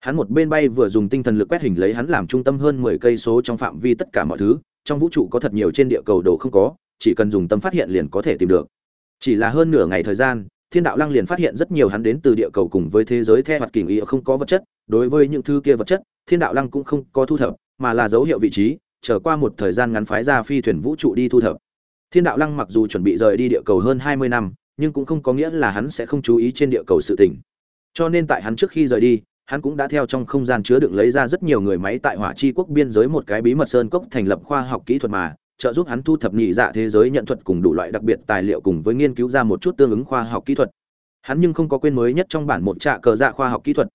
hắn một bên bay vừa dùng tinh thần lực quét hình lấy hắn làm trung tâm hơn mười cây số trong phạm vi tất cả mọi thứ, trong vũ trụ có thật nhiều trên địa cầu đồ không có, chỉ cần dùng tâm phát hiện liền có thể tìm được. Chỉ là hơn nửa ngày thời gian, thiên đạo lăng liền phát hiện rất nhiều hắn đến từ địa cầu cùng với thế giới theo hoạt kỳ ý không có vật chất, đối với những thứ kia vật chất, thiên đạo lăng cũng không có thu thập, mà là dấu hiệu vị trí, Chờ qua một thời gian ngắn phái ra phi thuyền vũ trụ đi thu thập. Thiên đạo lăng mặc dù chuẩn bị rời đi địa cầu hơn hai mươi năm, nhưng cũng không có nghĩa là hắn sẽ không chú ý trên địa cầu sự tình. Cho nên tại hắn trước khi rời đi hắn cũng đã theo trong không gian chứa đựng lấy ra rất nhiều người máy tại hỏa chi quốc biên giới một cái bí mật sơn cốc thành lập khoa học kỹ thuật mà, trợ giúp hắn thu thập nhị dạ thế giới nhận thuật cùng đủ loại đặc biệt tài liệu cùng với nghiên cứu ra một chút tương ứng khoa học kỹ thuật. Hắn nhưng không có quên mới nhất trong bản một trạ cờ dạ khoa học kỹ thuật.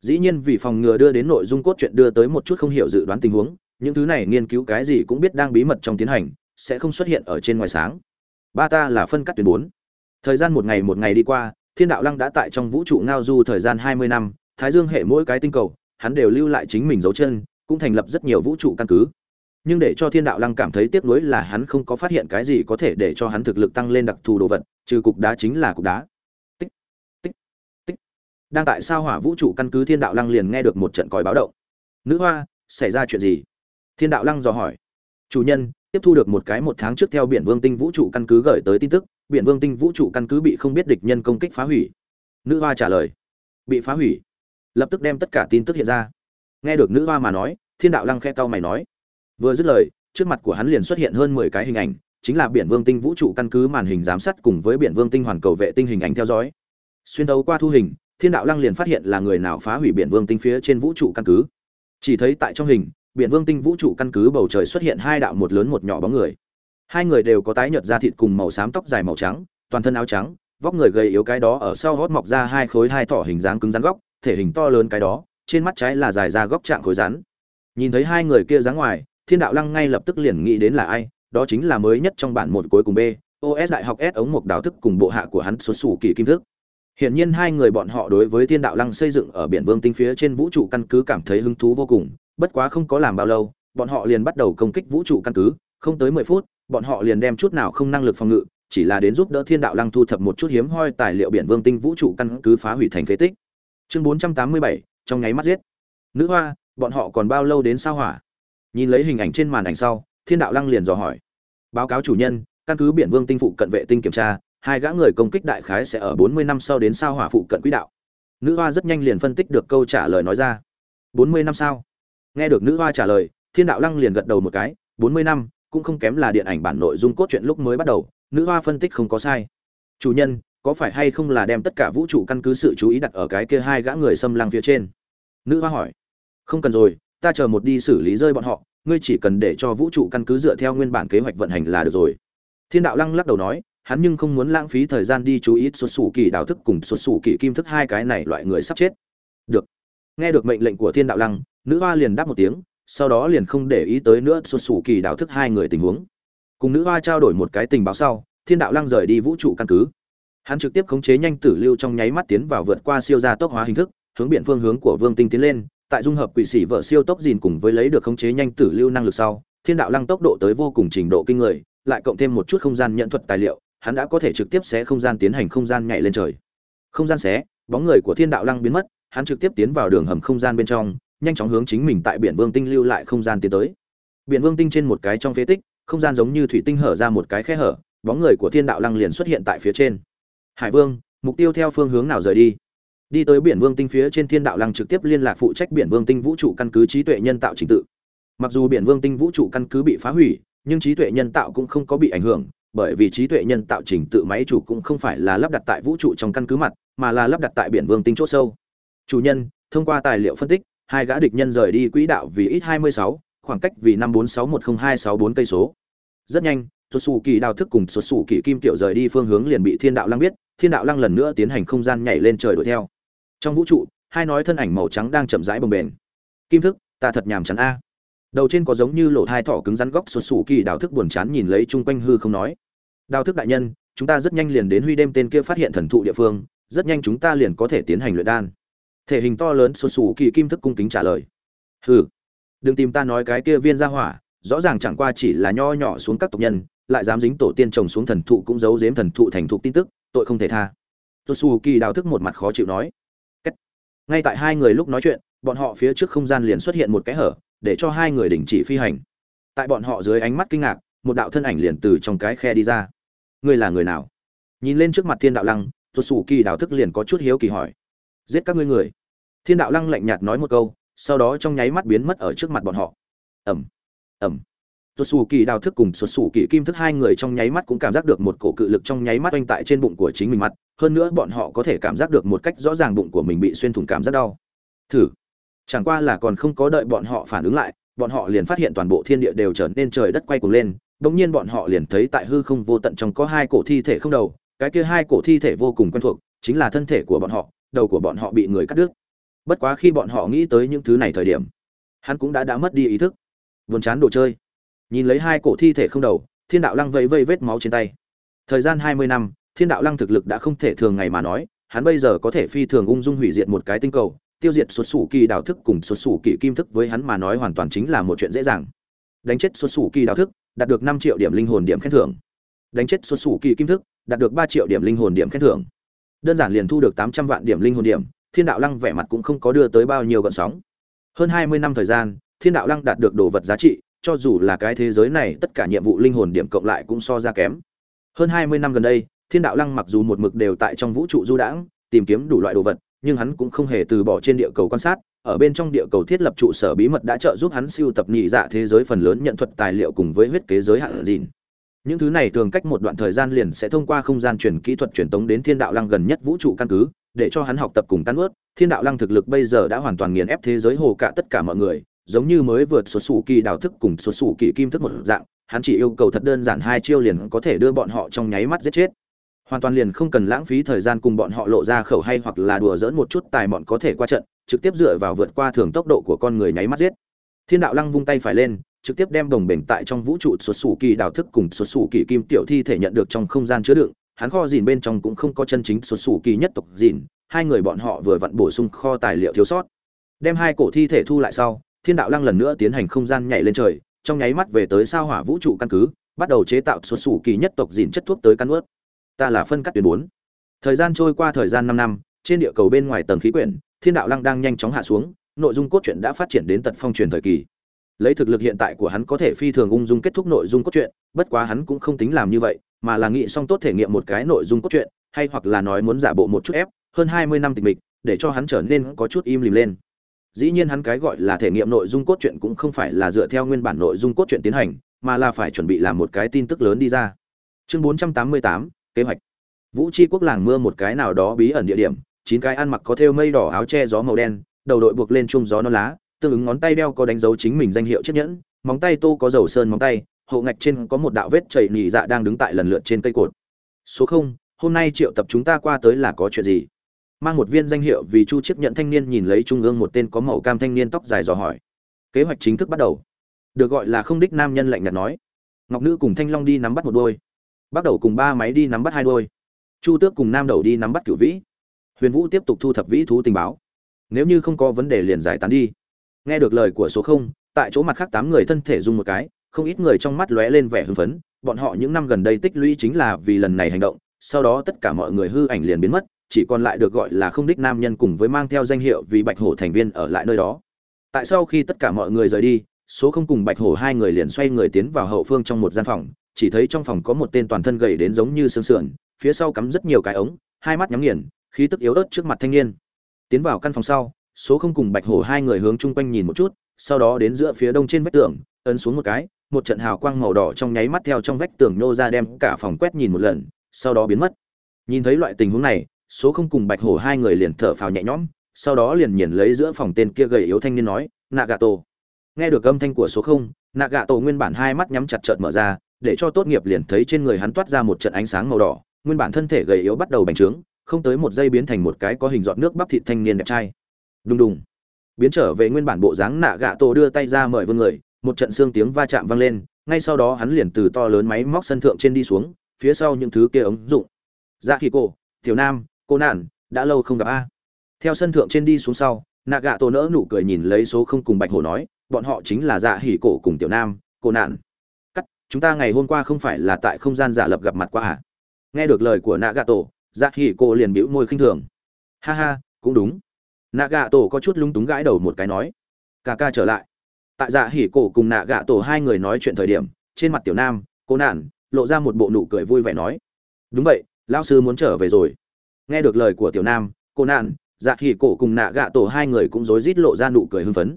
Dĩ nhiên vì phòng ngừa đưa đến nội dung cốt truyện đưa tới một chút không hiểu dự đoán tình huống, những thứ này nghiên cứu cái gì cũng biết đang bí mật trong tiến hành, sẽ không xuất hiện ở trên ngoài sáng. Ba ta là phân cắt tuyến bốn. Thời gian một ngày một ngày đi qua, thiên đạo lăng đã tại trong vũ trụ ngao du thời gian hai mươi năm thái dương hệ mỗi cái tinh cầu, hắn đều lưu lại chính mình dấu chân, cũng thành lập rất nhiều vũ trụ căn cứ. Nhưng để cho thiên đạo lăng cảm thấy tiếc nuối là hắn không có phát hiện cái gì có thể để cho hắn thực lực tăng lên đặc thù đồ vật, trừ cục đá chính là cục đá. Tích tích tích. Đang tại sao hỏa vũ trụ căn cứ thiên đạo lăng liền nghe được một trận còi báo động. Nữ hoa, xảy ra chuyện gì? Thiên đạo lăng dò hỏi. Chủ nhân, tiếp thu được một cái một tháng trước theo biển vương tinh vũ trụ căn cứ gửi tới tin tức, biển vương tinh vũ trụ căn cứ bị không biết địch nhân công kích phá hủy. Nữ hoa trả lời. Bị phá hủy? Lập tức đem tất cả tin tức hiện ra. Nghe được nữ hoa mà nói, thiên đạo lăng khe cau mày nói. Vừa dứt lời, trước mặt của hắn liền xuất hiện hơn mười cái hình ảnh, chính là biển vương tinh vũ trụ căn cứ màn hình giám sát cùng với biển vương tinh hoàn cầu vệ tinh hình ảnh theo dõi. Xuyên đấu qua thu hình, thiên đạo lăng liền phát hiện là người nào phá hủy biển vương tinh phía trên vũ trụ căn cứ. Chỉ thấy tại trong hình, biển vương tinh vũ trụ căn cứ bầu trời xuất hiện hai đạo một lớn một nhỏ bóng người. Hai người đều có tái nhợt da thịt cùng màu xám tóc dài màu trắng, toàn thân áo trắng, vóc người gầy yếu cái đó ở sau hót mọc ra hai khối hai thỏ hình dáng cứng rắn góc thể hình to lớn cái đó trên mắt trái là dài ra góc trạng khối rắn nhìn thấy hai người kia dáng ngoài thiên đạo lăng ngay lập tức liền nghĩ đến là ai đó chính là mới nhất trong bản một cuối cùng b os đại học s ống mục đào thức cùng bộ hạ của hắn xuất xù kỳ kim thức Hiển nhiên hai người bọn họ đối với Thiên Đạo Lăng xây dựng ở biển Vương tinh phía trên vũ trụ căn cứ cảm thấy hứng thú vô cùng, bất quá không có làm bao lâu, bọn họ liền bắt đầu công kích vũ trụ căn cứ, không tới mười phút, bọn họ liền đem chút nào không năng lực phòng ngự, chỉ là đến giúp đỡ Thiên Đạo Lăng thu thập một chút hiếm hoi tài liệu biển Vương tinh vũ trụ căn cứ phá hủy thành phế tích. Chương bốn trăm tám mươi bảy trong nháy mắt giết. Nữ hoa, bọn họ còn bao lâu đến sao hỏa? Nhìn lấy hình ảnh trên màn ảnh sau, Thiên Đạo Lăng liền dò hỏi. Báo cáo chủ nhân, căn cứ biển Vương tinh phụ cận vệ tinh kiểm tra, hai gã người công kích đại khái sẽ ở bốn mươi năm sau đến sao hỏa phụ cận quỹ đạo. Nữ hoa rất nhanh liền phân tích được câu trả lời nói ra. bốn mươi năm sau. Nghe được nữ hoa trả lời, Thiên đạo lăng liền gật đầu một cái, bốn mươi năm, cũng không kém là điện ảnh bản nội dung cốt truyện lúc mới bắt đầu, nữ hoa phân tích không có sai. Chủ nhân, có phải hay không là đem tất cả vũ trụ căn cứ sự chú ý đặt ở cái kia hai gã người xâm lăng phía trên? Nữ hoa hỏi. Không cần rồi, ta chờ một đi xử lý rơi bọn họ, ngươi chỉ cần để cho vũ trụ căn cứ dựa theo nguyên bản kế hoạch vận hành là được rồi. Thiên đạo lăng lắc đầu nói, hắn nhưng không muốn lãng phí thời gian đi chú ý xuất xù kỳ đạo thức cùng xuất xù kỳ kim thức hai cái này loại người sắp chết được nghe được mệnh lệnh của thiên đạo lăng nữ hoa liền đáp một tiếng sau đó liền không để ý tới nữa xuất xù kỳ đạo thức hai người tình huống cùng nữ hoa trao đổi một cái tình báo sau thiên đạo lăng rời đi vũ trụ căn cứ hắn trực tiếp khống chế nhanh tử lưu trong nháy mắt tiến vào vượt qua siêu gia tốc hóa hình thức hướng biển phương hướng của vương tinh tiến lên tại dung hợp quỷ sĩ vợ siêu tốc dìn cùng với lấy được khống chế nhanh tử lưu năng lực sau thiên đạo lăng tốc độ tới vô cùng trình độ kinh người lại cộng thêm một chút không gian nhận thuật tài liệu hắn đã có thể trực tiếp xé không gian tiến hành không gian nhảy lên trời. Không gian xé, bóng người của Thiên Đạo Lăng biến mất, hắn trực tiếp tiến vào đường hầm không gian bên trong, nhanh chóng hướng chính mình tại biển Vương Tinh lưu lại không gian tiến tới. Biển Vương Tinh trên một cái trong phế tích, không gian giống như thủy tinh hở ra một cái khe hở, bóng người của Thiên Đạo Lăng liền xuất hiện tại phía trên. Hải Vương, mục tiêu theo phương hướng nào rời đi? Đi tới biển Vương Tinh phía trên Thiên Đạo Lăng trực tiếp liên lạc phụ trách biển Vương Tinh vũ trụ căn cứ trí tuệ nhân tạo trình tự. Mặc dù biển Vương Tinh vũ trụ căn cứ bị phá hủy, nhưng trí tuệ nhân tạo cũng không có bị ảnh hưởng, bởi vì trí tuệ nhân tạo trình tự máy chủ cũng không phải là lắp đặt tại vũ trụ trong căn cứ mặt, mà là lắp đặt tại biển vương tinh chỗ sâu. Chủ nhân, thông qua tài liệu phân tích, hai gã địch nhân rời đi quỹ đạo vì ít 26, khoảng cách vì 5461024 cây số. Rất nhanh, xuất xù kỳ đào thức cùng xuất xù kỳ kim tiểu rời đi phương hướng liền bị thiên đạo lăng biết, thiên đạo lăng lần nữa tiến hành không gian nhảy lên trời đuổi theo. Trong vũ trụ, hai nói thân ảnh màu trắng đang chậm rãi bồng bềnh. Kim thức, ta thật nhàm chán a. Đầu trên có giống như lỗ thai thỏ cứng rắn góc sụt xù kỳ đào thức buồn chán nhìn lấy chung quanh hư không nói. Đào thức đại nhân chúng ta rất nhanh liền đến huy đêm tên kia phát hiện thần thụ địa phương rất nhanh chúng ta liền có thể tiến hành luyện đan. Thể hình to lớn sụt xù kỳ kim thức cung kính trả lời. Hừ đừng tìm ta nói cái kia viên ra hỏa rõ ràng chẳng qua chỉ là nho nhỏ xuống các tộc nhân lại dám dính tổ tiên trồng xuống thần thụ cũng giấu giếm thần thụ thành thụ tin tức tội không thể tha. Xuất kỳ đào thức một mặt khó chịu nói. Ngay tại hai người lúc nói chuyện, bọn họ phía trước không gian liền xuất hiện một cái hở, để cho hai người đình chỉ phi hành. Tại bọn họ dưới ánh mắt kinh ngạc, một đạo thân ảnh liền từ trong cái khe đi ra. Ngươi là người nào? Nhìn lên trước mặt thiên đạo lăng tuột sủ kỳ đào thức liền có chút hiếu kỳ hỏi. Giết các ngươi người. Thiên đạo lăng lạnh nhạt nói một câu, sau đó trong nháy mắt biến mất ở trước mặt bọn họ. Ẩm ẩm tuột sủ kỳ đào thức cùng tuột sủ kỳ kim thức hai người trong nháy mắt cũng cảm giác được một cổ cự lực trong nháy mắt oanh tại trên bụng của chính mình mặt, hơn nữa bọn họ có thể cảm giác được một cách rõ ràng bụng của mình bị xuyên thủng cảm giác đau. Thử. Chẳng qua là còn không có đợi bọn họ phản ứng lại, bọn họ liền phát hiện toàn bộ thiên địa đều trở nên trời đất quay cuồng lên bỗng nhiên bọn họ liền thấy tại hư không vô tận trong có hai cổ thi thể không đầu, cái kia hai cổ thi thể vô cùng quen thuộc, chính là thân thể của bọn họ, đầu của bọn họ bị người cắt đứt. Bất quá khi bọn họ nghĩ tới những thứ này thời điểm, hắn cũng đã đã mất đi ý thức. Vườn chán đồ chơi nhìn lấy hai cổ thi thể không đầu, thiên đạo lăng vẫy vây vết máu trên tay. Thời gian hai mươi năm, thiên đạo lăng thực lực đã không thể thường ngày mà nói, hắn bây giờ có thể phi thường ung dung hủy diệt một cái tinh cầu, tiêu diệt xuất xù kỳ đạo thức cùng xuất xù kỳ kim thức với hắn mà nói hoàn toàn chính là một chuyện dễ dàng. Đánh chết xuất xù kỳ đạo thức, đạt được năm triệu điểm linh hồn điểm khen thưởng. Đánh chết xuất xù kỳ kim thức, đạt được ba triệu điểm linh hồn điểm khen thưởng. Đơn giản liền thu được tám trăm vạn điểm linh hồn điểm, thiên đạo lăng vẻ mặt cũng không có đưa tới bao nhiêu gợn sóng. Hơn hai mươi năm thời gian, thiên đạo lăng đạt được đồ vật giá trị cho dù là cái thế giới này, tất cả nhiệm vụ linh hồn điểm cộng lại cũng so ra kém. Hơn hai mươi năm gần đây, thiên đạo lăng mặc dù một mực đều tại trong vũ trụ du đãng, tìm kiếm đủ loại đồ vật, nhưng hắn cũng không hề từ bỏ trên địa cầu quan sát. Ở bên trong địa cầu thiết lập trụ sở bí mật đã trợ giúp hắn siêu tập nhị dạ thế giới phần lớn nhận thuật tài liệu cùng với huyết kế giới hạn dìn những thứ này thường cách một đoạn thời gian liền sẽ thông qua không gian truyền kỹ thuật truyền tống đến thiên đạo lăng gần nhất vũ trụ căn cứ, để cho hắn học tập cùng căn ướt thiên đạo lăng thực lực bây giờ đã hoàn toàn nghiền ép thế giới hồ cả tất cả mọi người giống như mới vượt xuất sủ kỳ đào thức cùng xuất sủ kỳ kim thức một dạng, hắn chỉ yêu cầu thật đơn giản hai chiêu liền có thể đưa bọn họ trong nháy mắt giết chết. Hoàn toàn liền không cần lãng phí thời gian cùng bọn họ lộ ra khẩu hay hoặc là đùa dỡn một chút tài bọn có thể qua trận, trực tiếp dựa vào vượt qua thường tốc độ của con người nháy mắt giết. Thiên đạo lăng vung tay phải lên, trực tiếp đem đồng bình tại trong vũ trụ xuất xù kỳ đào thức cùng xuất xù kỳ kim tiểu thi thể nhận được trong không gian chứa đựng. Hắn kho dìn bên trong cũng không có chân chính xuất xù kỳ nhất tộc dìn, hai người bọn họ vừa vặn bổ sung kho tài liệu thiếu sót. Đem hai cổ thi thể thu lại sau thiên đạo lăng lần nữa tiến hành không gian nhảy lên trời, trong nháy mắt về tới sao hỏa vũ trụ căn cứ, bắt đầu chế tạo xuất xù kỳ nhất tộc dìn chất thuốc tới căn ướt. Ta là phân cắt tuyến bốn. Thời gian trôi qua thời gian năm năm, trên địa cầu bên ngoài tầng khí quyển, thiên đạo lăng đang nhanh chóng hạ xuống, nội dung cốt truyện đã phát triển đến tận phong truyền thời kỳ. Lấy thực lực hiện tại của hắn có thể phi thường ung dung kết thúc nội dung cốt truyện, bất quá hắn cũng không tính làm như vậy, mà là nghĩ xong tốt thể nghiệm một cái nội dung cốt truyện, hay hoặc là nói muốn giả bộ một chút ép, hơn hai mươi năm tịch mịch, để cho hắn trở nên có chút im lìm lên dĩ nhiên hắn cái gọi là thể nghiệm nội dung cốt truyện cũng không phải là dựa theo nguyên bản nội dung cốt truyện tiến hành, mà là phải chuẩn bị làm một cái tin tức lớn đi ra. Chương bốn trăm tám mươi tám, kế hoạch. Vũ Chi quốc làng mưa một cái nào đó bí ẩn địa điểm, chín cái ăn mặc có thêu mây đỏ áo che gió màu đen, đầu đội buộc lên chung gió non lá, tương ứng ngón tay đeo có đánh dấu chính mình danh hiệu chiếc nhẫn, móng tay tô có dầu sơn móng tay hộ ngạch trên có một đạo vết chảy nhị dạ đang đứng tại lần lượt trên cây cột. Số không, hôm nay triệu tập chúng ta qua tới là có chuyện gì? Mang một viên danh hiệu vì chu chiếc nhận thanh niên nhìn lấy trung ương một tên có màu cam thanh niên tóc dài dò hỏi. Kế hoạch chính thức bắt đầu. Được gọi là không đích nam nhân lạnh nhạt nói. Ngọc nữ cùng thanh long đi nắm bắt một đôi. Bắt đầu cùng ba máy đi nắm bắt hai đôi. Chu tước cùng nam đầu đi nắm bắt cửu vĩ. Huyền vũ tiếp tục thu thập vĩ thú tình báo. Nếu như không có vấn đề liền giải tán đi. Nghe được lời của số không, tại chỗ mặt khác tám người thân thể dùng một cái, không ít người trong mắt lóe lên vẻ hưng phấn. Bọn họ những năm gần đây tích lũy chính là vì lần này hành động, sau đó tất cả mọi người hư ảnh liền biến mất chỉ còn lại được gọi là không đích nam nhân cùng với mang theo danh hiệu vì bạch hổ thành viên ở lại nơi đó. Tại sau khi tất cả mọi người rời đi, số không cùng bạch hổ hai người liền xoay người tiến vào hậu phương trong một gian phòng, chỉ thấy trong phòng có một tên toàn thân gầy đến giống như xương sườn, phía sau cắm rất nhiều cái ống, hai mắt nhắm nghiền, khí tức yếu ớt trước mặt thanh niên. Tiến vào căn phòng sau, số không cùng bạch hổ hai người hướng chung quanh nhìn một chút, sau đó đến giữa phía đông trên vách tường, ấn xuống một cái, một trận hào quang màu đỏ trong nháy mắt theo trong vách tường nhô ra đem cả phòng quét nhìn một lần, sau đó biến mất. Nhìn thấy loại tình huống này số không cùng bạch hổ hai người liền thở phào nhẹ nhõm, sau đó liền nhìn lấy giữa phòng tên kia gầy yếu thanh niên nói, nagato. Nghe được âm thanh của số không, nagato nguyên bản hai mắt nhắm chặt chợt mở ra, để cho tốt nghiệp liền thấy trên người hắn toát ra một trận ánh sáng màu đỏ, nguyên bản thân thể gầy yếu bắt đầu bành trướng, không tới một giây biến thành một cái có hình giọt nước bắp thịt thanh niên đẹp trai. Đùng đùng. Biến trở về nguyên bản bộ dáng nạ gạ tổ đưa tay ra mời vương người, một trận xương tiếng va chạm vang lên, ngay sau đó hắn liền từ to lớn máy móc sân thượng trên đi xuống, phía sau những thứ kia ứng dụng. Dạ khi cô tiểu nam cô nạn, đã lâu không gặp a. Theo sân thượng trên đi xuống sau nạ gạ tổ nỡ nụ cười nhìn lấy số không cùng bạch hổ nói, bọn họ chính là dạ hỉ cổ cùng tiểu nam, cô nạn. Cắt, chúng ta ngày hôm qua không phải là tại không gian giả lập gặp mặt qua à? Nghe được lời của nạ gạ tổ dạ hỉ cổ liền bĩu môi khinh thường. Ha ha, cũng đúng. Nạ gạ tổ có chút lung túng gãi đầu một cái nói ca ca trở lại. Tại dạ hỉ cổ cùng nạ gạ tổ hai người nói chuyện thời điểm, trên mặt tiểu nam, cô nạn, lộ ra một bộ nụ cười vui vẻ nói, đúng vậy, lão sư muốn trở về rồi nghe được lời của tiểu nam, cô nạn dạ hỉ cổ cùng nạ gạ tổ hai người cũng rối rít lộ ra nụ cười hưng phấn.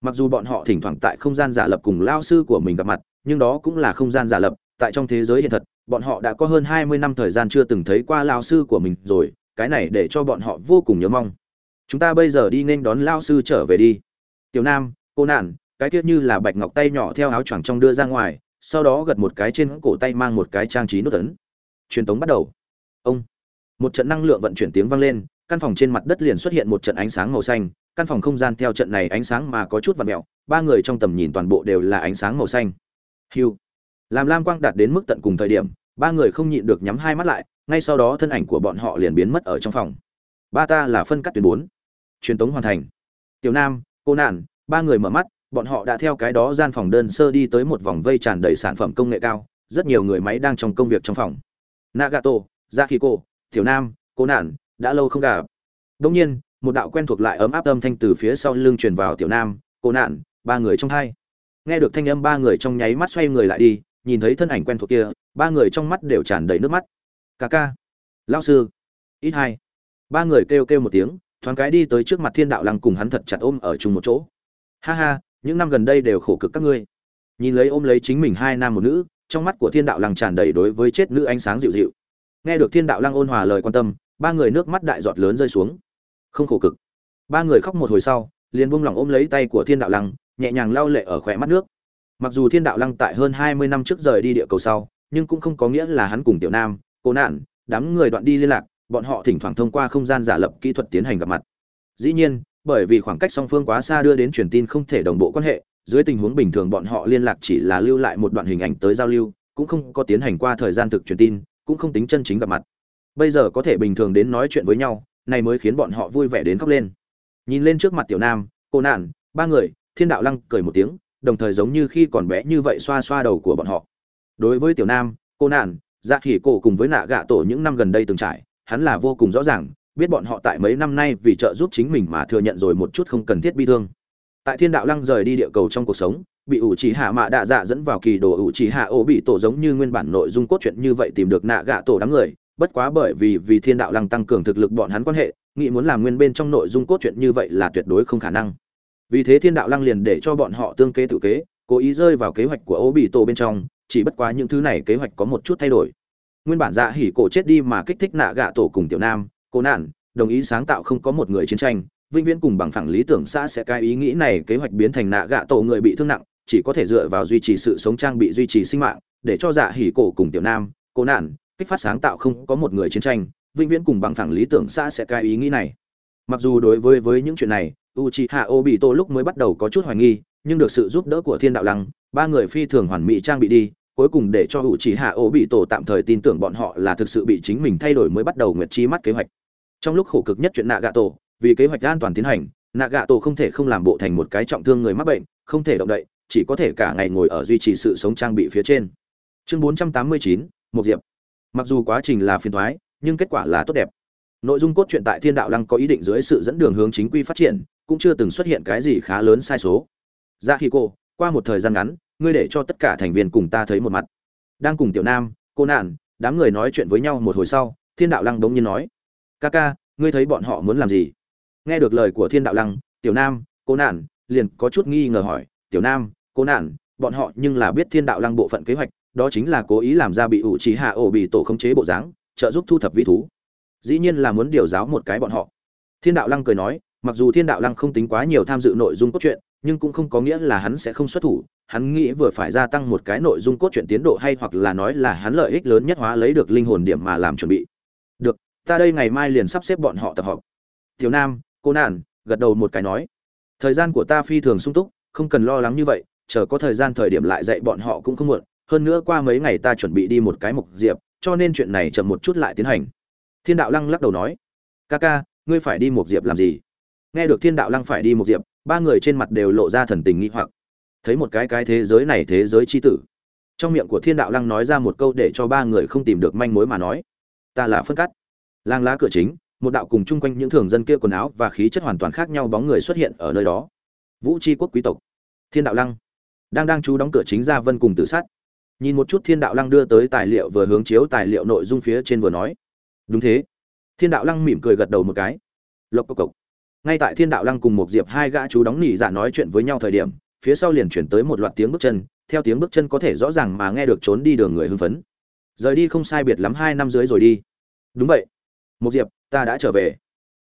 Mặc dù bọn họ thỉnh thoảng tại không gian giả lập cùng lao sư của mình gặp mặt, nhưng đó cũng là không gian giả lập, tại trong thế giới hiện thật, bọn họ đã có hơn hai mươi năm thời gian chưa từng thấy qua lao sư của mình rồi, cái này để cho bọn họ vô cùng nhớ mong. Chúng ta bây giờ đi nên đón lao sư trở về đi. Tiểu nam, cô nạn, cái tiết như là bạch ngọc tay nhỏ theo áo choàng trong đưa ra ngoài, sau đó gật một cái trên cổ tay mang một cái trang trí nút tấn truyền tống bắt đầu. Ông một trận năng lượng vận chuyển tiếng vang lên, căn phòng trên mặt đất liền xuất hiện một trận ánh sáng màu xanh, căn phòng không gian theo trận này ánh sáng mà có chút vặn mẹo ba người trong tầm nhìn toàn bộ đều là ánh sáng màu xanh. Hiu làm lam quang đạt đến mức tận cùng thời điểm, ba người không nhịn được nhắm hai mắt lại, ngay sau đó thân ảnh của bọn họ liền biến mất ở trong phòng. Ba ta là phân cắt tuyến bốn. Truyền tống hoàn thành. Tiểu nam, cô nạn, ba người mở mắt, bọn họ đã theo cái đó gian phòng đơn sơ đi tới một vòng vây tràn đầy sản phẩm công nghệ cao, rất nhiều người máy đang trong công việc trong phòng. Nagato ra khi cô tiểu nam cô nạn đã lâu không gặp. Đông nhiên, một đạo quen thuộc lại ấm áp âm thanh từ phía sau lưng truyền vào tiểu nam cô nạn ba người trong hai. Nghe được thanh âm ba người trong nháy mắt xoay người lại đi, nhìn thấy thân ảnh quen thuộc kia, ba người trong mắt đều tràn đầy nước mắt. Ca ca lao sư. Ít hai. Ba người kêu kêu một tiếng, thoáng cái đi tới trước mặt thiên đạo lăng cùng hắn thật chặt ôm ở chung một chỗ. Ha ha, những năm gần đây đều khổ cực các ngươi. Nhìn lấy ôm lấy chính mình hai nam một nữ, trong mắt của thiên đạo lăng tràn đầy đối với chết nữ ánh sáng dịu dịu nghe được thiên đạo lăng ôn hòa lời quan tâm, ba người nước mắt đại giọt lớn rơi xuống. Không khổ cực. Ba người khóc một hồi sau, liền buông lỏng ôm lấy tay của thiên đạo lăng, nhẹ nhàng lau lệ ở khỏe mắt nước. Mặc dù thiên đạo lăng tại hơn hai mươi năm trước rời đi địa cầu sau, nhưng cũng không có nghĩa là hắn cùng tiểu nam cô nạn, đám người đoạn đi liên lạc, bọn họ thỉnh thoảng thông qua không gian giả lập kỹ thuật tiến hành gặp mặt. Dĩ nhiên, bởi vì khoảng cách song phương quá xa đưa đến truyền tin không thể đồng bộ quan hệ, dưới tình huống bình thường bọn họ liên lạc chỉ là lưu lại một đoạn hình ảnh tới giao lưu, cũng không có tiến hành qua thời gian thực truyền tin cũng không tính chân chính gặp mặt. Bây giờ có thể bình thường đến nói chuyện với nhau, này mới khiến bọn họ vui vẻ đến khóc lên. Nhìn lên trước mặt tiểu nam, cô nạn, ba người, thiên đạo lăng cười một tiếng, đồng thời giống như khi còn bé như vậy xoa xoa đầu của bọn họ. Đối với tiểu nam, cô nạn dạ khỉ cổ cùng với nạ gạ tổ những năm gần đây từng trải, hắn là vô cùng rõ ràng, biết bọn họ tại mấy năm nay vì trợ giúp chính mình mà thừa nhận rồi một chút không cần thiết bi thương. Tại thiên đạo lăng rời đi địa cầu trong cuộc sống bị ủ chỉ hạ mạ đạ dạ dẫn vào kỳ đồ ủ chỉ hạ ô bị tổ giống như nguyên bản nội dung cốt truyện như vậy tìm được nạ gạ tổ đám người. Bất quá bởi vì vì thiên đạo lăng tăng cường thực lực bọn hắn quan hệ, nghĩ muốn làm nguyên bên trong nội dung cốt truyện như vậy là tuyệt đối không khả năng. Vì thế thiên đạo lăng liền để cho bọn họ tương kế tự kế, cố ý rơi vào kế hoạch của ô bị tổ bên trong, chỉ bất quá những thứ này kế hoạch có một chút thay đổi. Nguyên bản dạ hỉ cổ chết đi mà kích thích nạ gạ tổ cùng tiểu nam, cô nạn, đồng ý sáng tạo không có một người chiến tranh, vĩnh viễn cùng bằng phẳng lý tưởng xã sẽ cái ý nghĩ này kế hoạch biến thành nạ gạ tổ người bị thương nặng chỉ có thể dựa vào duy trì sự sống trang bị duy trì sinh mạng, để cho dạ hỉ cổ cùng tiểu nam, cố nạn kích phát sáng tạo không có một người chiến tranh, vĩnh viễn cùng bằng phẳng lý tưởng xã sẽ cái ý nghĩ này. Mặc dù đối với với những chuyện này u c hạ ô bị tô lúc mới bắt đầu có chút hoài nghi, nhưng được sự giúp đỡ của thiên đạo lăng, ba người phi thường hoàn mỹ trang bị đi, cuối cùng để cho u c hạ ô bị tổ tạm thời tin tưởng bọn họ là thực sự bị chính mình thay đổi mới bắt đầu nguyệt chi mắt kế hoạch. Trong lúc khổ cực nhất chuyện nạ gạ tổ vì kế hoạch an toàn tiến hành nạ gạ tổ không thể không làm bộ thành một cái trọng thương người mắc bệnh, không thể động đậy chỉ có thể cả ngày ngồi ở duy trì sự sống trang bị phía trên. Chương bốn trăm tám mươi chín một diệp. Mặc dù quá trình là phiền thoái nhưng kết quả là tốt đẹp. Nội dung cốt truyện tại thiên đạo lăng có ý định dưới sự dẫn đường hướng chính quy phát triển, cũng chưa từng xuất hiện cái gì khá lớn sai số. Dạ Ra khi cô, qua một thời gian ngắn, ngươi để cho tất cả thành viên cùng ta thấy một mặt. Đang cùng tiểu nam, cô nạn, đám người nói chuyện với nhau một hồi sau, thiên đạo lăng đống nhiên nói, ca ca, ngươi thấy bọn họ muốn làm gì? Nghe được lời của thiên đạo lăng, tiểu nam, cô nạn liền có chút nghi ngờ hỏi, tiểu nam cô nạn, bọn họ nhưng là biết thiên đạo lăng bộ phận kế hoạch, đó chính là cố ý làm ra bị ủ trí hạ ổ bị tổ khống chế bộ dáng, trợ giúp thu thập vĩ thú. Dĩ nhiên là muốn điều giáo một cái bọn họ. Thiên đạo lăng cười nói, mặc dù thiên đạo lăng không tính quá nhiều tham dự nội dung cốt truyện, nhưng cũng không có nghĩa là hắn sẽ không xuất thủ. Hắn nghĩ vừa phải gia tăng một cái nội dung cốt truyện tiến độ hay hoặc là nói là hắn lợi ích lớn nhất hóa lấy được linh hồn điểm mà làm chuẩn bị. Được, ta đây ngày mai liền sắp xếp bọn họ tập họp. Tiểu nam, cô nàn gật đầu một cái nói. Thời gian của ta phi thường sung túc, không cần lo lắng như vậy chờ có thời gian thời điểm lại dạy bọn họ cũng không muộn, hơn nữa qua mấy ngày ta chuẩn bị đi một cái mục diệp, cho nên chuyện này chậm một chút lại tiến hành. Thiên đạo lăng lắc đầu nói, ca ca, ngươi phải đi mục diệp làm gì? Nghe được thiên đạo lăng phải đi mục diệp, ba người trên mặt đều lộ ra thần tình nghi hoặc. Thấy một cái cái thế giới này thế giới chi tử. Trong miệng của thiên đạo lăng nói ra một câu để cho ba người không tìm được manh mối mà nói, ta là phân cắt. Lang lá cửa chính, một đạo cùng chung quanh những thường dân kia quần áo và khí chất hoàn toàn khác nhau bóng người xuất hiện ở nơi đó. Vũ tri quốc quý tộc. Thiên đạo lăng đang đang chú đóng cửa chính ra vân cùng tự sát nhìn một chút thiên đạo lăng đưa tới tài liệu vừa hướng chiếu tài liệu nội dung phía trên vừa nói. Đúng thế. Thiên đạo lăng mỉm cười gật đầu một cái. Lộc cộc cộc. Ngay tại thiên đạo lăng cùng một diệp hai gã chú đóng nỉ dạ nói chuyện với nhau thời điểm, phía sau liền chuyển tới một loạt tiếng bước chân, theo tiếng bước chân có thể rõ ràng mà nghe được trốn đi đường người hưng phấn. Rời đi không sai biệt lắm hai năm dưới rồi đi. Đúng vậy. Một diệp, ta đã trở về.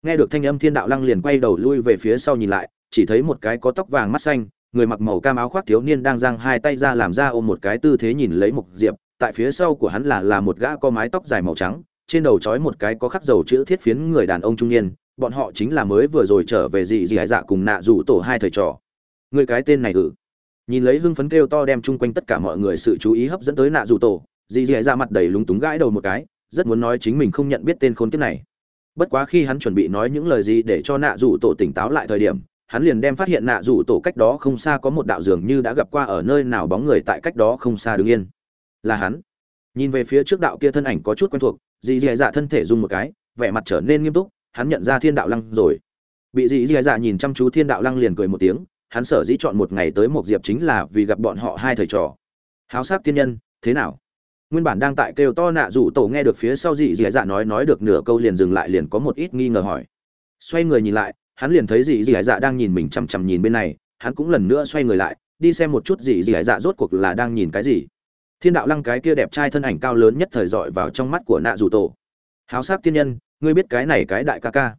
Nghe được thanh âm thiên đạo lăng liền quay đầu lui về phía sau nhìn lại, chỉ thấy một cái có tóc vàng mắt xanh người mặc màu cam áo khoác thiếu niên đang giang hai tay ra làm ra ôm một cái tư thế nhìn lấy mục diệp, tại phía sau của hắn là là một gã có mái tóc dài màu trắng, trên đầu trói một cái có khắc dầu chữ thiết phiến người đàn ông trung niên, bọn họ chính là mới vừa rồi trở về dị dị hải dạ cùng nạ rủ tổ hai thầy trò. Người cái tên này ử nhìn lấy hưng phấn kêu to đem chung quanh tất cả mọi người sự chú ý hấp dẫn tới nạ rủ tổ, dị dị dạ mặt đầy lúng túng gãi đầu một cái, rất muốn nói chính mình không nhận biết tên khốn kiếp này. Bất quá khi hắn chuẩn bị nói những lời gì để cho nạ rủ tổ tỉnh táo lại thời điểm hắn liền đem phát hiện nạ rủ tổ cách đó không xa có một đạo dường như đã gặp qua ở nơi nào bóng người tại cách đó không xa đứng yên. Là hắn. Nhìn về phía trước đạo kia thân ảnh có chút quen thuộc, dì dì dạ thân thể run một cái, vẻ mặt trở nên nghiêm túc, hắn nhận ra thiên đạo lăng rồi. Bị dì dì dạ nhìn chăm chú thiên đạo lăng liền cười một tiếng, hắn sở dĩ chọn một ngày tới một diệp chính là vì gặp bọn họ hai thầy trò. Háo sát tiên nhân, thế nào? Nguyên bản đang tại kêu to nạ rủ tổ nghe được phía sau dì dì dạ nói nói được nửa câu liền dừng lại, liền có một ít nghi ngờ hỏi. Xoay người nhìn lại hắn liền thấy dì dì dạ đang nhìn mình chằm chằm nhìn bên này, hắn cũng lần nữa xoay người lại, đi xem một chút dì dì dạ rốt cuộc là đang nhìn cái gì. Thiên đạo lăng cái kia đẹp trai thân ảnh cao lớn nhất thời dọi vào trong mắt của nạ dù tổ. Háo sắc tiên nhân, ngươi biết cái này cái đại ca ca.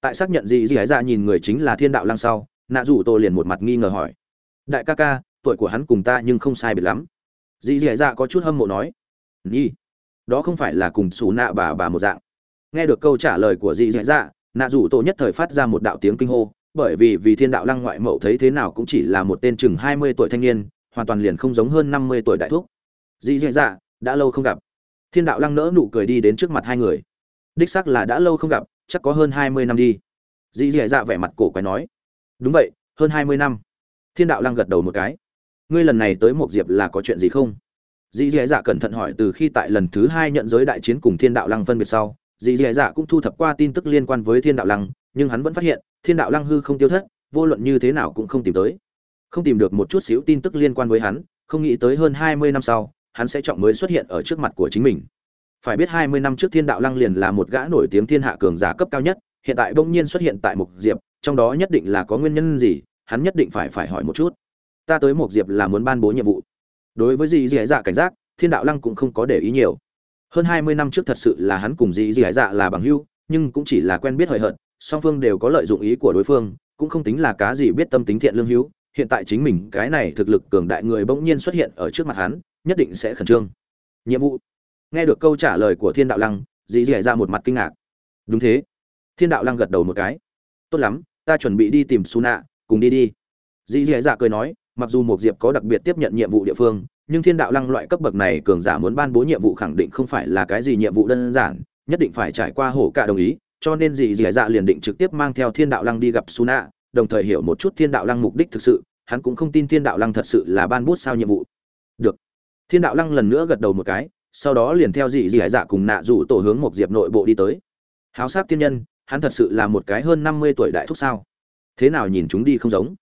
Tại xác nhận dì dì ấy dạ nhìn người chính là thiên đạo lăng sau, nạ dù tổ liền một mặt nghi ngờ hỏi. Đại ca ca, tuổi của hắn cùng ta nhưng không sai biệt lắm. Dì dì dạ có chút hâm mộ nói. Nhi, đó không phải là cùng xù nạ bà bà một dạng. Nghe được câu trả lời của dì dì dạ nạ rủ tổ nhất thời phát ra một đạo tiếng kinh hô, bởi vì vì thiên đạo lăng ngoại mậu thấy thế nào cũng chỉ là một tên chừng hai mươi tuổi thanh niên, hoàn toàn liền không giống hơn năm mươi tuổi đại thúc. Dì dì dạ đã lâu không gặp. Thiên đạo lăng nỡ nụ cười đi đến trước mặt hai người. Đích xác là đã lâu không gặp, chắc có hơn hai mươi năm đi. Dì dì dạ vẻ mặt cổ quái nói. Đúng vậy, hơn hai mươi năm. Thiên đạo lăng gật đầu một cái. Ngươi lần này tới một diệp là có chuyện gì không? Dì dì dạ cẩn thận hỏi từ khi tại lần thứ hai nhận giới đại chiến cùng thiên đạo lăng phân biệt sau dì dì dạ cũng thu thập qua tin tức liên quan với thiên đạo lăng, nhưng hắn vẫn phát hiện, thiên đạo lăng hư không tiêu thất, vô luận như thế nào cũng không tìm tới. Không tìm được một chút xíu tin tức liên quan với hắn, không nghĩ tới hơn hai mươi năm sau, hắn sẽ trọng mới xuất hiện ở trước mặt của chính mình. Phải biết hai mươi năm trước thiên đạo lăng liền là một gã nổi tiếng thiên hạ cường giả cấp cao nhất, hiện tại bỗng nhiên xuất hiện tại mục diệp, trong đó nhất định là có nguyên nhân gì, hắn nhất định phải phải hỏi một chút. Ta tới mục diệp là muốn ban bố nhiệm vụ. Đối với dì dì dạ cảnh giác, thiên đạo lăng cũng không có để ý nhiều hơn hai mươi năm trước thật sự là hắn cùng dì dì dạ là bằng hữu, nhưng cũng chỉ là quen biết hời hợt, song phương đều có lợi dụng ý của đối phương, cũng không tính là cá gì biết tâm tính thiện lương hữu. Hiện tại chính mình, cái này thực lực cường đại người bỗng nhiên xuất hiện ở trước mặt hắn, nhất định sẽ khẩn trương. Nhiệm vụ. Nghe được câu trả lời của thiên đạo lăng dì dì ra một mặt kinh ngạc. Đúng thế. Thiên đạo lăng gật đầu một cái. Tốt lắm, ta chuẩn bị đi tìm su nạ cùng đi đi. Dì dì dạ cười nói, mặc dù một diệp có đặc biệt tiếp nhận nhiệm vụ địa phương nhưng thiên đạo lăng loại cấp bậc này cường giả muốn ban bố nhiệm vụ khẳng định không phải là cái gì nhiệm vụ đơn giản nhất định phải trải qua hổ cả đồng ý cho nên dì dì dạ liền định trực tiếp mang theo thiên đạo lăng đi gặp Suna, đồng thời hiểu một chút thiên đạo lăng mục đích thực sự hắn cũng không tin thiên đạo lăng thật sự là ban bút sao nhiệm vụ. Được. Thiên đạo lăng lần nữa gật đầu một cái sau đó liền theo dị dì dạ cùng nạ rủ tổ hướng một diệp nội bộ đi tới. Háo sát tiên nhân hắn thật sự là một cái hơn năm mươi tuổi đại thúc sao? Thế nào nhìn chúng đi không giống?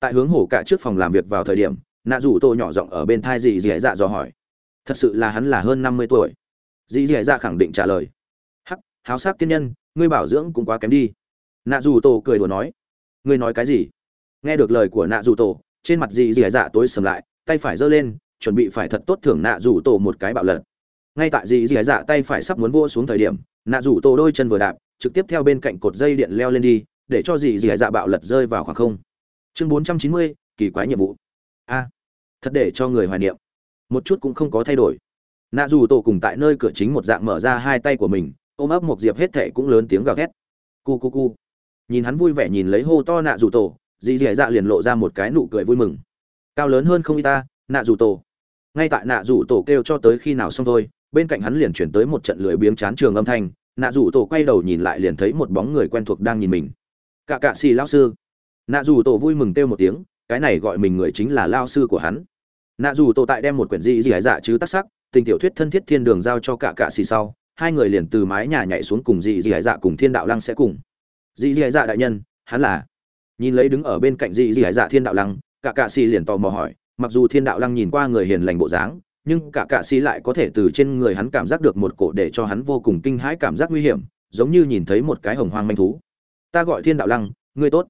Tại hướng hổ cả trước phòng làm việc vào thời điểm nạ rủ Tô nhỏ giọng ở bên thai dị dì dạ dò hỏi. Thật sự là hắn là hơn năm mươi tuổi. Dì dì dạ khẳng định trả lời. Hắc, háo sắc tiên nhân, ngươi bảo dưỡng cũng quá kém đi. Nạ Dù tổ cười đùa nói. Ngươi nói cái gì? Nghe được lời của nạ Dù tổ trên mặt dì dì dạ tối sầm lại, tay phải giơ lên, chuẩn bị phải thật tốt thưởng nạ Dù tổ một cái bạo lật ngay tại dì dì dạ tay phải sắp muốn vô xuống thời điểm, nạ Dù tổ đôi chân vừa đạp, trực tiếp theo bên cạnh cột dây điện leo lên đi, để cho dì dì dạ bạo lật rơi vào khoảng không. Chương bốn trăm chín mươi, kỳ quái nhiệm vụ. A thật để cho người hoài niệm. Một chút cũng không có thay đổi. Nạ dù tổ cùng tại nơi cửa chính một dạng mở ra hai tay của mình, ôm ấp một diệp hết thệ cũng lớn tiếng gào thét. Cu cu cu. Nhìn hắn vui vẻ nhìn lấy hô to nạ dù tổ, dì dì dạ liền lộ ra một cái nụ cười vui mừng. Cao lớn hơn không y ta, nạ dù tổ. Ngay tại nạ dù tổ kêu cho tới khi nào xong thôi, bên cạnh hắn liền chuyển tới một trận lưỡi biếng chán trường âm thanh. Nạ dù tổ quay đầu nhìn lại liền thấy một bóng người quen thuộc đang nhìn mình. Cả cạ xì lao sư. Nạ dù tổ vui mừng kêu một tiếng cái này gọi mình người chính là lao sư của hắn. Nạ dù tổ tại đem một quyển dị dị dạ chứ tác sắc, tình tiểu thuyết thân thiết thiên đường giao cho cả cạ xì sau, hai người liền từ mái nhà nhảy xuống cùng dị dị hải dạ cùng thiên đạo lăng sẽ cùng. Dị dị hải dạ đại nhân, hắn là? Nhìn lấy đứng ở bên cạnh dị dị hải dạ thiên đạo lăng, cả cạ xì liền tò mò hỏi, mặc dù thiên đạo lăng nhìn qua người hiền lành bộ dáng, nhưng cả cạ xì lại có thể từ trên người hắn cảm giác được một cổ để cho hắn vô cùng kinh hãi cảm giác nguy hiểm, giống như nhìn thấy một cái hồng hoang manh thú. Ta gọi thiên đạo lăng, ngươi tốt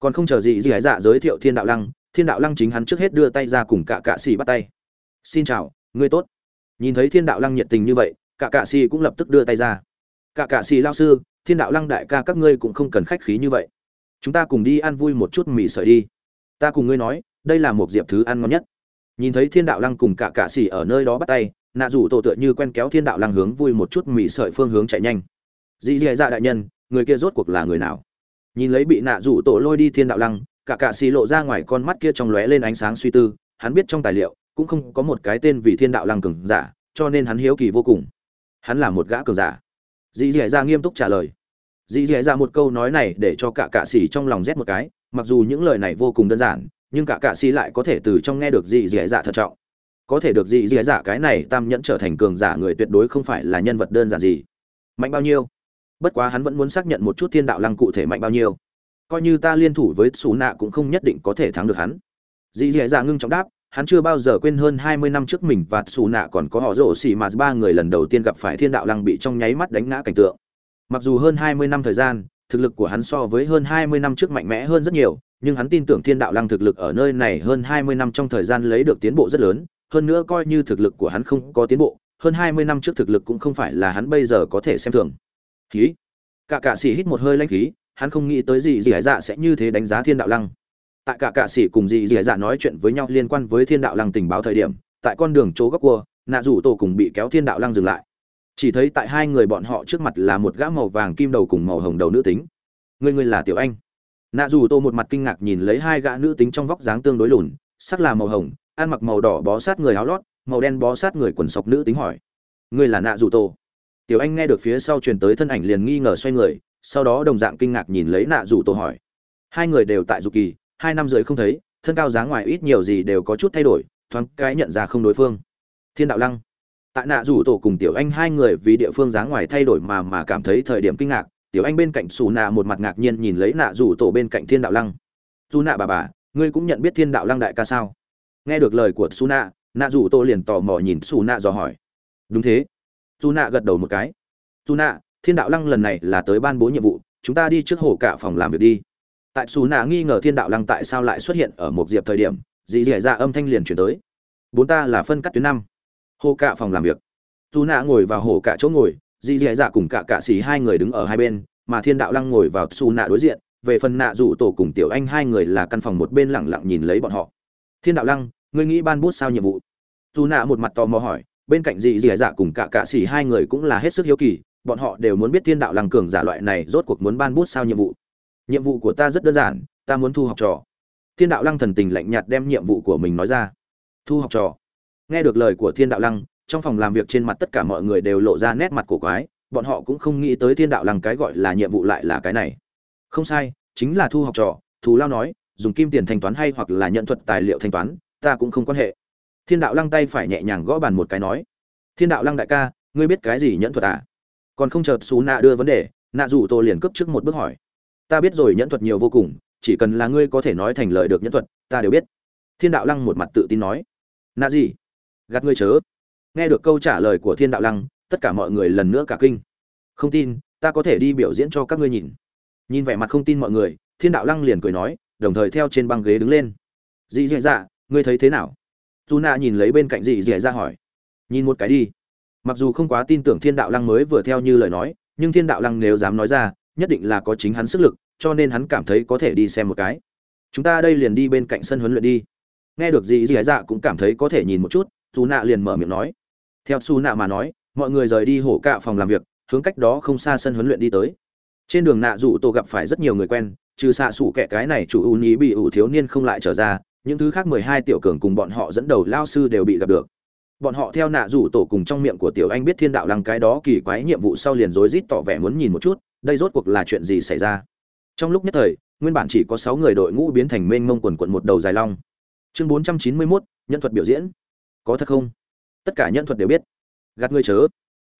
còn không chờ gì gì hải dạ giới thiệu thiên đạo lăng, thiên đạo lăng chính hắn trước hết đưa tay ra cùng cả cạ xì bắt tay. Xin chào, ngươi tốt. Nhìn thấy thiên đạo lăng nhiệt tình như vậy, cả cạ xì cũng lập tức đưa tay ra. Cả cạ xì lao sư, thiên đạo lăng đại ca các ngươi cũng không cần khách khí như vậy. Chúng ta cùng đi ăn vui một chút mì sợi đi. Ta cùng ngươi nói, đây là một diệp thứ ăn ngon nhất. Nhìn thấy thiên đạo lăng cùng cả cạ xì ở nơi đó bắt tay, nạ rủ tổ tựa như quen kéo thiên đạo lăng hướng vui một chút mì sợi phương hướng chạy nhanh. Dì dì dạ đại nhân, người kia rốt cuộc là người nào? Nhìn lấy bị nạ rủ tổ lôi đi thiên đạo lăng, cả cạ xì lộ ra ngoài con mắt kia trong lóe lên ánh sáng suy tư, hắn biết trong tài liệu cũng không có một cái tên vì thiên đạo lăng cường giả, cho nên hắn hiếu kỳ vô cùng. Hắn là một gã cường giả. Dì dì ra nghiêm túc trả lời. Dì dì ra một câu nói này để cho cả cạ xì trong lòng rét một cái, mặc dù những lời này vô cùng đơn giản, nhưng cả cạ xì lại có thể từ trong nghe được dì dì dạ thận trọng. Có thể được dì dì dạ cái này tam nhẫn trở thành cường giả người tuyệt đối không phải là nhân vật đơn giản gì. Mạnh bao nhiêu? Bất quá hắn vẫn muốn xác nhận một chút thiên đạo lăng cụ thể mạnh bao nhiêu. Coi như ta liên thủ với xù nạ cũng không nhất định có thể thắng được hắn. Dì dì dạ ngưng trọng đáp, hắn chưa bao giờ quên hơn hai mươi năm trước mình và xù nạ còn có họ rổ xì mà ba người lần đầu tiên gặp phải thiên đạo lăng bị trong nháy mắt đánh ngã cảnh tượng. Mặc dù hơn hai mươi năm thời gian, thực lực của hắn so với hơn hai mươi năm trước mạnh mẽ hơn rất nhiều, nhưng hắn tin tưởng thiên đạo lăng thực lực ở nơi này hơn hai mươi năm trong thời gian lấy được tiến bộ rất lớn, hơn nữa coi như thực lực của hắn không có tiến bộ, hơn hai mươi năm trước thực lực cũng không phải là hắn bây giờ có thể xem thường khí. Cả cạ sĩ hít một hơi lanh khí, hắn không nghĩ tới gì gì hải dạ sẽ như thế đánh giá thiên đạo lăng. Tại cả cạ sĩ cùng dì dì dạ nói chuyện với nhau liên quan với thiên đạo lăng tình báo thời điểm, tại con đường chỗ góc cua, nạ rủ tổ cùng bị kéo thiên đạo lăng dừng lại. Chỉ thấy tại hai người bọn họ trước mặt là một gã màu vàng kim đầu cùng màu hồng đầu nữ tính. Người người là tiểu anh. Nạ rủ tổ một mặt kinh ngạc nhìn lấy hai gã nữ tính trong vóc dáng tương đối lùn, sắc là màu hồng, ăn mặc màu đỏ bó sát người áo lót, màu đen bó sát người quần sọc nữ tính hỏi. Người là nạ rủ tổ? Tiểu anh nghe được phía sau truyền tới thân ảnh liền nghi ngờ xoay người, sau đó đồng dạng kinh ngạc nhìn lấy nạ rủ tổ hỏi. Hai người đều tại dục kỳ, hai năm rưỡi không thấy, thân cao dáng ngoài ít nhiều gì đều có chút thay đổi, thoáng cái nhận ra không đối phương. Thiên đạo lăng. Tại nạ rủ tổ cùng tiểu anh hai người vì địa phương dáng ngoài thay đổi mà mà cảm thấy thời điểm kinh ngạc, tiểu anh bên cạnh xù nạ một mặt ngạc nhiên nhìn lấy nạ rủ tổ bên cạnh thiên đạo lăng. Dù nạ bà bà, ngươi cũng nhận biết thiên đạo lăng đại ca sao? Nghe được lời của xù nạ nạ rủ tổ liền tò mò nhìn xù nạ dò hỏi. Đúng thế su nạ gật đầu một cái. Su nạ thiên đạo lăng lần này là tới ban bố nhiệm vụ, chúng ta đi trước hồ cả phòng làm việc đi. Tại su nạ nghi ngờ thiên đạo lăng tại sao lại xuất hiện ở một diệp thời điểm, dì dì ra âm thanh liền chuyển tới. Bốn ta là phân cắt tuyến năm, hồ cả phòng làm việc. Su nạ ngồi vào hồ cả chỗ ngồi, dì dì dạ cùng cả cạ xì hai người đứng ở hai bên, mà thiên đạo lăng ngồi vào su nạ đối diện, về phần nạ rủ tổ cùng tiểu anh hai người là căn phòng một bên lẳng lặng nhìn lấy bọn họ. Thiên đạo lăng, ngươi nghĩ ban bút sao nhiệm vụ? Dù nạ một mặt tò mò hỏi bên cạnh dì dì dạ cùng cả cạ xỉ hai người cũng là hết sức hiếu kỳ, bọn họ đều muốn biết thiên đạo lăng cường giả loại này rốt cuộc muốn ban bút sao nhiệm vụ. Nhiệm vụ của ta rất đơn giản, ta muốn thu học trò. Thiên đạo lăng thần tình lạnh nhạt đem nhiệm vụ của mình nói ra. Thu học trò. Nghe được lời của thiên đạo lăng, trong phòng làm việc trên mặt tất cả mọi người đều lộ ra nét mặt cổ quái, bọn họ cũng không nghĩ tới thiên đạo lăng cái gọi là nhiệm vụ lại là cái này. Không sai, chính là thu học trò, thù lao nói, dùng kim tiền thanh toán hay hoặc là nhận thuật tài liệu thanh toán, ta cũng không quan hệ thiên đạo lăng tay phải nhẹ nhàng gõ bàn một cái nói, thiên đạo lăng đại ca, ngươi biết cái gì nhẫn thuật à? Còn không chợt xú nạ đưa vấn đề nạ rủ tô liền cấp trước một bước hỏi, ta biết rồi, nhẫn thuật nhiều vô cùng, chỉ cần là ngươi có thể nói thành lời được nhẫn thuật, ta đều biết. Thiên đạo lăng một mặt tự tin nói nạ gì? Gạt ngươi chớ. Nghe được câu trả lời của thiên đạo lăng, tất cả mọi người lần nữa cả kinh. Không tin, ta có thể đi biểu diễn cho các ngươi nhìn. Nhìn vẻ mặt không tin mọi người, thiên đạo lăng liền cười nói, đồng thời theo trên băng ghế đứng lên. Dị dì dạ ngươi thấy thế nào? Dù nạ nhìn lấy bên cạnh dì dì ra hỏi. Nhìn một cái đi. Mặc dù không quá tin tưởng thiên đạo lăng mới vừa theo như lời nói, nhưng thiên đạo lăng nếu dám nói ra, nhất định là có chính hắn sức lực, cho nên hắn cảm thấy có thể đi xem một cái. Chúng ta đây liền đi bên cạnh sân huấn luyện đi. Nghe được dì dì dạ cũng cảm thấy có thể nhìn một chút dù nạ liền mở miệng nói. Theo su nạ mà nói, mọi người rời đi hổ cạ phòng làm việc, hướng cách đó không xa sân huấn luyện đi tới. Trên đường nạ dụ tổ gặp phải rất nhiều người quen, trừ xạ xủ kẻ cái này chủ ưu nhí bị ủ thiếu niên không lại trở ra những thứ khác mười hai tiểu cường cùng bọn họ dẫn đầu lao sư đều bị gặp được. Bọn họ theo nạ rủ tổ cùng trong miệng của tiểu anh biết thiên đạo lăng cái đó kỳ quái nhiệm vụ sau liền rối rít tỏ vẻ muốn nhìn một chút, đây rốt cuộc là chuyện gì xảy ra. Trong lúc nhất thời, nguyên bản chỉ có sáu người đội ngũ biến thành mênh mông quần quận một đầu dài long. Chương bốn trăm chín mươi mốt, nhân thuật biểu diễn. Có thật không? Tất cả nhân thuật đều biết. Gạt ngươi chớ.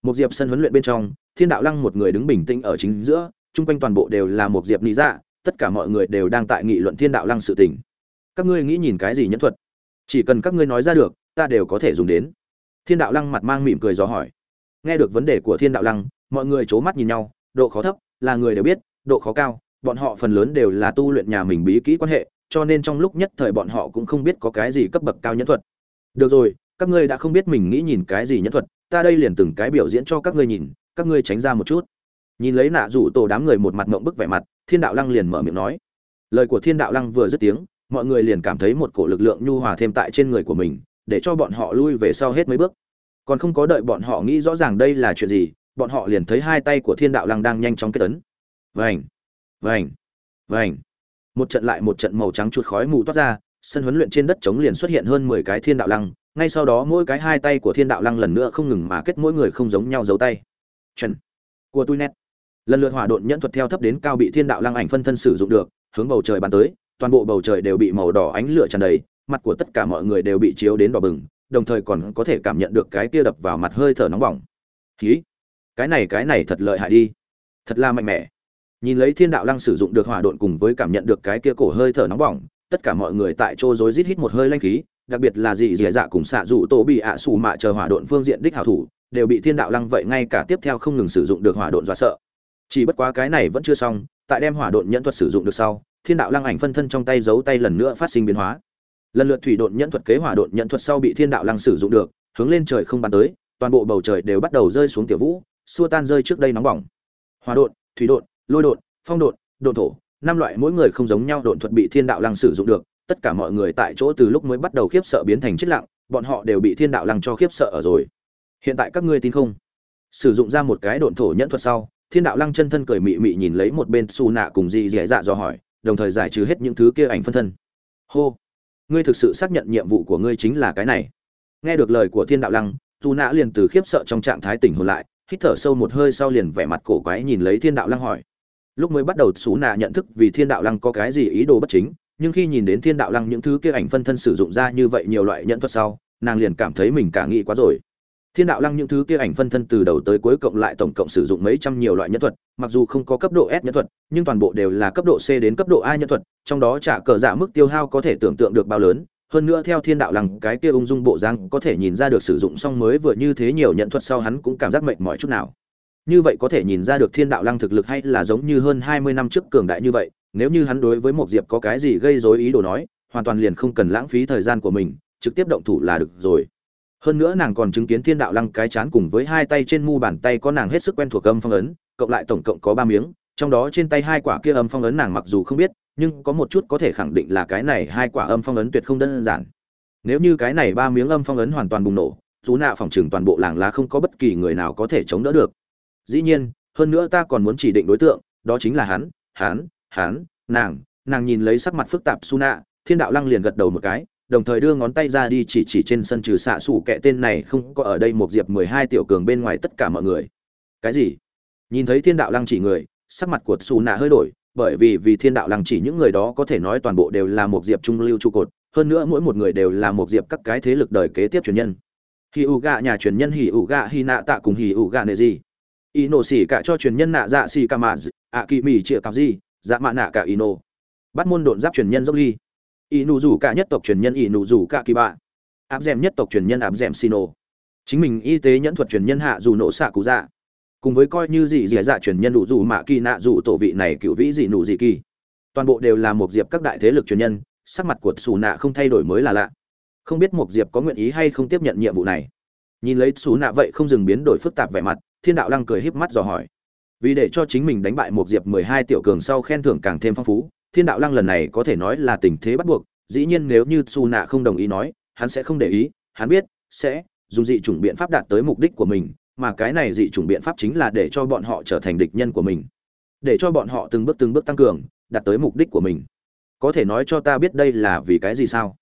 Một diệp sân huấn luyện bên trong, thiên đạo lăng một người đứng bình tĩnh ở chính giữa, chung quanh toàn bộ đều là một diệp lý dạ tất cả mọi người đều đang tại nghị luận thiên đạo lăng sự tình các ngươi nghĩ nhìn cái gì nhẫn thuật? Chỉ cần các ngươi nói ra được, ta đều có thể dùng đến. Thiên đạo lăng mặt mang mỉm cười dò hỏi. Nghe được vấn đề của thiên đạo lăng, mọi người c h ố mắt nhìn nhau, độ khó thấp là người đều biết, độ khó cao, bọn họ phần lớn đều là tu luyện nhà mình bí kỹ quan hệ, cho nên trong lúc nhất thời bọn họ cũng không biết có cái gì cấp bậc cao nhẫn thuật. Được rồi, các ngươi đã không biết mình nghĩ nhìn cái gì nhẫn thuật, ta đây liền từng cái biểu diễn cho các ngươi nhìn, các ngươi tránh ra một chút. Nhìn lấy nạ rủ tổ đám người một mặt mộng bức vẻ mặt, thiên đạo lăng liền mở miệng nói. Lời của thiên đạo lăng vừa dứt tiếng mọi người liền cảm thấy một cổ lực lượng nhu hòa thêm tại trên người của mình để cho bọn họ lui về sau hết mấy bước. Còn không có đợi bọn họ nghĩ rõ ràng đây là chuyện gì bọn họ liền thấy hai tay của thiên đạo lăng đang nhanh chóng kết tấn vành! Vành! Vành! Một trận lại một trận màu trắng chuột khói mù toát ra sân huấn luyện trên đất trống liền xuất hiện hơn mười cái thiên đạo lăng ngay sau đó mỗi cái hai tay của thiên đạo lăng lần nữa không ngừng mà kết mỗi người không giống nhau giấu tay. Trần, của tôi nét! Lần lượt hỏa độn nhẫn thuật theo thấp đến cao bị thiên đạo lăng ảnh phân thân sử dụng được hướng bầu trời bắn tới toàn bộ bầu trời đều bị màu đỏ ánh lửa tràn đầy, mặt của tất cả mọi người đều bị chiếu đến đỏ bừng, đồng thời còn có thể cảm nhận được cái kia đập vào mặt hơi thở nóng bỏng. Khí cái này cái này thật lợi hại đi. Thật là mạnh mẽ. Nhìn lấy thiên đạo lăng sử dụng được hỏa độn cùng với cảm nhận được cái kia cổ hơi thở nóng bỏng, tất cả mọi người tại chỗ rối rít hít một hơi lanh khí, đặc biệt là dị dị dạ cùng xạ dụ tổ bị ạ à xù mạ chờ hỏa độn phương diện đích hảo thủ, đều bị thiên đạo lăng vậy ngay cả tiếp theo không ngừng sử dụng được hỏa độn dọa sợ. Chỉ bất quá cái này vẫn chưa xong, tại đem hỏa độn nhận thuật sử dụng được sau thiên đạo lăng ảnh phân thân trong tay giấu tay lần nữa phát sinh biến hóa. Lần lượt thủy đột nhẫn thuật kế hỏa đột nhẫn thuật sau bị thiên đạo lăng sử dụng được hướng lên trời không bắn tới toàn bộ bầu trời đều bắt đầu rơi xuống tiểu vũ xua tan rơi trước đây nóng bỏng. Hỏa đột, thủy đột, lôi đột, phong đột, đột thổ năm loại mỗi người không giống nhau đột thuật bị thiên đạo lăng sử dụng được tất cả mọi người tại chỗ từ lúc mới bắt đầu khiếp sợ biến thành chết lặng bọn họ đều bị thiên đạo lăng cho khiếp sợ ở rồi. Hiện tại các ngươi tin không? Sử dụng ra một cái độn thổ nhẫn thuật sau thiên đạo lăng chân thân cười mị mị nhìn lấy một bên xù nạ cùng dị dẻ dạ dò hỏi đồng thời giải trừ hết những thứ kia ảnh phân thân. Hô, ngươi thực sự xác nhận nhiệm vụ của ngươi chính là cái này? Nghe được lời của thiên đạo lăng dù Nã liền từ khiếp sợ trong trạng thái tỉnh hồn lại, hít thở sâu một hơi sau liền vẻ mặt cổ quái nhìn lấy thiên đạo lăng hỏi. Lúc mới bắt đầu xú nạ nhận thức vì thiên đạo lăng có cái gì ý đồ bất chính, nhưng khi nhìn đến thiên đạo lăng những thứ kia ảnh phân thân sử dụng ra như vậy nhiều loại nhận thuật sau, nàng liền cảm thấy mình cả nghĩ quá rồi thiên đạo lăng những thứ kia ảnh phân thân từ đầu tới cuối cộng lại tổng cộng sử dụng mấy trăm nhiều loại nhân thuật, mặc dù không có cấp độ s nhân thuật, nhưng toàn bộ đều là cấp độ c đến cấp độ a nhân thuật, trong đó trả cờ dạ mức tiêu hao có thể tưởng tượng được bao lớn. Hơn nữa theo thiên đạo lăng cái kia ung dung bộ răng có thể nhìn ra được sử dụng xong mới vừa như thế nhiều nhận thuật sau hắn cũng cảm giác mệt mỏi chút nào. Như vậy có thể nhìn ra được thiên đạo lăng thực lực hay là giống như hơn hai mươi năm trước cường đại như vậy, nếu như hắn đối với một diệp có cái gì gây rối ý đồ nói, hoàn toàn liền không cần lãng phí thời gian của mình, trực tiếp động thủ là được rồi hơn nữa nàng còn chứng kiến thiên đạo lăng cái chán cùng với hai tay trên mu bàn tay có nàng hết sức quen thuộc âm phong ấn, cộng lại tổng cộng có ba miếng, trong đó trên tay hai quả kia âm phong ấn nàng mặc dù không biết, nhưng có một chút có thể khẳng định là cái này hai quả âm phong ấn tuyệt không đơn giản. Nếu như cái này ba miếng âm phong ấn hoàn toàn bùng nổ chú nạ phòng trừng toàn bộ làng lá không có bất kỳ người nào có thể chống đỡ được. Dĩ nhiên, hơn nữa ta còn muốn chỉ định đối tượng, đó chính là hắn hắn hắn, nàng. Nàng nhìn lấy sắc mặt phức tạp su nạ thiên đạo lăng liền gật đầu một cái đồng thời đưa ngón tay ra đi chỉ chỉ trên sân trừ xạ xủ kệ tên này không có ở đây một diệp mười hai tiểu cường bên ngoài tất cả mọi người. Cái gì? Nhìn thấy thiên đạo lăng chỉ người, sắc mặt của xù nạ hơi đổi, bởi vì vì thiên đạo lăng chỉ những người đó có thể nói toàn bộ đều là một diệp trung lưu trụ cột, hơn nữa mỗi một người đều là một diệp các cái thế lực đời kế tiếp truyền nhân. Hì ủ gạ nhà truyền nhân hì ủ gạ hì nạ tạ cùng hì ủ gạ nệ gì y nổ xỉ cả cho truyền nhân nạ dạ xì ca mạ ạ kỳ mì chĩa cặp gì dạ mạ nạ cả y nổ. Bắt môn độn giáp truyền nhân dốc ly y nụ rủ cả nhất tộc truyền nhân y nụ rủ cả kỳ bạ. Áp d nhất tộc truyền nhân áp d xin ô. chính mình y tế nhẫn thuật truyền nhân hạ dù nổ xạ cụ dạ. Cùng với coi như dị dị dạ truyền nhân đủ dù mạ kỳ nạ dù tổ vị này cựu vĩ dị nụ dị kỳ. Toàn bộ đều là một diệp các đại thế lực truyền nhân, sắc mặt của xù nạ không thay đổi mới là lạ. Không biết một diệp có nguyện ý hay không tiếp nhận nhiệm vụ này. Nhìn lấy xù nạ vậy không dừng biến đổi phức tạp vẻ mặt, thiên đạo lăng cười híp mắt dò hỏi. Vì để cho chính mình đánh bại một diệp mười hai tiểu cường sau khen thưởng càng thêm phong phú thiên đạo lăng lần này có thể nói là tình thế bắt buộc, dĩ nhiên nếu như xù nạ không đồng ý nói, hắn sẽ không để ý, hắn biết, sẽ dùng dị chủng biện pháp đạt tới mục đích của mình, mà cái này dị chủng biện pháp chính là để cho bọn họ trở thành địch nhân của mình. Để cho bọn họ từng bước từng bước tăng cường, đạt tới mục đích của mình. Có thể nói cho ta biết đây là vì cái gì sao?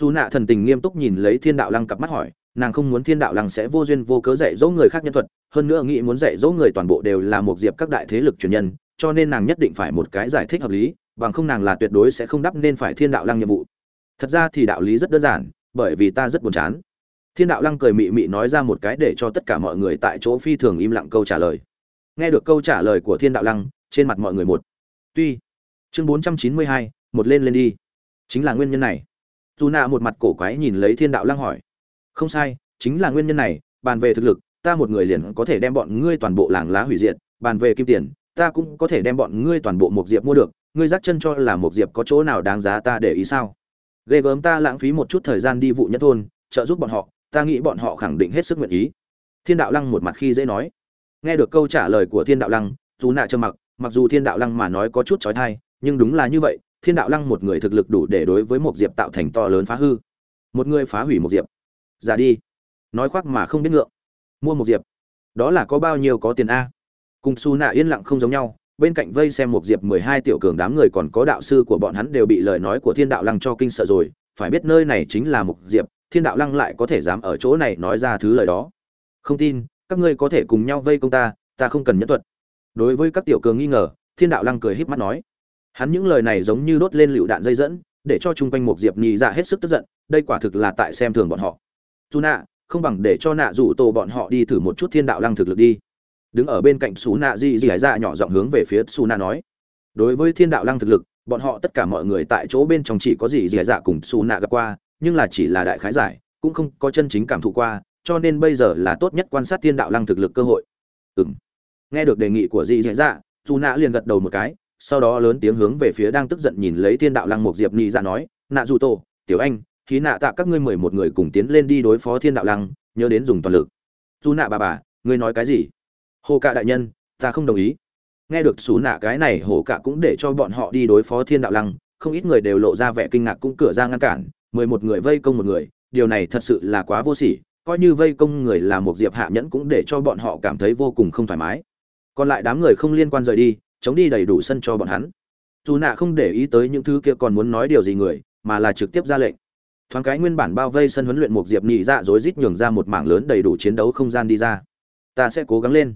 Dù nạ thần tình nghiêm túc nhìn lấy thiên đạo lăng cặp mắt hỏi, nàng không muốn thiên đạo lăng sẽ vô duyên vô cớ dạy dỗ người khác nhân thuật, hơn nữa nghĩ muốn dạy dỗ người toàn bộ đều là một diệp các đại thế lực truyền nhân, cho nên nàng nhất định phải một cái giải thích hợp lý bằng không nàng là tuyệt đối sẽ không đắp nên phải thiên đạo lăng nhiệm vụ. Thật ra thì đạo lý rất đơn giản, bởi vì ta rất buồn chán. Thiên đạo lăng cười mị mị nói ra một cái để cho tất cả mọi người tại chỗ phi thường im lặng câu trả lời. Nghe được câu trả lời của thiên đạo lăng, trên mặt mọi người một. Tuy, chương bốn trăm chín mươi hai, một lên lên đi. Chính là nguyên nhân này. Dù nạ một mặt cổ quái nhìn lấy thiên đạo lăng hỏi. Không sai, chính là nguyên nhân này, bàn về thực lực, ta một người liền có thể đem bọn ngươi toàn bộ làng lá hủy diệt, bàn về kim tiền, ta cũng có thể đem bọn ngươi toàn bộ một diệp mua được ngươi giác chân cho là một diệp có chỗ nào đáng giá ta để ý sao? Ghê gớm ta lãng phí một chút thời gian đi vụ nhất thôn, trợ giúp bọn họ, ta nghĩ bọn họ khẳng định hết sức nguyện ý. Thiên đạo lăng một mặt khi dễ nói. Nghe được câu trả lời của thiên đạo lăng, dù nạ trơ mặc mặc dù thiên đạo lăng mà nói có chút trói thai nhưng đúng là như vậy, thiên đạo lăng một người thực lực đủ để đối với một diệp tạo thành to lớn phá hư. Một người phá hủy một diệp. Giả đi. Nói khoác mà không biết ngượng. Mua một diệp. Đó là có bao nhiêu có tiền a? Cùng su nạ yên lặng không giống nhau bên cạnh vây xem một diệp mười hai tiểu cường đám người còn có đạo sư của bọn hắn đều bị lời nói của thiên đạo lăng cho kinh sợ rồi. Phải biết nơi này chính là một diệp, thiên đạo lăng lại có thể dám ở chỗ này nói ra thứ lời đó. Không tin, các ngươi có thể cùng nhau vây công ta ta không cần nhẫn thuật. Đối với các tiểu cường nghi ngờ, thiên đạo lăng cười híp mắt nói. Hắn những lời này giống như đốt lên lựu đạn dây dẫn, để cho chung quanh một diệp nhì dạ hết sức tức giận, đây quả thực là tại xem thường bọn họ. Dù nạ, không bằng để cho nạ rủ tổ bọn họ đi thử một chút thiên đạo lăng thực lực đi đứng ở bên cạnh xú nạ di di dạ nhỏ giọng hướng về phía xú nạ nói. Đối với thiên đạo lăng thực lực, bọn họ tất cả mọi người tại chỗ bên trong chỉ có gì dì dạ cùng xù nạ gặp qua, nhưng là chỉ là đại khái giải, cũng không có chân chính cảm thụ qua, cho nên bây giờ là tốt nhất quan sát thiên đạo lăng thực lực cơ hội. Ừng nghe được đề nghị của dì dì dạ dù nạ liền gật đầu một cái, sau đó lớn tiếng hướng về phía đang tức giận nhìn lấy thiên đạo lăng một diệp nhị ra dạ nói, nạ dù tổ, tiểu anh, khí nạ tạ các ngươi mười một người cùng tiến lên đi đối phó thiên đạo lăng, nhớ đến dùng toàn lực. Dù nạ bà bà, ngươi nói cái gì? Hồ cạ đại nhân, ta không đồng ý. Nghe được xú nạ cái này, hồ cạ cũng để cho bọn họ đi đối phó thiên đạo lăng. Không ít người đều lộ ra vẻ kinh ngạc cũng cửa ra ngăn cản. Mười một người vây công một người, điều này thật sự là quá vô sỉ. Coi như vây công người là một diệp hạ nhẫn cũng để cho bọn họ cảm thấy vô cùng không thoải mái. Còn lại đám người không liên quan rời đi, chống đi đầy đủ sân cho bọn hắn. Dù nạ không để ý tới những thứ kia còn muốn nói điều gì người, mà là trực tiếp ra lệnh. Thoáng cái nguyên bản bao vây sân huấn luyện một diệp nhị dạ dối rít nhường ra một mảng lớn đầy đủ chiến đấu không gian đi ra. Ta sẽ cố gắng lên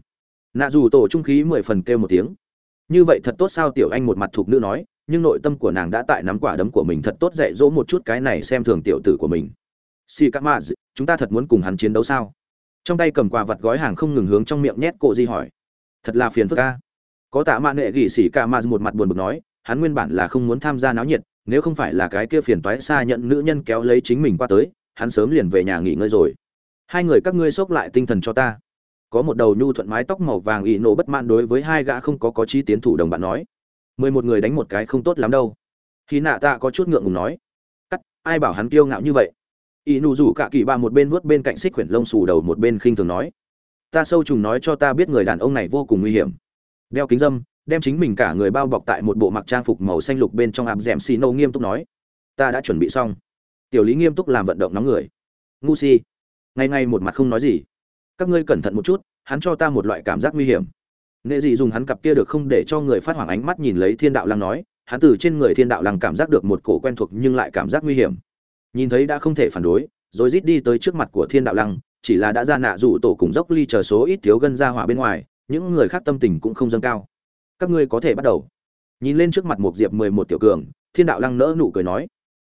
nạ dù tổ trung khí mười phần kêu một tiếng. Như vậy thật tốt sao tiểu anh một mặt thuộc nữ nói, nhưng nội tâm của nàng đã tại nắm quả đấm của mình thật tốt dạy dỗ một chút cái này xem thường tiểu tử của mình. Si cam chúng ta thật muốn cùng hắn chiến đấu sao? Trong tay cầm quà vặt gói hàng không ngừng hướng trong miệng nhét cộ di hỏi. Thật là phiền phức ca có tạ mạ nệ gỉ xỉ ca ma một mặt buồn bực nói, hắn nguyên bản là không muốn tham gia náo nhiệt, nếu không phải là cái kia phiền toái xa nhận nữ nhân kéo lấy chính mình qua tới, hắn sớm liền về nhà nghỉ ngơi rồi. Hai người các ngươi xốc lại tinh thần cho ta có một đầu nhu thuận mái tóc màu vàng ỷ nổ bất mãn đối với hai gã không có có chi tiến thủ đồng bạn nói. Mười một người đánh một cái không tốt lắm đâu. Khi nạ tạ có chút ngượng ngùng nói. Cắt, ai bảo hắn kiêu ngạo như vậy? Ỷ nụ rủ cả kỳ ba một bên vuốt bên cạnh xích quyển lông xù đầu một bên khinh thường nói. Ta sâu trùng nói cho ta biết người đàn ông này vô cùng nguy hiểm. Đeo kính dâm, đem chính mình cả người bao bọc tại một bộ mặc trang phục màu xanh lục bên trong áp d ẻ m xì nâu nghiêm túc nói. Ta đã chuẩn bị xong. Tiểu lý nghiêm túc làm vận động nóng người. Ngu si. Ngay ngay một mặt không nói gì các ngươi cẩn thận một chút, hắn cho ta một loại cảm giác nguy hiểm. Nghệ dị dùng hắn cặp kia được không để cho người phát hoảng ánh mắt nhìn lấy thiên đạo lăng nói, hắn từ trên người thiên đạo lăng cảm giác được một cổ quen thuộc nhưng lại cảm giác nguy hiểm. Nhìn thấy đã không thể phản đối, rồi rít đi tới trước mặt của thiên đạo lăng, chỉ là đã ra nạ rủ tổ cùng dốc ly chờ số ít thiếu gân ra hỏa bên ngoài, những người khác tâm tình cũng không dâng cao. Các ngươi có thể bắt đầu. Nhìn lên trước mặt một diệp mười một tiểu cường, thiên đạo lăng nỡ nụ cười nói.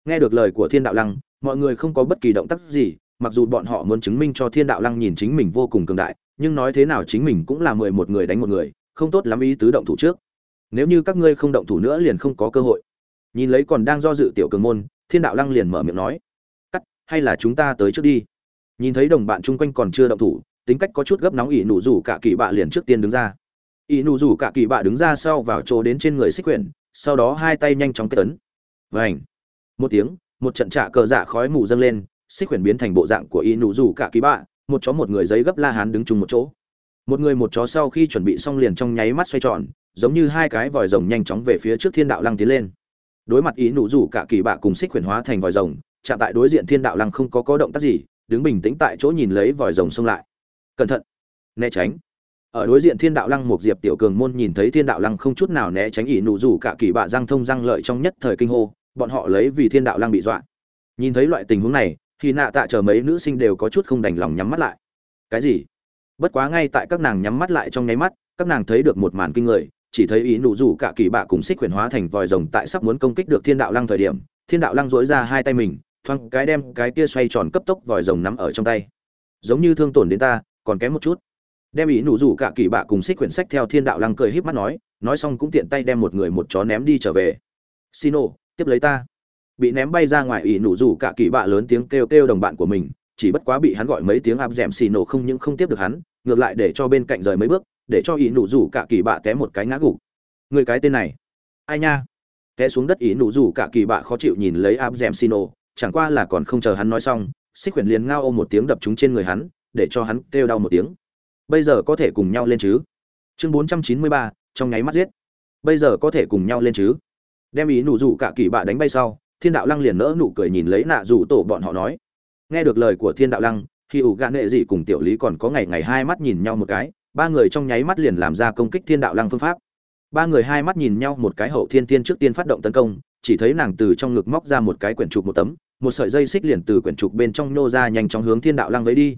Nghe được lời của thiên đạo lăng, mọi người không có bất kỳ động tác gì mặc dù bọn họ muốn chứng minh cho thiên đạo lăng nhìn chính mình vô cùng cường đại, nhưng nói thế nào chính mình cũng là mười một người đánh một người, không tốt lắm ý tứ động thủ trước. Nếu như các ngươi không động thủ nữa liền không có cơ hội. Nhìn lấy còn đang do dự tiểu cường môn, thiên đạo lăng liền mở miệng nói, cắt, hay là chúng ta tới trước đi. Nhìn thấy đồng bạn chung quanh còn chưa động thủ, tính cách có chút gấp nóng ỷ nụ rủ cả kỳ bạ liền trước tiên đứng ra. Ỷ nụ rủ cả kỳ bạ đứng ra sau vào chỗ đến trên người xích quyển, sau đó hai tay nhanh chóng kết tấn vảnh một tiếng, một trận trạ cờ dạ khói mù dâng lên xích quyển biến thành bộ dạng của Y nụ rủ cả kỳ bạ, một chó một người giấy gấp la hán đứng chung một chỗ. Một người một chó sau khi chuẩn bị xong liền trong nháy mắt xoay tròn, giống như hai cái vòi rồng nhanh chóng về phía trước thiên đạo lăng tiến lên. Đối mặt ý nụ rủ cả kỳ bạ cùng xích quyển hóa thành vòi rồng, chạm tại đối diện thiên đạo lăng không có có động tác gì, đứng bình tĩnh tại chỗ nhìn lấy vòi rồng xông lại. Cẩn thận, né tránh. Ở đối diện thiên đạo lăng một diệp tiểu cường môn nhìn thấy thiên đạo lăng không chút nào né tránh ỷ nụ rủ cả kỳ bạ răng thông răng lợi trong nhất thời kinh hô, bọn họ lấy vì thiên đạo lăng bị dọa. Nhìn thấy loại tình huống này thì nạ tạ chờ mấy nữ sinh đều có chút không đành lòng nhắm mắt lại. Cái gì? Bất quá ngay tại các nàng nhắm mắt lại trong nháy mắt các nàng thấy được một màn kinh người chỉ thấy ý nụ rủ cả kỳ bạ cùng xích quyển hóa thành vòi rồng tại sắp muốn công kích được thiên đạo lăng thời điểm thiên đạo lăng dối ra hai tay mình thoáng cái đem cái kia xoay tròn cấp tốc vòi rồng nắm ở trong tay. Giống như thương tổn đến ta còn kém một chút. Đem ý nụ rủ cả kỳ bạ cùng xích quyển sách theo thiên đạo lăng cười híp mắt nói nói xong cũng tiện tay đem một người một chó ném đi trở về. Xin ô, tiếp lấy ta bị ném bay ra ngoài ỷ nụ rủ cả kỳ bạ lớn tiếng kêu kêu đồng bạn của mình, chỉ bất quá bị hắn gọi mấy tiếng áp dẻm xì nổ không những không tiếp được hắn, ngược lại để cho bên cạnh rời mấy bước, để cho ỷ nụ rủ cả kỳ bạ té một cái ngã gục. Người cái tên này, ai nha? Té xuống đất ỷ nụ rủ cả kỳ bạ khó chịu nhìn lấy áp dẻm xì nổ, chẳng qua là còn không chờ hắn nói xong, xích quyển liền ngao ôm một tiếng đập trúng trên người hắn, để cho hắn kêu đau một tiếng. Bây giờ có thể cùng nhau lên chứ? Chương bốn trăm chín mươi ba, trong nháy mắt giết. Bây giờ có thể cùng nhau lên chứ? Đem ý nụ rủ cả kỳ bạ đánh bay sau thiên đạo lăng liền nỡ nụ cười nhìn lấy nạ rủ tổ bọn họ nói. Nghe được lời của thiên đạo lăng, khi ủ gạn nệ dị cùng tiểu lý còn có ngày ngày hai mắt nhìn nhau một cái, ba người trong nháy mắt liền làm ra công kích thiên đạo lăng phương pháp. Ba người hai mắt nhìn nhau một cái hậu thiên tiên trước tiên phát động tấn công, chỉ thấy nàng từ trong ngực móc ra một cái quyển trục một tấm, một sợi dây xích liền từ quyển trục bên trong nô ra nhanh chóng hướng thiên đạo lăng vấy đi.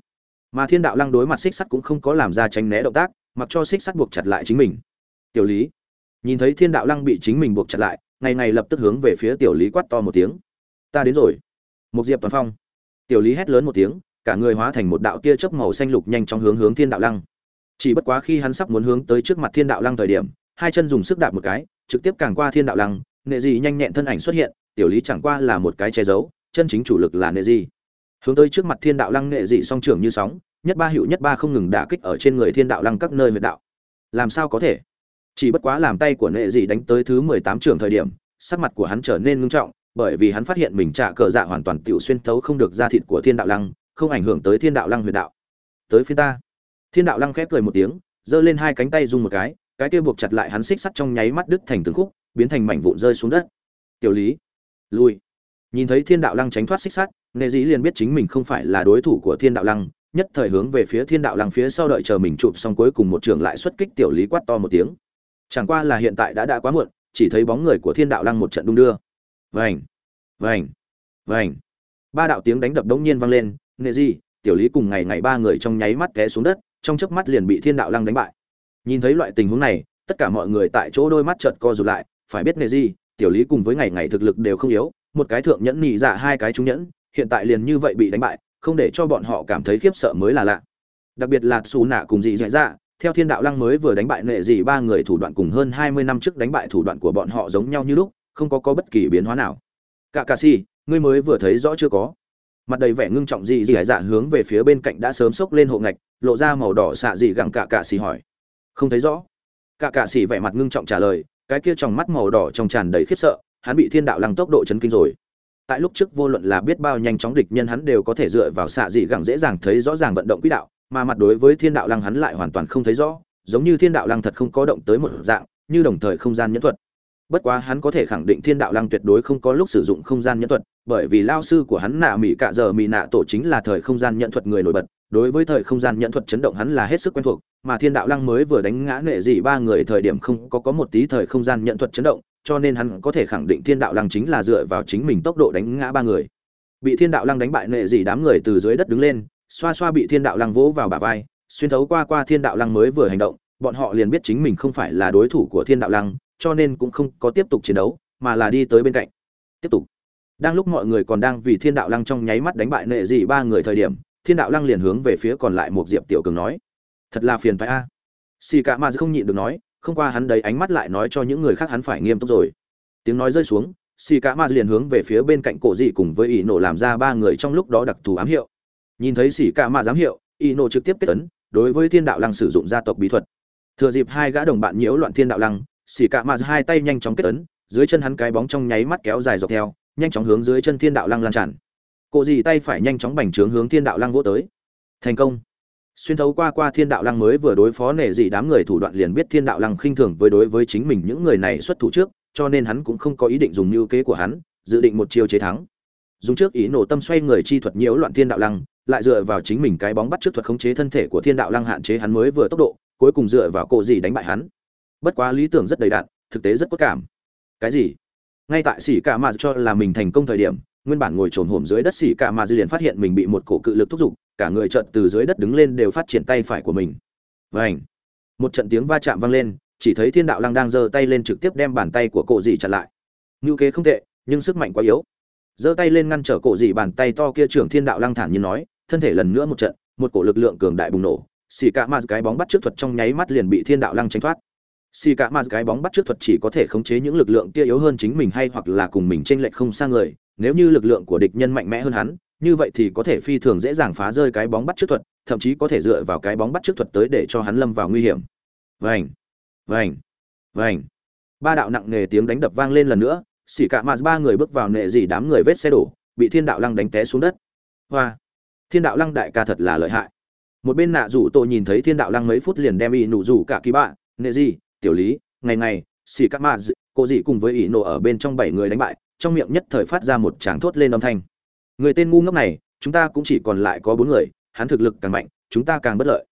Mà thiên đạo lăng đối mặt xích sắt cũng không có làm ra tránh né động tác, mặc cho xích sắt buộc chặt lại chính mình. Tiểu lý. Nhìn thấy thiên đạo lăng bị chính mình buộc chặt lại ngày ngày lập tức hướng về phía tiểu lý quát to một tiếng. Ta đến rồi. Một diệp toàn phong. Tiểu lý hét lớn một tiếng, cả người hóa thành một đạo tia chớp màu xanh lục nhanh chóng hướng hướng thiên đạo lăng. Chỉ bất quá khi hắn sắp muốn hướng tới trước mặt thiên đạo lăng thời điểm, hai chân dùng sức đạp một cái, trực tiếp càng qua thiên đạo lăng, nệ gì nhanh nhẹn thân ảnh xuất hiện, tiểu lý chẳng qua là một cái che giấu, chân chính chủ lực là nệ gì hướng tới trước mặt thiên đạo lăng nệ dị song trưởng như sóng, nhất ba hiệu nhất ba không ngừng đả kích ở trên người thiên đạo lăng các nơi huyệt đạo. Làm sao có thể? Chỉ bất quá làm tay của nệ dị đánh tới thứ mười tám trường thời điểm, sắc mặt của hắn trở nên ngưng trọng, bởi vì hắn phát hiện mình trả cờ dạ hoàn toàn tiểu xuyên thấu không được da thịt của thiên đạo lăng, không ảnh hưởng tới thiên đạo lăng huyền đạo. Tới phía ta. Thiên đạo lăng khép cười một tiếng, giơ lên hai cánh tay dùng một cái cái kia buộc chặt lại hắn xích sắt trong nháy mắt đứt thành từng khúc, biến thành mảnh vụn rơi xuống đất. Tiểu lý, lui. Nhìn thấy thiên đạo lăng tránh thoát xích sắt, nệ dĩ liền biết chính mình không phải là đối thủ của thiên đạo lăng, nhất thời hướng về phía thiên đạo lăng phía sau đợi chờ mình chụp xong cuối cùng một trường lại xuất kích tiểu lý quát to một tiếng chẳng qua là hiện tại đã đã quá muộn, chỉ thấy bóng người của thiên đạo lăng một trận đung đưa. Vành vành vành. Ba đạo tiếng đánh đập đống nhiên vang lên nghệ gì tiểu lý cùng ngày ngày ba người trong nháy mắt té xuống đất, trong chớp mắt liền bị thiên đạo lăng đánh bại. Nhìn thấy loại tình huống này, tất cả mọi người tại chỗ đôi mắt chợt co rụt lại, phải biết nghệ gì tiểu lý cùng với ngày ngày thực lực đều không yếu, một cái thượng nhẫn nhị dạ hai cái trung nhẫn, hiện tại liền như vậy bị đánh bại, không để cho bọn họ cảm thấy khiếp sợ mới là lạ. Đặc biệt là xù nạ cùng dị dạ dạ theo thiên đạo lăng mới vừa đánh bại nệ dị ba người thủ đoạn cùng hơn hai mươi năm trước đánh bại thủ đoạn của bọn họ giống nhau như lúc, không có có bất kỳ biến hóa nào. Cả cà si, ngươi mới vừa thấy rõ chưa có. Mặt đầy vẻ ngưng trọng dị dị dạ hướng về phía bên cạnh đã sớm xốc lên hộ ngạch, lộ ra màu đỏ xạ dị gặng cả cà si hỏi. Không thấy rõ. Cả cà si vẻ mặt ngưng trọng trả lời, cái kia trong mắt màu đỏ trong tràn đầy khiếp sợ, hắn bị thiên đạo lăng tốc độ chấn kinh rồi tại lúc trước vô luận là biết bao nhanh chóng địch nhân hắn đều có thể dựa vào xạ dị gẳng dễ dàng thấy rõ ràng vận động quỹ đạo, mà mặt đối với thiên đạo lăng hắn lại hoàn toàn không thấy rõ, giống như thiên đạo lăng thật không có động tới một dạng, như đồng thời không gian nhẫn thuật. Bất quá hắn có thể khẳng định thiên đạo lăng tuyệt đối không có lúc sử dụng không gian nhẫn thuật, bởi vì lao sư của hắn nạ mỹ cạ giờ mỹ nạ tổ chính là thời không gian nhẫn thuật người nổi bật, đối với thời không gian nhẫn thuật chấn động hắn là hết sức quen thuộc, mà thiên đạo lăng mới vừa đánh ngã nệ dị ba người thời điểm không có có một tí thời không gian nhẫn thuật chấn động cho nên hắn có thể khẳng định thiên đạo lăng chính là dựa vào chính mình tốc độ đánh ngã ba người. Bị thiên đạo lăng đánh bại nệ dị đám người từ dưới đất đứng lên, xoa xoa bị thiên đạo lăng vỗ vào bả vai, xuyên thấu qua qua thiên đạo lăng mới vừa hành động, bọn họ liền biết chính mình không phải là đối thủ của thiên đạo lăng, cho nên cũng không có tiếp tục chiến đấu, mà là đi tới bên cạnh. Tiếp tục. Đang lúc mọi người còn đang vì thiên đạo lăng trong nháy mắt đánh bại nệ dị ba người thời điểm, thiên đạo lăng liền hướng về phía còn lại một diệp tiểu cường nói, thật là phiền phải a. Xì cả mà không nhịn được nói không qua hắn đấy ánh mắt lại nói cho những người khác hắn phải nghiêm túc rồi. Tiếng nói rơi xuống xì cả ma liền hướng về phía bên cạnh cổ dị cùng với ỷ nổ làm ra ba người trong lúc đó đặc thù ám hiệu. Nhìn thấy xì cả ma giám hiệu ỷ nổ trực tiếp kết tấn đối với thiên đạo lăng sử dụng gia tộc bí thuật. Thừa dịp hai gã đồng bạn nhiễu loạn thiên đạo lăng xì cả ma hai tay nhanh chóng kết tấn dưới chân hắn cái bóng trong nháy mắt kéo dài dọc theo, nhanh chóng hướng dưới chân thiên đạo lăng lan tràn. Cổ dị tay phải nhanh chóng bành trướng hướng thiên đạo lăng vỗ tới. Thành công xuyên thấu qua qua thiên đạo lăng mới vừa đối phó nể gì đám người thủ đoạn liền biết thiên đạo lăng khinh thường với đối với chính mình những người này xuất thủ trước, cho nên hắn cũng không có ý định dùng mưu kế của hắn, dự định một chiêu chế thắng. Dùng trước ý nổ tâm xoay người chi thuật nhiễu loạn thiên đạo lăng, lại dựa vào chính mình cái bóng bắt trước thuật khống chế thân thể của thiên đạo lăng hạn chế hắn mới vừa tốc độ, cuối cùng dựa vào cộ gì đánh bại hắn. Bất quá lý tưởng rất đầy đạn thực tế rất cốt cảm. Cái gì? Ngay tại xỉ cả mà cho là mình thành công thời điểm, nguyên bản ngồi trồn hổm dưới đất xỉ cả mà dư liền phát hiện mình bị một cổ cự lực thúc giục cả người chợt từ dưới đất đứng lên đều phát triển tay phải của mình. Vảnh một trận tiếng va chạm vang lên, chỉ thấy thiên đạo lăng đang giơ tay lên trực tiếp đem bàn tay của cổ dị chặn lại. Ngữ kế không tệ, nhưng sức mạnh quá yếu. Giơ tay lên ngăn trở cổ dị bàn tay to kia trưởng thiên đạo lăng thản nhiên nói, thân thể lần nữa một trận, một cổ lực lượng cường đại bùng nổ. Xì cả ma cái bóng bắt trước thuật trong nháy mắt liền bị thiên đạo lăng tránh thoát. Xì cả ma cái bóng bắt trước thuật chỉ có thể khống chế những lực lượng kia yếu hơn chính mình hay hoặc là cùng mình chênh lệch không xa người. Nếu như lực lượng của địch nhân mạnh mẽ hơn hắn như vậy thì có thể phi thường dễ dàng phá rơi cái bóng bắt trước thuật thậm chí có thể dựa vào cái bóng bắt trước thuật tới để cho hắn lâm vào nguy hiểm. Vành vành vành. Ba đạo nặng nề tiếng đánh đập vang lên lần nữa xỉ cả mà ba người bước vào nệ gì đám người vết xe đổ bị thiên đạo lăng đánh té xuống đất. Hoa thiên đạo lăng đại ca thật là lợi hại. Một bên nạ rủ tôi nhìn thấy thiên đạo lăng mấy phút liền đem y nụ rủ cả kỳ bạ nệ gì, tiểu lý ngày ngày xỉ cả mà, cô dị cùng với ỷ nổ ở bên trong bảy người đánh bại trong miệng nhất thời phát ra một tràng thốt lên âm thanh người tên ngu ngốc này, chúng ta cũng chỉ còn lại có bốn người, hắn thực lực càng mạnh, chúng ta càng bất lợi.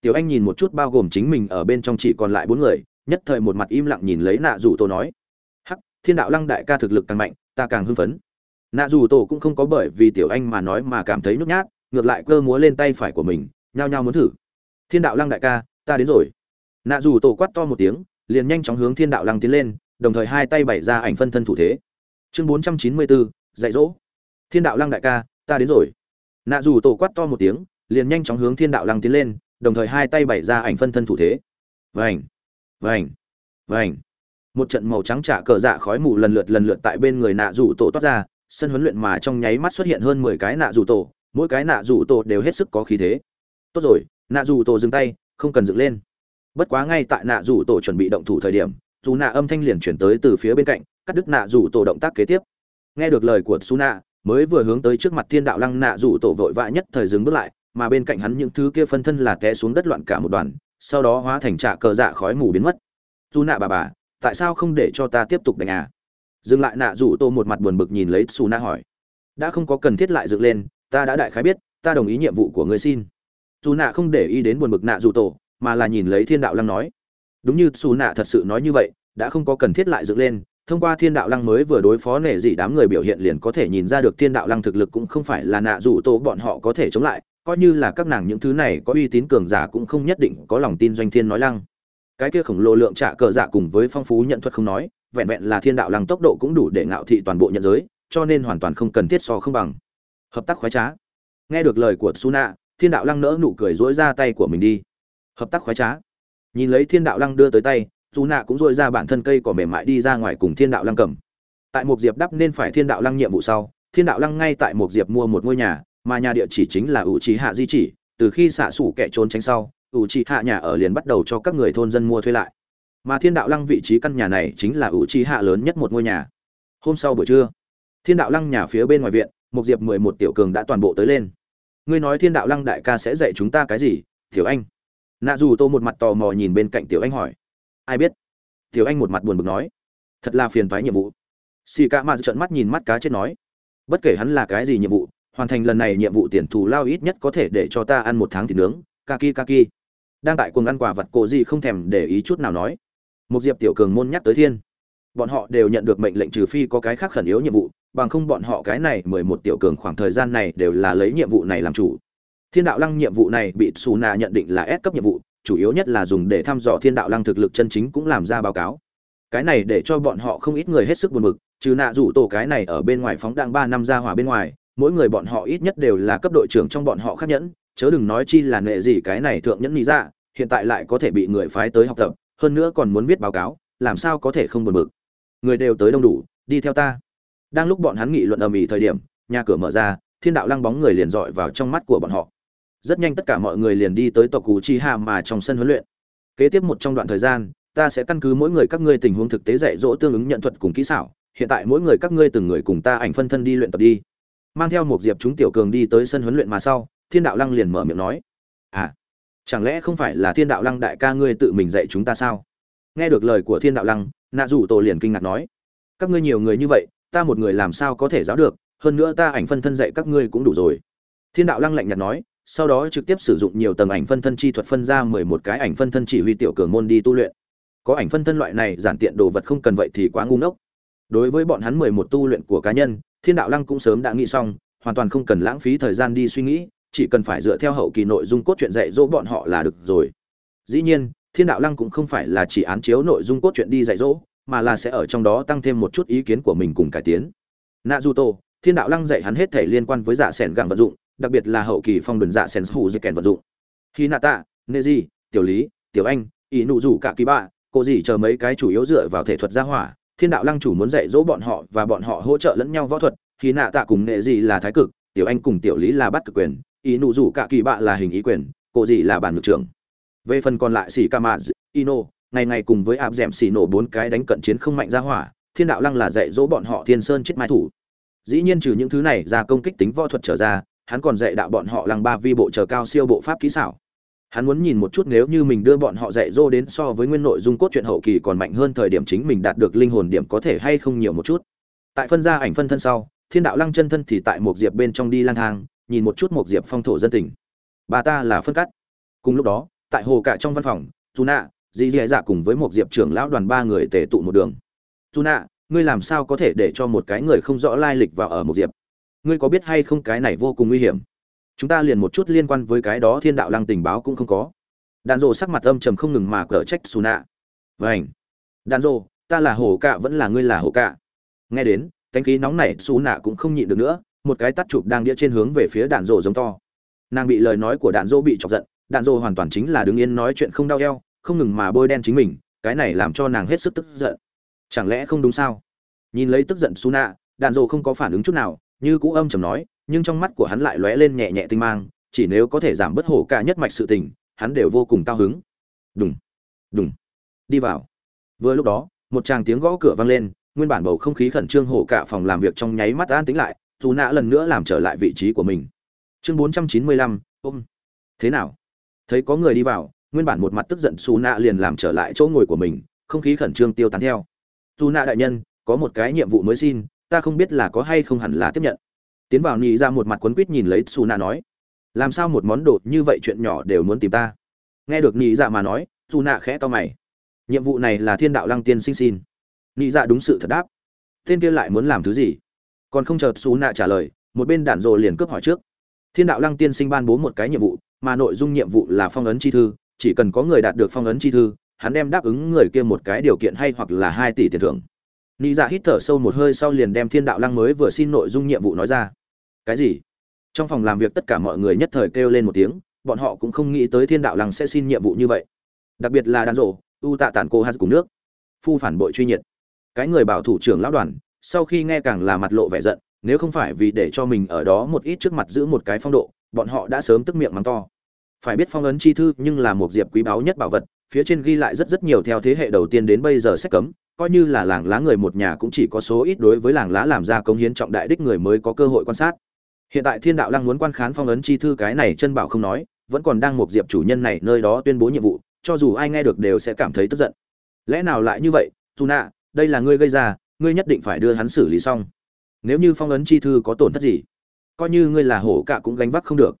Tiểu anh nhìn một chút bao gồm chính mình ở bên trong chỉ còn lại bốn người, nhất thời một mặt im lặng nhìn lấy nạ Dù tổ nói, hắc, thiên đạo lăng đại ca thực lực càng mạnh, ta càng hưng phấn. Nạ Dù tổ cũng không có bởi vì tiểu anh mà nói mà cảm thấy nhút nhát, ngược lại cơ múa lên tay phải của mình, nhao nhao muốn thử. Thiên đạo lăng đại ca, ta đến rồi. Nạ Dù tổ quát to một tiếng, liền nhanh chóng hướng thiên đạo lăng tiến lên, đồng thời hai tay bày ra ảnh phân thân thủ thế. Chương bốn trăm chín mươi bốn, dạy dỗ thiên đạo lăng đại ca, ta đến rồi. Nạ Dù tổ quát to một tiếng, liền nhanh chóng hướng thiên đạo lăng tiến lên, đồng thời hai tay bày ra ảnh phân thân thủ thế. Vành vành vành. Một trận màu trắng trả cờ dạ khói mù lần lượt lần lượt tại bên người nạ rủ tổ toát ra, sân huấn luyện mà trong nháy mắt xuất hiện hơn mười cái nạ rủ tổ, mỗi cái nạ rủ tổ đều hết sức có khí thế. Tốt rồi, nạ rủ tổ dừng tay, không cần dựng lên. Bất quá ngay tại nạ rủ tổ chuẩn bị động thủ thời điểm dù nạ âm thanh liền chuyển tới từ phía bên cạnh, cắt đứt nạ rủ tổ động tác kế tiếp. Nghe được lời của su nạ mới vừa hướng tới trước mặt thiên đạo lăng nạ rủ tổ vội vã nhất thời dừng bước lại, mà bên cạnh hắn những thứ kia phân thân là té xuống đất loạn cả một đoàn, sau đó hóa thành trạ cờ dạ khói mù biến mất. Dù nạ bà bà, tại sao không để cho ta tiếp tục đánh à? Dừng lại nạ rủ tô một mặt buồn bực nhìn lấy xù nạ hỏi. Đã không có cần thiết lại dựng lên, ta đã đại khái biết, ta đồng ý nhiệm vụ của ngươi xin. Dù nạ không để ý đến buồn bực nạ rủ tổ, mà là nhìn lấy thiên đạo lăng nói. Đúng như xù nạ thật sự nói như vậy, đã không có cần thiết lại dựng lên thông qua thiên đạo lăng mới vừa đối phó nể dị đám người biểu hiện liền có thể nhìn ra được thiên đạo lăng thực lực cũng không phải là nạ rủ tổ bọn họ có thể chống lại, coi như là các nàng những thứ này có uy tín cường giả cũng không nhất định có lòng tin doanh thiên nói lăng. Cái kia khổng lồ lượng trả cờ giả cùng với phong phú nhận thuật không nói, vẹn vẹn là thiên đạo lăng tốc độ cũng đủ để ngạo thị toàn bộ nhận giới, cho nên hoàn toàn không cần thiết so không bằng. Hợp tác khoái trá. Nghe được lời của suna thiên đạo lăng nỡ nụ cười dỗi ra tay của mình đi. Hợp tác khoái trá. Nhìn lấy thiên đạo lăng đưa tới tay dù nạ cũng dội ra bản thân cây cỏ mềm mại đi ra ngoài cùng thiên đạo lăng cầm. Tại một diệp đắp nên phải thiên đạo lăng nhiệm vụ sau, thiên đạo lăng ngay tại một diệp mua một ngôi nhà, mà nhà địa chỉ chính là ủ trí hạ di chỉ. Từ khi xạ xủ kẻ trốn tránh sau, ủ trí hạ nhà ở liền bắt đầu cho các người thôn dân mua thuê lại. Mà thiên đạo lăng vị trí căn nhà này chính là ủ trí hạ lớn nhất một ngôi nhà. Hôm sau buổi trưa, thiên đạo lăng nhà phía bên ngoài viện một diệp mười một tiểu cường đã toàn bộ tới lên. Ngươi nói thiên đạo lăng đại ca sẽ dạy chúng ta cái gì? Tiểu anh. Nạ dù tô một mặt tò mò nhìn bên cạnh tiểu anh hỏi ai biết? Tiểu anh một mặt buồn bực nói. Thật là phiền toái nhiệm vụ. Xì ca mạt trợn mắt nhìn mắt cá chết nói. Bất kể hắn là cái gì nhiệm vụ, hoàn thành lần này nhiệm vụ tiền thù lao ít nhất có thể để cho ta ăn một tháng thịt nướng. Kaki kaki. Đang tại cuồng ăn quả vật cổ gì không thèm để ý chút nào nói. Một diệp tiểu cường môn nhắc tới thiên. Bọn họ đều nhận được mệnh lệnh trừ phi có cái khác khẩn yếu nhiệm vụ, bằng không bọn họ cái này mười một tiểu cường khoảng thời gian này đều là lấy nhiệm vụ này làm chủ. Thiên đạo lăng nhiệm vụ này bị xù nà nhận định là ép cấp nhiệm vụ chủ yếu nhất là dùng để thăm dò thiên đạo lăng thực lực chân chính cũng làm ra báo cáo. Cái này để cho bọn họ không ít người hết sức buồn bực, trừ nạ rủ tổ cái này ở bên ngoài phóng đang ba năm ra hỏa bên ngoài, mỗi người bọn họ ít nhất đều là cấp đội trưởng trong bọn họ khác nhẫn, chớ đừng nói chi là nệ gì cái này thượng nhẫn nghĩ ra dạ, hiện tại lại có thể bị người phái tới học tập, hơn nữa còn muốn viết báo cáo, làm sao có thể không buồn bực. Người đều tới đông đủ, đi theo ta. Đang lúc bọn hắn nghị luận ầm ĩ thời điểm, nhà cửa mở ra, thiên đạo lăng bóng người liền dọi vào trong mắt của bọn họ rất nhanh tất cả mọi người liền đi tới tộc cụ chi hà mà trong sân huấn luyện. Kế tiếp một trong đoạn thời gian, ta sẽ căn cứ mỗi người các ngươi tình huống thực tế dạy dỗ tương ứng nhận thuật cùng kỹ xảo. Hiện tại mỗi người các ngươi từng người cùng ta ảnh phân thân đi luyện tập đi. Mang theo một diệp chúng tiểu cường đi tới sân huấn luyện mà sau, thiên đạo lăng liền mở miệng nói à chẳng lẽ không phải là thiên đạo lăng đại ca ngươi tự mình dạy chúng ta sao? Nghe được lời của thiên đạo lăng, nạ rủ tổ liền kinh ngạc nói, các ngươi nhiều người như vậy, ta một người làm sao có thể giáo được? Hơn nữa ta ảnh phân thân dạy các ngươi cũng đủ rồi. Thiên đạo lăng lạnh nhạt nói sau đó trực tiếp sử dụng nhiều tầng ảnh phân thân chi thuật phân ra mười một cái ảnh phân thân chỉ huy tiểu cường môn đi tu luyện. Có ảnh phân thân loại này giản tiện đồ vật không cần vậy thì quá ngu ngốc. Đối với bọn hắn mười một tu luyện của cá nhân, thiên đạo lăng cũng sớm đã nghĩ xong, hoàn toàn không cần lãng phí thời gian đi suy nghĩ, chỉ cần phải dựa theo hậu kỳ nội dung cốt truyện dạy dỗ bọn họ là được rồi. Dĩ nhiên, thiên đạo lăng cũng không phải là chỉ án chiếu nội dung cốt truyện đi dạy dỗ, mà là sẽ ở trong đó tăng thêm một chút ý kiến của mình cùng cải tiến. Naruto thiên đạo lăng dạy hắn hết thể liên quan với giả sẻn gặng vận dụng đặc biệt là hậu kỳ phong đồn dạ sen hủ di kèn vận dụng. Khi nạ tạ nê di tiểu lý, tiểu anh ý nụ rủ cả kỳ bạ, cô gì chờ mấy cái chủ yếu dựa vào thể thuật gia hỏa, thiên đạo lăng chủ muốn dạy dỗ bọn họ và bọn họ hỗ trợ lẫn nhau võ thuật khi nạ tạ cùng nệ gì là thái cực, tiểu anh cùng tiểu lý là bắt cực quyền ý nụ rủ cả kỳ bạ là hình ý quyền, cô gì là bản ngược trưởng. Về phần còn lại xỉ ca mạ ino ngày ngày cùng với áp d ẻ m xỉ nổ bốn cái đánh cận chiến không mạnh ra hỏa, thiên đạo lăng là dạy dỗ bọn họ thiên sơn chết mai thủ. Dĩ nhiên trừ những thứ này ra công kích tính võ thuật trở ra hắn còn dạy đạo bọn họ lăng ba vi bộ chờ cao siêu bộ pháp kỹ xảo. Hắn muốn nhìn một chút nếu như mình đưa bọn họ dạy dỗ đến so với nguyên nội dung cốt truyện hậu kỳ còn mạnh hơn thời điểm chính mình đạt được linh hồn điểm có thể hay không nhiều một chút. Tại phân gia ảnh phân thân sau, thiên đạo lăng chân thân thì tại một diệp bên trong đi lang thang, nhìn một chút một diệp phong thổ dân tình. Bà ta là phân cắt. Cùng lúc đó, tại hồ cả trong văn phòng dù nạ dì dì dạ cùng với một diệp trưởng lão đoàn ba người tề tụ một đường. Dù nạ ngươi làm sao có thể để cho một cái người không rõ lai lịch vào ở một diệp? Ngươi có biết hay không cái này vô cùng nguy hiểm? Chúng ta liền một chút liên quan với cái đó thiên đạo lăng tình báo cũng không có. Đàn rộ sắc mặt âm trầm không ngừng mà cở trách xù nạ vảnh đàn rộ ta là hổ cạ vẫn là ngươi là hổ cạ? Nghe đến, cánh khí nóng này xù nạ cũng không nhịn được nữa, một cái tắt chụp đang đĩa trên hướng về phía đàn rộ giống to. Nàng bị lời nói của đàn rộ bị chọc giận đàn rộ hoàn toàn chính là đứng yên nói chuyện không đau eo, không ngừng mà bôi đen chính mình, cái này làm cho nàng hết sức tức giận. Chẳng lẽ không đúng sao? Nhìn lấy tức giận xù nạ đàn rộ không có phản ứng chút nào như cũ âm trầm nói, nhưng trong mắt của hắn lại lóe lên nhẹ nhẹ tinh mang, chỉ nếu có thể giảm bớt hổ cả nhất mạch sự tình, hắn đều vô cùng cao hứng. Đùng đùng, đi vào. Vừa lúc đó, một tràng tiếng gõ cửa vang lên, nguyên bản bầu không khí khẩn trương hổ cả phòng làm việc trong nháy mắt an tính lại, dù nã lần nữa làm trở lại vị trí của mình. Chương bốn trăm chín mươi lăm, ôm. Thế nào? Thấy có người đi vào, nguyên bản một mặt tức giận xù nạ liền làm trở lại chỗ ngồi của mình, không khí khẩn trương tiêu tán theo. Dù nạ đại nhân, có một cái nhiệm vụ mới xin ta không biết là có hay không hẳn là tiếp nhận. Tiến vào nhị ra một mặt quấn quýt nhìn lấy xù nạ nói, làm sao một món đồ như vậy chuyện nhỏ đều muốn tìm ta? Nghe được nhị dạ mà nói xù nạ khẽ to mày. Nhiệm vụ này là thiên đạo lăng tiên sinh xin. Nhị dạ đúng sự thật đáp. Tên kia lại muốn làm thứ gì? Còn không chờ xù nạ trả lời, một bên đạn rồ liền cướp hỏi trước. Thiên đạo lăng tiên sinh ban bố một cái nhiệm vụ, mà nội dung nhiệm vụ là phong ấn chi thư, chỉ cần có người đạt được phong ấn chi thư, hắn đem đáp ứng người kia một cái điều kiện hay hoặc là hai tỷ tiền thưởng. Nị Dạ hít thở sâu một hơi sau liền đem Thiên Đạo Lăng mới vừa xin nội dung nhiệm vụ nói ra. Cái gì? Trong phòng làm việc tất cả mọi người nhất thời kêu lên một tiếng, bọn họ cũng không nghĩ tới Thiên Đạo Lăng sẽ xin nhiệm vụ như vậy. Đặc biệt là đàn rộ, U Tạ Tản Cô Hát cùng nước. Phu phản bội truy nhiệt. Cái người bảo thủ trưởng lão đoàn, sau khi nghe càng là mặt lộ vẻ giận, nếu không phải vì để cho mình ở đó một ít trước mặt giữ một cái phong độ, bọn họ đã sớm tức miệng mắng to. Phải biết phong ấn chi thư nhưng là một diệp quý báu nhất bảo vật, phía trên ghi lại rất rất nhiều theo thế hệ đầu tiên đến bây giờ sách cấm, coi như là làng lá người một nhà cũng chỉ có số ít đối với làng lá làm ra công hiến trọng đại đích người mới có cơ hội quan sát. Hiện tại thiên đạo lăng muốn quan khán phong ấn chi thư cái này chân bảo không nói, vẫn còn đang một diệp chủ nhân này nơi đó tuyên bố nhiệm vụ, cho dù ai nghe được đều sẽ cảm thấy tức giận. Lẽ nào lại như vậy? Dù nạ đây là ngươi gây ra, ngươi nhất định phải đưa hắn xử lý xong. Nếu như phong ấn chi thư có tổn thất gì, coi như ngươi là hổ cả cũng gánh vác không được.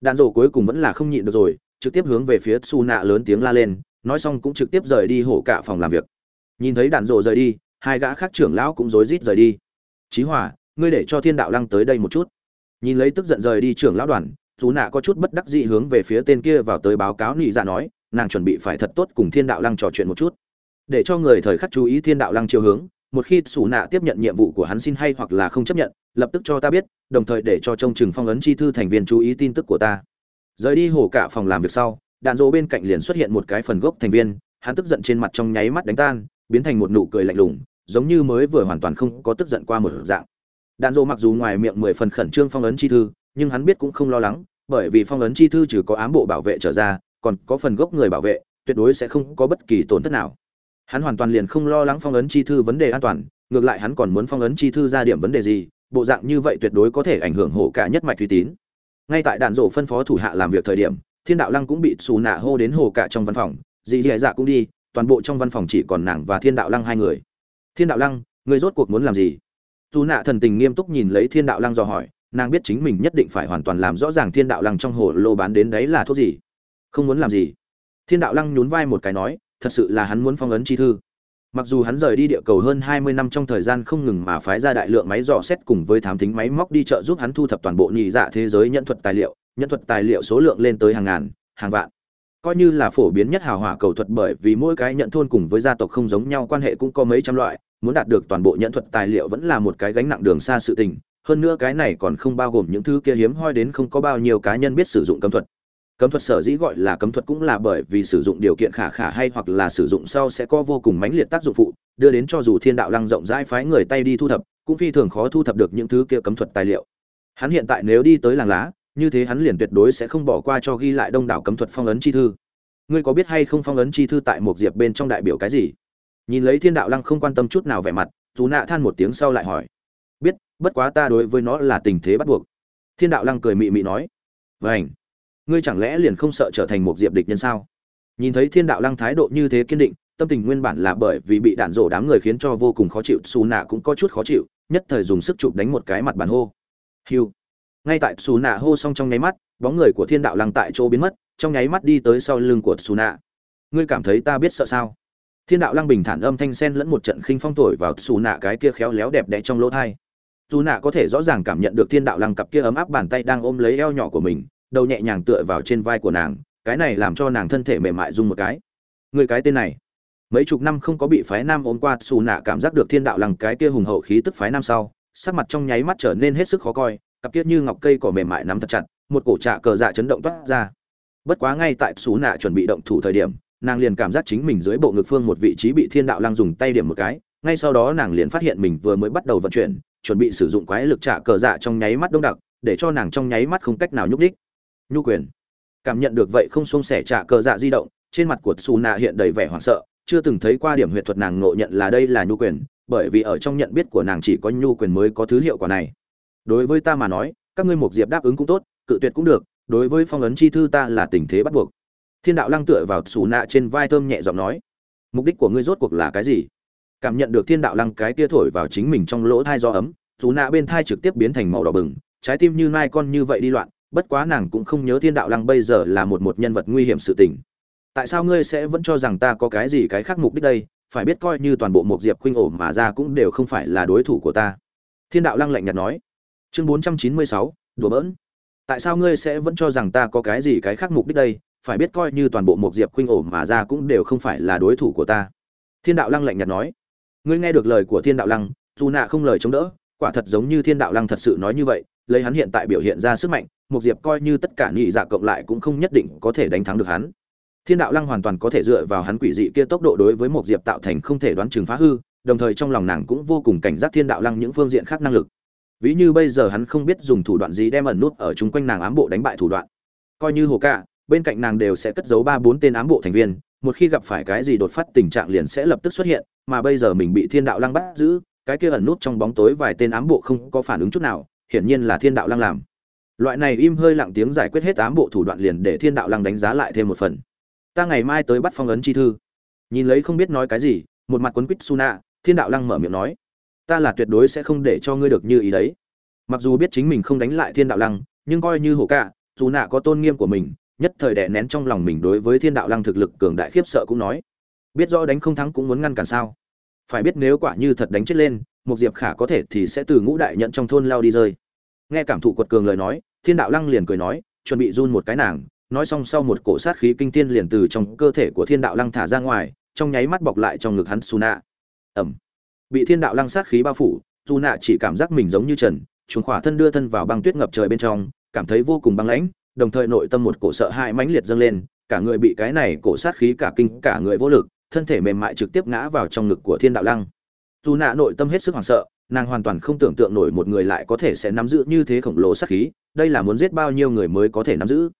Đạn rổ cuối cùng vẫn là không nhịn được rồi, trực tiếp hướng về phía su nạ lớn tiếng la lên, nói xong cũng trực tiếp rời đi hổ cả phòng làm việc nhìn thấy đạn rộ rời đi, hai gã khác trưởng lão cũng rối rít rời đi. Chí hòa, ngươi để cho thiên đạo lăng tới đây một chút. Nhìn lấy tức giận rời đi trưởng lão đoàn dù nạ có chút bất đắc dĩ hướng về phía tên kia vào tới báo cáo nị dạ nói, nàng chuẩn bị phải thật tốt cùng thiên đạo lăng trò chuyện một chút. Để cho người thời khắc chú ý thiên đạo lăng chiều hướng, một khi xù nạ tiếp nhận nhiệm vụ của hắn xin hay hoặc là không chấp nhận, lập tức cho ta biết, đồng thời để cho trông chừng phong ấn chi thư thành viên chú ý tin tức của ta. Rời đi hồ cả phòng làm việc sau, đạn dỗ bên cạnh liền xuất hiện một cái phần gốc thành viên, hắn tức giận trên mặt trong nháy mắt đánh tan biến thành một nụ cười lạnh lùng, giống như mới vừa hoàn toàn không có tức giận qua một dạng. Đạn dộ mặc dù ngoài miệng mười phần khẩn trương phong ấn chi thư, nhưng hắn biết cũng không lo lắng, bởi vì phong ấn chi thư trừ có ám bộ bảo vệ trở ra, còn có phần gốc người bảo vệ, tuyệt đối sẽ không có bất kỳ tổn thất nào. Hắn hoàn toàn liền không lo lắng phong ấn chi thư vấn đề an toàn, ngược lại hắn còn muốn phong ấn chi thư ra điểm vấn đề gì, bộ dạng như vậy tuyệt đối có thể ảnh hưởng hổ cả nhất mạch uy tín. Ngay tại đạn dộ phân phó thủ hạ làm việc thời điểm, thiên đạo lăng cũng bị xù nạ hô đến hồ cả trong văn phòng, dì dì dạ cũng đi toàn bộ trong văn phòng chỉ còn nàng và thiên đạo lăng hai người. Thiên đạo lăng người rốt cuộc muốn làm gì? Dù nạ thần tình nghiêm túc nhìn lấy thiên đạo lăng dò hỏi, nàng biết chính mình nhất định phải hoàn toàn làm rõ ràng thiên đạo lăng trong hồ lô bán đến đấy là thuốc gì. Không muốn làm gì. Thiên đạo lăng nhún vai một cái nói, thật sự là hắn muốn phong ấn chi thư. Mặc dù hắn rời đi địa cầu hơn hai mươi năm trong thời gian không ngừng mà phái ra đại lượng máy dò xét cùng với thám thính máy móc đi chợ giúp hắn thu thập toàn bộ nhị dạ thế giới nhận thuật tài liệu, nhận thuật tài liệu số lượng lên tới hàng ngàn, hàng vạn coi như là phổ biến nhất hào hỏa cầu thuật bởi vì mỗi cái nhận thôn cùng với gia tộc không giống nhau, quan hệ cũng có mấy trăm loại, muốn đạt được toàn bộ nhận thuật tài liệu vẫn là một cái gánh nặng đường xa sự tình. Hơn nữa cái này còn không bao gồm những thứ kia hiếm hoi đến không có bao nhiêu cá nhân biết sử dụng cấm thuật. Cấm thuật sở dĩ gọi là cấm thuật cũng là bởi vì sử dụng điều kiện khả khả hay hoặc là sử dụng sau sẽ có vô cùng mãnh liệt tác dụng phụ, đưa đến cho dù thiên đạo lăng rộng rãi phái người tay đi thu thập, cũng phi thường khó thu thập được những thứ kia cấm thuật tài liệu. Hắn hiện tại nếu đi tới làng lá như thế hắn liền tuyệt đối sẽ không bỏ qua cho ghi lại đông đảo cấm thuật phong ấn chi thư. Ngươi có biết hay không phong ấn chi thư tại một diệp bên trong đại biểu cái gì? Nhìn lấy thiên đạo lăng không quan tâm chút nào vẻ mặt dù nạ than một tiếng sau lại hỏi. Biết, bất quá ta đối với nó là tình thế bắt buộc. Thiên đạo lăng cười mị mị nói. Vảnh ngươi chẳng lẽ liền không sợ trở thành một diệp địch nhân sao? Nhìn thấy thiên đạo lăng thái độ như thế kiên định, tâm tình nguyên bản là bởi vì bị đạn rổ đám người khiến cho vô cùng khó chịu xù nạ cũng có chút khó chịu, nhất thời dùng sức chụp đánh một cái mặt bàn hô. Hiu ngay tại xù nạ hô xong trong nháy mắt, bóng người của thiên đạo lăng tại chỗ biến mất, trong nháy mắt đi tới sau lưng của xù nạ. Ngươi cảm thấy ta biết sợ sao? Thiên đạo lăng bình thản âm thanh sen lẫn một trận khinh phong thổi vào xù nạ cái kia khéo léo đẹp đẽ trong lỗ thai. Xù nạ có thể rõ ràng cảm nhận được thiên đạo lăng cặp kia ấm áp bàn tay đang ôm lấy eo nhỏ của mình, đầu nhẹ nhàng tựa vào trên vai của nàng, cái này làm cho nàng thân thể mềm mại rung một cái. Người cái tên này, mấy chục năm không có bị phái nam ôm qua, xù nạ cảm giác được thiên đạo lăng cái kia hùng hậu khí tức phái nam sau, sắc mặt trong nháy mắt trở nên hết sức khó coi cặp kiết như ngọc cây cỏ mềm mại nắm thật chặt, một cổ trạ cờ dạ chấn động toát ra. Bất quá ngay tại xú nạ chuẩn bị động thủ thời điểm, nàng liền cảm giác chính mình dưới bộ ngực phương một vị trí bị thiên đạo lăng dùng tay điểm một cái, ngay sau đó nàng liền phát hiện mình vừa mới bắt đầu vận chuyển, chuẩn bị sử dụng quái lực trạ cờ dạ trong nháy mắt đông đặc, để cho nàng trong nháy mắt không cách nào nhúc đích nhu quyền. Cảm nhận được vậy không xuông xẻ trạ cờ dạ di động, trên mặt của xù nạ hiện đầy vẻ hoảng sợ, chưa từng thấy qua điểm huyệt thuật nàng ngộ nhận là đây là nhu quyền, bởi vì ở trong nhận biết của nàng chỉ có nhu quyền mới có thứ hiệu quả này đối với ta mà nói, các ngươi một diệp đáp ứng cũng tốt, cự tuyệt cũng được, đối với phong ấn chi thư ta là tình thế bắt buộc. Thiên đạo lăng tựa vào xù nạ trên vai thơm nhẹ giọng nói, mục đích của ngươi rốt cuộc là cái gì? Cảm nhận được thiên đạo lăng cái tia thổi vào chính mình trong lỗ thai do ấm, xù nạ bên thai trực tiếp biến thành màu đỏ bừng, trái tim như nai con như vậy đi loạn, bất quá nàng cũng không nhớ thiên đạo lăng bây giờ là một một nhân vật nguy hiểm sự tình. Tại sao ngươi sẽ vẫn cho rằng ta có cái gì cái khác mục đích đây? Phải biết coi như toàn bộ một diệp khuynh ổ mà ra cũng đều không phải là đối thủ của ta. Thiên đạo lăng lạnh nhạt nói chương bốn trăm chín mươi sáu, đùa bỡn. Tại sao ngươi sẽ vẫn cho rằng ta có cái gì cái khác mục đích đây? Phải biết coi như toàn bộ một diệp khuynh ổ mà ra cũng đều không phải là đối thủ của ta. Thiên đạo lăng lạnh nhạt nói. Ngươi nghe được lời của thiên đạo lăng, dù nạ không lời chống đỡ, quả thật giống như thiên đạo lăng thật sự nói như vậy, lấy hắn hiện tại biểu hiện ra sức mạnh, một diệp coi như tất cả nhị dạ cộng lại cũng không nhất định có thể đánh thắng được hắn. Thiên đạo lăng hoàn toàn có thể dựa vào hắn quỷ dị kia tốc độ đối với một diệp tạo thành không thể đoán chừng phá hư, đồng thời trong lòng nàng cũng vô cùng cảnh giác thiên đạo lăng những phương diện khác năng lực ví như bây giờ hắn không biết dùng thủ đoạn gì đem ẩn nút ở chung quanh nàng ám bộ đánh bại thủ đoạn. Coi như hồ cạ bên cạnh nàng đều sẽ cất giấu ba bốn tên ám bộ thành viên, một khi gặp phải cái gì đột phát tình trạng liền sẽ lập tức xuất hiện, mà bây giờ mình bị thiên đạo lăng bắt giữ, cái kia ẩn nút trong bóng tối vài tên ám bộ không có phản ứng chút nào, hiển nhiên là thiên đạo lăng làm. Loại này im hơi lặng tiếng giải quyết hết ám bộ thủ đoạn liền để thiên đạo lăng đánh giá lại thêm một phần. Ta ngày mai tới bắt phong ấn chi thư. Nhìn lấy không biết nói cái gì, một mặt quấn quýt suna thiên đạo lăng mở miệng nói ta là tuyệt đối sẽ không để cho ngươi được như ý đấy. Mặc dù biết chính mình không đánh lại thiên đạo lăng, nhưng coi như hổ cả, dù nạ có tôn nghiêm của mình, nhất thời đè nén trong lòng mình đối với thiên đạo lăng thực lực cường đại khiếp sợ cũng nói. Biết rõ đánh không thắng cũng muốn ngăn cản sao? Phải biết nếu quả như thật đánh chết lên một diệp khả có thể thì sẽ từ ngũ đại nhận trong thôn lao đi rơi. Nghe cảm thụ quật cường lời nói, thiên đạo lăng liền cười nói, chuẩn bị run một cái nàng, nói xong sau một cổ sát khí kinh thiên liền từ trong cơ thể của thiên đạo lăng thả ra ngoài, trong nháy mắt bọc lại trong ngực hắn su nạ ẩm bị thiên đạo lăng sát khí bao phủ, dù nạ chỉ cảm giác mình giống như trần chúng khỏa thân đưa thân vào băng tuyết ngập trời bên trong, cảm thấy vô cùng băng lãnh, đồng thời nội tâm một cổ sợ hãi mãnh liệt dâng lên, cả người bị cái này cổ sát khí cả kinh, cả người vô lực, thân thể mềm mại trực tiếp ngã vào trong ngực của thiên đạo lăng. Dù nạ nội tâm hết sức hoảng sợ, nàng hoàn toàn không tưởng tượng nổi một người lại có thể sẽ nắm giữ như thế khổng lồ sát khí, đây là muốn giết bao nhiêu người mới có thể nắm giữ.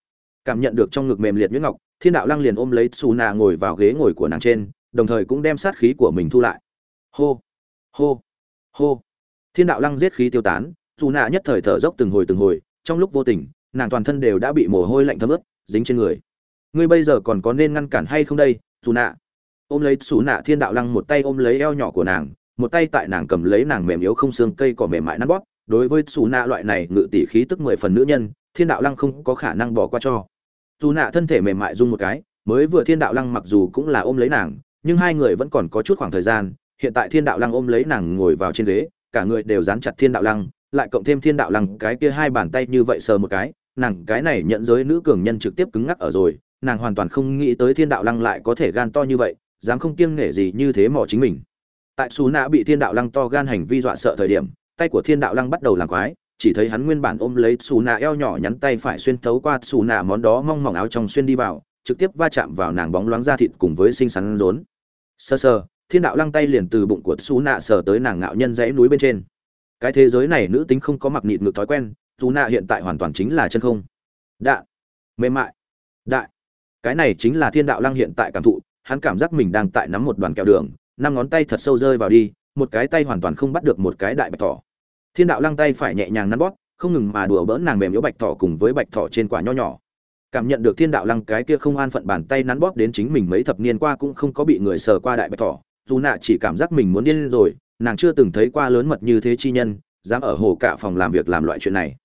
Cảm nhận được trong ngực mềm liệt nhuyễn ngọc, thiên đạo lăng liền ôm lấy xù nạ ngồi vào ghế ngồi của nàng trên, đồng thời cũng đem sát khí của mình thu lại. Hô! Hô. Hô. Thiên đạo lăng giết khí tiêu tán, dù nạ nhất thời thở dốc từng hồi từng hồi, trong lúc vô tình, nàng toàn thân đều đã bị mồ hôi lạnh thấm ướt, dính trên người. Ngươi bây giờ còn có nên ngăn cản hay không đây, dù nạ? Ôm lấy xù nạ thiên đạo lăng một tay ôm lấy eo nhỏ của nàng, một tay tại nàng cầm lấy nàng mềm yếu không xương cây cỏ mềm mại nắn bóp. Đối với xù nạ loại này ngự tỷ khí tức mười phần nữ nhân, thiên đạo lăng không có khả năng bỏ qua cho. Dù nạ thân thể mềm mại rung một cái, mới vừa thiên đạo lăng mặc dù cũng là ôm lấy nàng, nhưng hai người vẫn còn có chút khoảng thời gian hiện tại thiên đạo lăng ôm lấy nàng ngồi vào trên ghế, cả người đều dán chặt thiên đạo lăng, lại cộng thêm thiên đạo lăng cái kia hai bàn tay như vậy sờ một cái, nàng cái này nhận giới nữ cường nhân trực tiếp cứng ngắc ở rồi, nàng hoàn toàn không nghĩ tới thiên đạo lăng lại có thể gan to như vậy, dám không kiêng nể gì như thế mò chính mình. Tại xù nạ bị thiên đạo lăng to gan hành vi dọa sợ thời điểm, tay của thiên đạo lăng bắt đầu làm quái, chỉ thấy hắn nguyên bản ôm lấy xù nạ eo nhỏ nhắn tay phải xuyên thấu qua xù nạ món đó mong mỏng áo trong xuyên đi vào, trực tiếp va chạm vào nàng bóng loáng da thịt cùng với xinh xắn rốn. Sơ sơ thiên đạo lăng tay liền từ bụng của xú nạ sờ tới nàng ngạo nhân dãy núi bên trên. Cái thế giới này nữ tính không có mặc nịt ngược thói quen xù nạ hiện tại hoàn toàn chính là chân không. Đại, mềm mại. Đại cái này chính là thiên đạo lăng hiện tại cảm thụ hắn cảm giác mình đang tại nắm một đoàn kẹo đường năm ngón tay thật sâu rơi vào đi một cái tay hoàn toàn không bắt được một cái đại bạch thỏ. Thiên đạo lăng tay phải nhẹ nhàng nắn bóp không ngừng mà đùa bỡn nàng mềm yếu bạch thỏ cùng với bạch thỏ trên quả nho nhỏ. Cảm nhận được thiên đạo lăng cái kia không an phận bàn tay nắn bóp đến chính mình mấy thập niên qua cũng không có bị người sờ qua đại bạch thỏ dù nạ chỉ cảm giác mình muốn điên lên rồi, nàng chưa từng thấy qua lớn mật như thế chi nhân, dám ở hồ cả phòng làm việc làm loại chuyện này.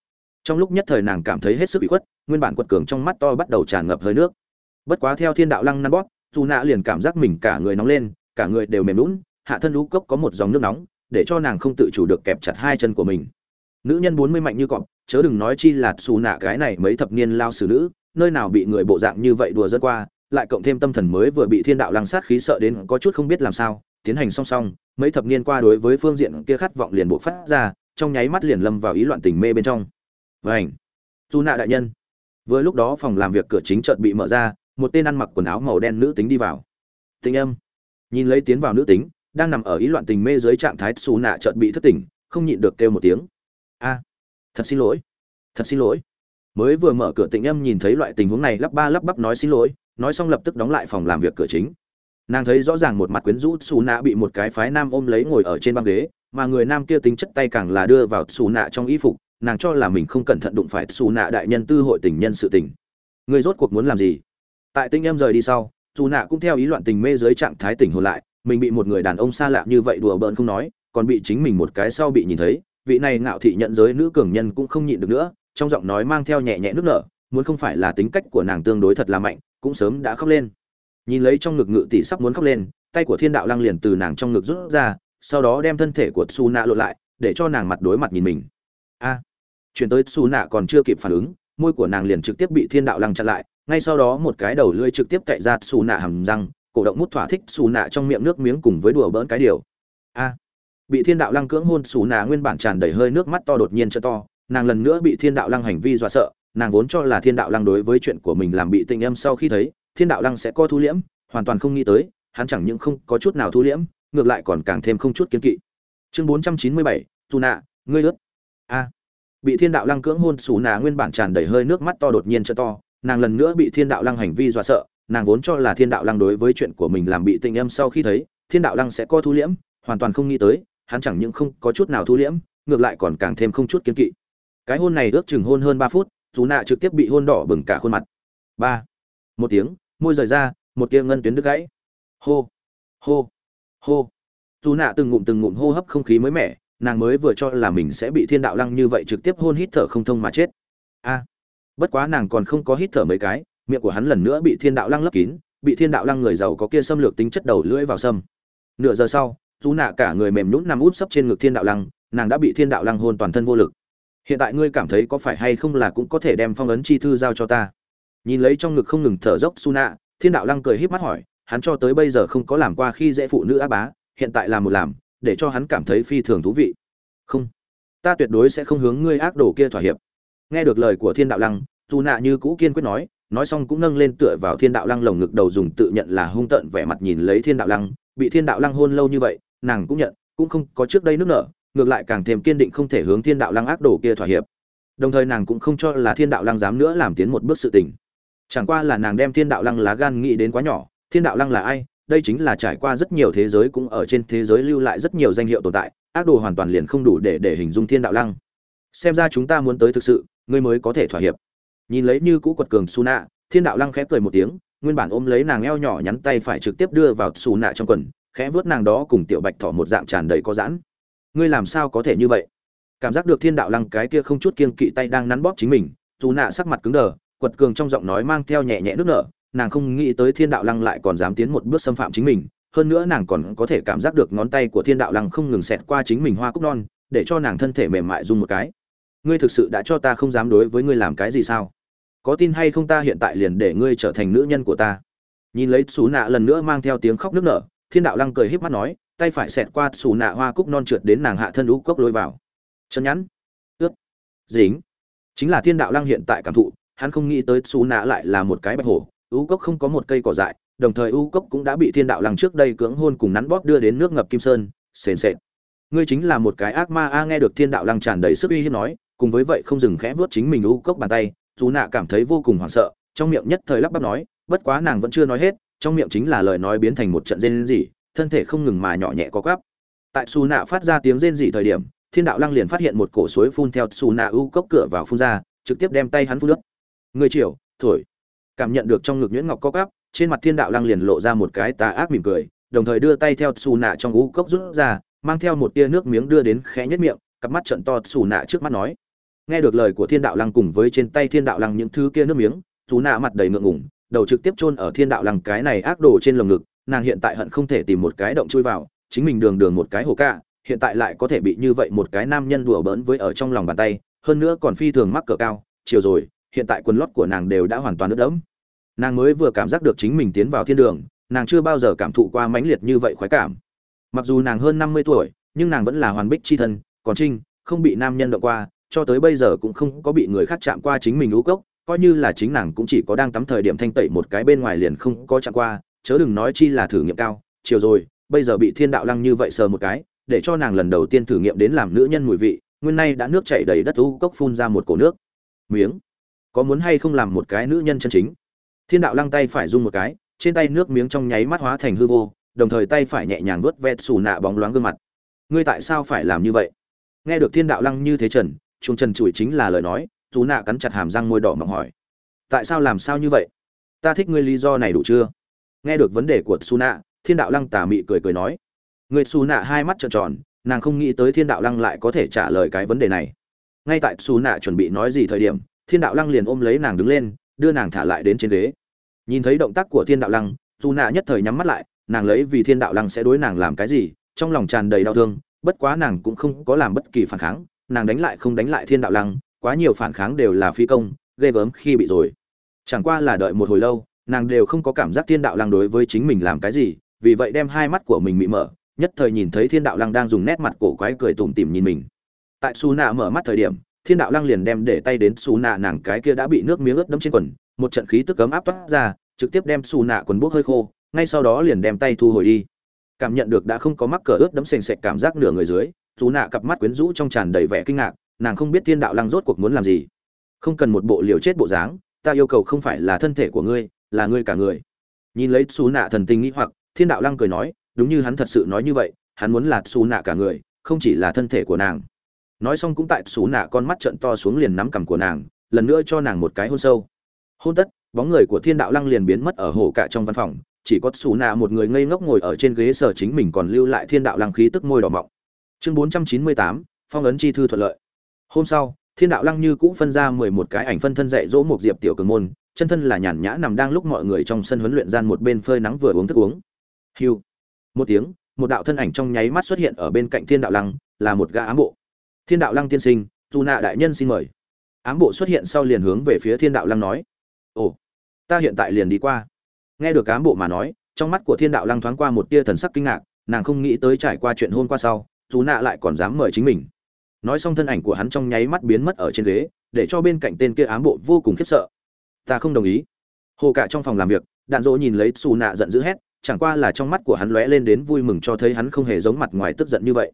Trong lúc nhất thời nàng cảm thấy hết sức bị khuất, nguyên bản quật cường trong mắt to bắt đầu tràn ngập hơi nước. Bất quá theo thiên đạo lăng năn bóp, dù nạ liền cảm giác mình cả người nóng lên, cả người đều mềm lún hạ thân lũ cốc có một dòng nước nóng, để cho nàng không tự chủ được kẹp chặt hai chân của mình. Nữ nhân bốn mươi mạnh như cọp, chớ đừng nói chi là xù nạ cái này mấy thập niên lao xử nữ, nơi nào bị người bộ dạng như vậy đùa dân qua lại cộng thêm tâm thần mới vừa bị thiên đạo lăng sát khí sợ đến có chút không biết làm sao, tiến hành song song, mấy thập niên qua đối với phương diện kia khát vọng liền bộ phát ra, trong nháy mắt liền lâm vào ý loạn tình mê bên trong. Vảnh dù nạ đại nhân! Vừa lúc đó phòng làm việc cửa chính chợt bị mở ra, một tên ăn mặc quần áo màu đen nữ tính đi vào. Tình âm! Nhìn lấy tiến vào nữ tính, đang nằm ở ý loạn tình mê dưới trạng thái xù nạ chợt bị thất tỉnh, không nhịn được kêu một tiếng. A! Thật xin lỗi! Thật xin lỗi! Mới vừa mở cửa tịnh âm nhìn thấy loại tình huống này lắp ba lắp bắp nói xin lỗi nói xong lập tức đóng lại phòng làm việc cửa chính. Nàng thấy rõ ràng một mặt quyến rũ xù nạ bị một cái phái nam ôm lấy ngồi ở trên băng ghế, mà người nam kia tính chất tay càng là đưa vào xù nạ trong y phục, nàng cho là mình không cẩn thận đụng phải xù nạ đại nhân tư hội tình nhân sự tình. Người rốt cuộc muốn làm gì? Tại tinh em rời đi sau dù nạ cũng theo ý loạn tình mê dưới trạng thái tỉnh hồn lại, mình bị một người đàn ông xa lạ như vậy đùa bỡn không nói, còn bị chính mình một cái sau bị nhìn thấy, vị này ngạo thị nhận giới nữ cường nhân cũng không nhịn được nữa, trong giọng nói mang theo nhẹ nhẹ nước nở, muốn không phải là tính cách của nàng tương đối thật là mạnh cũng sớm đã khóc lên. Nhìn lấy trong ngực ngự tỷ sắp muốn khóc lên, tay của thiên đạo lăng liền từ nàng trong ngực rút ra, sau đó đem thân thể của su nạ lộ lại, để cho nàng mặt đối mặt nhìn mình. A! Chuyển tới su nạ còn chưa kịp phản ứng, môi của nàng liền trực tiếp bị thiên đạo lăng chặn lại, ngay sau đó một cái đầu lưỡi trực tiếp cậy ra su nạ hầm răng, cổ động mút thỏa thích su nạ trong miệng nước miếng cùng với đùa bỡn cái điều. A! Bị thiên đạo lăng cưỡng hôn, su nạ nguyên bản tràn đầy hơi nước mắt to đột nhiên cho to, nàng lần nữa bị thiên đạo lăng hành vi dọa sợ nàng vốn cho là thiên đạo lăng đối với chuyện của mình làm bị tình âm sau khi thấy, thiên đạo lăng sẽ co thu liễm, hoàn toàn không nghĩ tới, hắn chẳng những không có chút nào thu liễm, ngược lại còn càng thêm không chút kiến kỵ. Chương bốn trăm chín mươi bảy dù nạ ngươi ướt. A. Bị thiên đạo lăng cưỡng hôn xù nạ nguyên bản tràn đầy hơi nước mắt to đột nhiên chợ to, nàng lần nữa bị thiên đạo lăng hành vi dọa sợ, nàng vốn cho là thiên đạo lăng đối với chuyện của mình làm bị tình âm sau khi thấy, thiên đạo lăng sẽ co thu liễm, hoàn toàn không nghĩ tới, hắn chẳng những không có chút nào thu liễm, ngược lại còn càng thêm không chút kiến kỵ. Cái hôn này ước chừng hôn hơn ba phút dù nạ trực tiếp bị hôn đỏ bừng cả khuôn mặt. Ba. Một tiếng, môi rời ra, một tia ngân tuyến đứt gãy. Hô. Hô. Hô. Dù nạ từng ngụm từng ngụm hô hấp không khí mới mẻ, nàng mới vừa cho là mình sẽ bị thiên đạo lăng như vậy trực tiếp hôn hít thở không thông mà chết. A. Bất quá nàng còn không có hít thở mấy cái, miệng của hắn lần nữa bị thiên đạo lăng lấp kín, bị thiên đạo lăng người giàu có kia xâm lược tính chất đầu lưỡi vào sâm nửa giờ sau, dù nạ cả người mềm nhũn nằm út sấp trên ngực thiên đạo lăng, nàng đã bị thiên đạo lăng hôn toàn thân vô lực hiện tại ngươi cảm thấy có phải hay không là cũng có thể đem phong ấn chi thư giao cho ta? Nhìn lấy trong ngực không ngừng thở dốc su nạ thiên đạo lăng cười híp mắt hỏi, hắn cho tới bây giờ không có làm qua khi dễ phụ nữ á bá, hiện tại làm một làm, để cho hắn cảm thấy phi thường thú vị. Không, ta tuyệt đối sẽ không hướng ngươi ác đồ kia thỏa hiệp. Nghe được lời của thiên đạo lăng dù nạ như cũ kiên quyết nói nói xong cũng nâng lên tựa vào thiên đạo lăng lồng ngực đầu dùng tự nhận là hung tợn vẻ mặt nhìn lấy thiên đạo lăng, bị thiên đạo lăng hôn lâu như vậy, nàng cũng nhận, cũng không có trước đây nước nở ngược lại càng thêm kiên định không thể hướng thiên đạo lăng ác đồ kia thỏa hiệp. Đồng thời nàng cũng không cho là thiên đạo lăng dám nữa làm tiến một bước sự tình. Chẳng qua là nàng đem thiên đạo lăng lá gan nghĩ đến quá nhỏ, thiên đạo lăng là ai? Đây chính là trải qua rất nhiều thế giới cũng ở trên thế giới lưu lại rất nhiều danh hiệu tồn tại, ác đồ hoàn toàn liền không đủ để để hình dung thiên đạo lăng. Xem ra chúng ta muốn tới thực sự, ngươi mới có thể thỏa hiệp. Nhìn lấy như cũ quật cường su nạ thiên đạo lăng khẽ cười một tiếng, nguyên bản ôm lấy nàng eo nhỏ nhắn tay phải trực tiếp đưa vào xù nạ trong quần, khẽ vớt nàng đó cùng tiểu bạch thỏ một dạng tràn đầy có giãn ngươi làm sao có thể như vậy? Cảm giác được thiên đạo lăng cái kia không chút kiên kỵ tay đang nắn bóp chính mình, dù nạ sắc mặt cứng đờ, quật cường trong giọng nói mang theo nhẹ nhẹ nước nở, nàng không nghĩ tới thiên đạo lăng lại còn dám tiến một bước xâm phạm chính mình, hơn nữa nàng còn có thể cảm giác được ngón tay của thiên đạo lăng không ngừng xẹt qua chính mình hoa cúc non, để cho nàng thân thể mềm mại run một cái. Ngươi thực sự đã cho ta không dám đối với ngươi làm cái gì sao? Có tin hay không ta hiện tại liền để ngươi trở thành nữ nhân của ta? Nhìn lấy xú nạ lần nữa mang theo tiếng khóc nước nở, thiên đạo lăng cười híp mắt nói tay phải xẹt qua xù nạ hoa cúc non trượt đến nàng hạ thân ú cốc lôi vào. Chân nhắn. Ướt. Dính. Chính là thiên đạo lăng hiện tại cảm thụ, hắn không nghĩ tới xù nạ lại là một cái bạch hổ. Ưu cốc không có một cây cỏ dại, đồng thời ưu cốc cũng đã bị thiên đạo lăng trước đây cưỡng hôn cùng nắn bóp đưa đến nước ngập kim sơn, sền sệt. Ngươi chính là một cái ác ma, a, nghe được thiên đạo lăng tràn đầy sức uy hiếp nói, cùng với vậy không dừng khẽ vớt chính mình ưu cốc bàn tay, dù nạ cảm thấy vô cùng hoảng sợ, trong miệng nhất thời lắp bắp nói, bất quá nàng vẫn chưa nói hết, trong miệng chính là lời nói biến thành một trận rên rỉ thân thể không ngừng mà nhỏ nhẹ có quắp. Tại xù nạ phát ra tiếng rên rỉ thời điểm, thiên đạo lăng liền phát hiện một cổ suối phun theo xù nạ u cốc cửa vào phun ra, trực tiếp đem tay hắn phun nước người chiều, thổi. Cảm nhận được trong ngực nhuyễn ngọc có quắp, trên mặt thiên đạo lăng liền lộ ra một cái tà ác mỉm cười, đồng thời đưa tay theo xù nạ trong u cốc rút ra, mang theo một tia nước miếng đưa đến khẽ nhất miệng, cặp mắt trận to xù nạ trước mắt nói. Nghe được lời của thiên đạo lăng cùng với trên tay thiên đạo lăng những thứ kia nước miếng xù nạ mặt đầy ngượng ngủng đầu trực tiếp chôn ở thiên đạo lăng cái này ác đồ trên lồng ngực nàng hiện tại hận không thể tìm một cái động chui vào, chính mình đường đường một cái hồ ca hiện tại lại có thể bị như vậy một cái nam nhân đùa bỡn với ở trong lòng bàn tay, hơn nữa còn phi thường mắc cỡ cao, chiều rồi, hiện tại quần lót của nàng đều đã hoàn toàn ướt đẫm. Nàng mới vừa cảm giác được chính mình tiến vào thiên đường, nàng chưa bao giờ cảm thụ qua mãnh liệt như vậy khoái cảm. Mặc dù nàng hơn năm mươi tuổi, nhưng nàng vẫn là hoàn bích c h i thân, còn trinh, không bị nam nhân động qua, cho tới bây giờ cũng không có bị người khác chạm qua chính mình lũ cốc, coi như là chính nàng cũng chỉ có đang tắm thời điểm thanh tẩy một cái bên ngoài liền không có chạm qua chớ đừng nói chi là thử nghiệm cao, chiều rồi, bây giờ bị thiên đạo lăng như vậy sờ một cái, để cho nàng lần đầu tiên thử nghiệm đến làm nữ nhân mùi vị, nguyên nay đã nước chảy đầy đất u cốc phun ra một cổ nước. Miếng. Có muốn hay không làm một cái nữ nhân chân chính? Thiên đạo lăng tay phải rung một cái, trên tay nước miếng trong nháy mắt hóa thành hư vô, đồng thời tay phải nhẹ nhàng vuốt vẹt xù nạ bóng loáng gương mặt. Ngươi tại sao phải làm như vậy? Nghe được thiên đạo lăng như thế trần chúng trần chùi chính là lời nói chú nạ cắn chặt hàm răng môi đỏ mỏng hỏi. Tại sao làm sao như vậy? Ta thích ngươi lý do này đủ chưa? Nghe được vấn đề của Su nạ thiên đạo lăng tà mị cười cười nói. Người Su nạ hai mắt trợn tròn, nàng không nghĩ tới thiên đạo lăng lại có thể trả lời cái vấn đề này. Ngay tại Su nạ chuẩn bị nói gì thời điểm, thiên đạo lăng liền ôm lấy nàng đứng lên, đưa nàng thả lại đến trên ghế. Nhìn thấy động tác của thiên đạo lăng Su nạ nhất thời nhắm mắt lại, nàng lấy vì thiên đạo lăng sẽ đối nàng làm cái gì, trong lòng tràn đầy đau thương, bất quá nàng cũng không có làm bất kỳ phản kháng, nàng đánh lại không đánh lại thiên đạo lăng, quá nhiều phản kháng đều là phi công, ghê gớm khi bị rồi. Chẳng qua là đợi một hồi lâu nàng đều không có cảm giác thiên đạo lăng đối với chính mình làm cái gì, vì vậy đem hai mắt của mình mị mở, nhất thời nhìn thấy thiên đạo lăng đang dùng nét mặt cổ quái cười tủm tỉm nhìn mình. Tại su nạ mở mắt thời điểm, thiên đạo lăng liền đem để tay đến su nạ nàng cái kia đã bị nước miếng ướt đẫm trên quần, một trận khí tức cấm áp toát ra, trực tiếp đem su nạ quần bốc hơi khô, ngay sau đó liền đem tay thu hồi đi. Cảm nhận được đã không có mắc cờ ướt đẫm sền sệt cảm giác nửa người dưới, su nạ cặp mắt quyến rũ trong tràn đầy vẻ kinh ngạc, nàng không biết thiên đạo lăng rốt cuộc muốn làm gì. Không cần một bộ liều chết bộ dáng, ta yêu cầu không phải là thân thể của ngươi là ngươi cả người. Nhìn lấy xù nạ thần tình nghĩ hoặc, thiên đạo lăng cười nói, đúng như hắn thật sự nói như vậy, hắn muốn là xù nạ cả người, không chỉ là thân thể của nàng. Nói xong cũng tại xù nạ con mắt trận to xuống liền nắm cằm của nàng, lần nữa cho nàng một cái hôn sâu. Hôn tất, bóng người của thiên đạo lăng liền biến mất ở hồ cả trong văn phòng, chỉ có xù nạ một người ngây ngốc ngồi ở trên ghế sở chính mình còn lưu lại thiên đạo lăng khí tức môi đỏ mọng. Chương bốn trăm chín mươi tám, phong ấn chi thư thuận lợi. Hôm sau, thiên đạo lăng như cũ phân ra mười một cái ảnh phân thân dạy dỗ một diệp tiểu cường môn chân thân là nhàn nhã nằm đang lúc mọi người trong sân huấn luyện gian một bên phơi nắng vừa uống thức uống. Hiu một tiếng, một đạo thân ảnh trong nháy mắt xuất hiện ở bên cạnh thiên đạo lăng, là một gã ám bộ. Thiên đạo lăng tiên sinh, dù nạ đại nhân xin mời. Ám bộ xuất hiện sau liền hướng về phía thiên đạo lăng nói. Ồ, ta hiện tại liền đi qua. Nghe được ám bộ mà nói, trong mắt của thiên đạo lăng thoáng qua một tia thần sắc kinh ngạc, nàng không nghĩ tới trải qua chuyện hôn qua sau, dù nạ lại còn dám mời chính mình. Nói xong thân ảnh của hắn trong nháy mắt biến mất ở trên ghế, để cho bên cạnh tên kia ám bộ vô cùng khiếp sợ ta không đồng ý. Hồ cả trong phòng làm việc, đạn dỗ nhìn lấy xù nạ giận dữ hét, chẳng qua là trong mắt của hắn lóe lên đến vui mừng cho thấy hắn không hề giống mặt ngoài tức giận như vậy.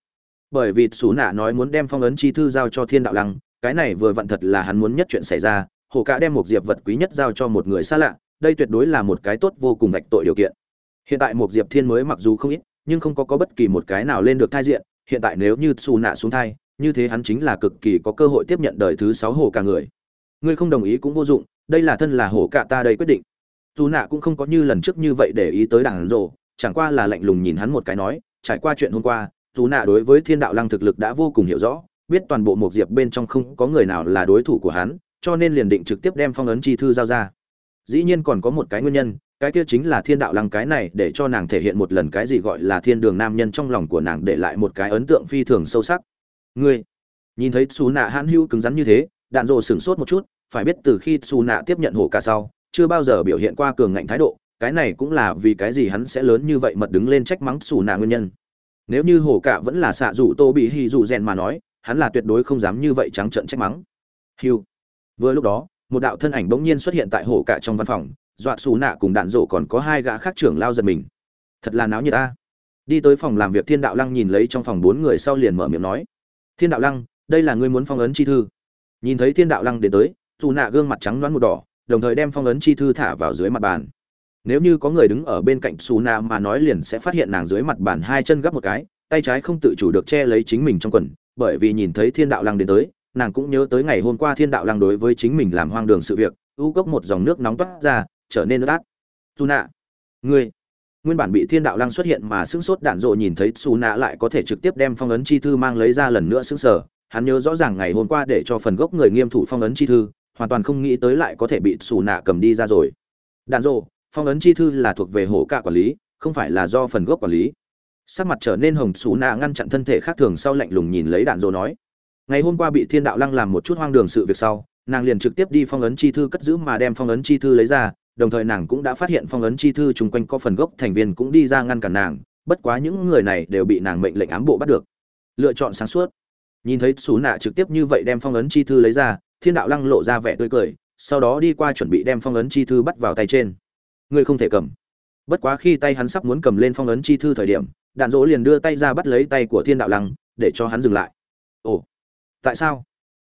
Bởi vì xù nạ nói muốn đem phong ấn chi thư giao cho thiên đạo lăng, cái này vừa vặn thật là hắn muốn nhất chuyện xảy ra, hồ cả đem một diệp vật quý nhất giao cho một người xa lạ, đây tuyệt đối là một cái tốt vô cùng vạch tội điều kiện. Hiện tại một diệp thiên mới mặc dù không ít, nhưng không có có bất kỳ một cái nào lên được thai diện, hiện tại nếu như xù nạ xuống thai, như thế hắn chính là cực kỳ có cơ hội tiếp nhận đời thứ sáu hồ cả người. Ngươi không đồng ý cũng vô dụng đây là thân là hổ cạ ta đây quyết định. Dù nạ cũng không có như lần trước như vậy để ý tới đảng rộ chẳng qua là lạnh lùng nhìn hắn một cái nói, trải qua chuyện hôm qua, dù nạ đối với thiên đạo lăng thực lực đã vô cùng hiểu rõ, biết toàn bộ một diệp bên trong không có người nào là đối thủ của hắn, cho nên liền định trực tiếp đem phong ấn chi thư giao ra. Dĩ nhiên còn có một cái nguyên nhân, cái kia chính là thiên đạo lăng cái này để cho nàng thể hiện một lần cái gì gọi là thiên đường nam nhân trong lòng của nàng để lại một cái ấn tượng phi thường sâu sắc. Ngươi, nhìn thấy xú nạ hãn hữu cứng rắn như thế, đạn rộ sửng sốt một chút phải biết từ khi xù nạ tiếp nhận hổ cả sau, chưa bao giờ biểu hiện qua cường ngạnh thái độ, cái này cũng là vì cái gì hắn sẽ lớn như vậy mật đứng lên trách mắng xù nạ nguyên nhân. Nếu như hổ cả vẫn là xạ rủ tô bị hì rủ rèn mà nói, hắn là tuyệt đối không dám như vậy trắng trợn trách mắng. Hiu. Vừa lúc đó, một đạo thân ảnh bỗng nhiên xuất hiện tại hổ cả trong văn phòng, dọa xù nạ cùng đạn rổ còn có hai gã khác trưởng lao giật mình. Thật là náo như ta. Đi tới phòng làm việc thiên đạo lăng nhìn lấy trong phòng bốn người sau liền mở miệng nói. Thiên đạo lăng, đây là ngươi muốn phong ấn chi thư. Nhìn thấy thiên đạo lăng đến tới dù nạ gương mặt trắng đoán một đỏ, đồng thời đem phong ấn chi thư thả vào dưới mặt bàn. Nếu như có người đứng ở bên cạnh xù nạ mà nói liền sẽ phát hiện nàng dưới mặt bàn hai chân gấp một cái, tay trái không tự chủ được che lấy chính mình trong quần, bởi vì nhìn thấy thiên đạo lăng đến tới, nàng cũng nhớ tới ngày hôm qua thiên đạo lăng đối với chính mình làm hoang đường sự việc, u cốc một dòng nước nóng toát ra, trở nên ướt át. Xù nạ, ngươi, nguyên bản bị thiên đạo lăng xuất hiện mà sững sốt đạn dộ nhìn thấy xù nạ lại có thể trực tiếp đem phong ấn chi thư mang lấy ra lần nữa sững sờ, hắn nhớ rõ ràng ngày hôm qua để cho phần gốc người nghiêm thủ phong ấn chi thư hoàn toàn không nghĩ tới lại có thể bị xù nạ cầm đi ra rồi. Đạn rộ phong ấn chi thư là thuộc về hổ cạ quản lý, không phải là do phần gốc quản lý. Sắc mặt trở nên hồng, xù nạ ngăn chặn thân thể khác thường sau lạnh lùng nhìn lấy đạn rộ nói, ngày hôm qua bị thiên đạo lăng làm một chút hoang đường sự việc sau, nàng liền trực tiếp đi phong ấn chi thư cất giữ mà đem phong ấn chi thư lấy ra, đồng thời nàng cũng đã phát hiện phong ấn chi thư chung quanh có phần gốc thành viên cũng đi ra ngăn cản nàng, bất quá những người này đều bị nàng mệnh lệnh ám bộ bắt được. Lựa chọn sáng suốt. Nhìn thấy xù nạ trực tiếp như vậy đem phong ấn chi thư lấy ra thiên đạo lăng lộ ra vẻ tươi cười, sau đó đi qua chuẩn bị đem phong ấn chi thư bắt vào tay trên. Ngươi không thể cầm. Bất quá khi tay hắn sắp muốn cầm lên phong ấn chi thư thời điểm, đạn dỗ liền đưa tay ra bắt lấy tay của thiên đạo lăng, để cho hắn dừng lại. Ồ, tại sao?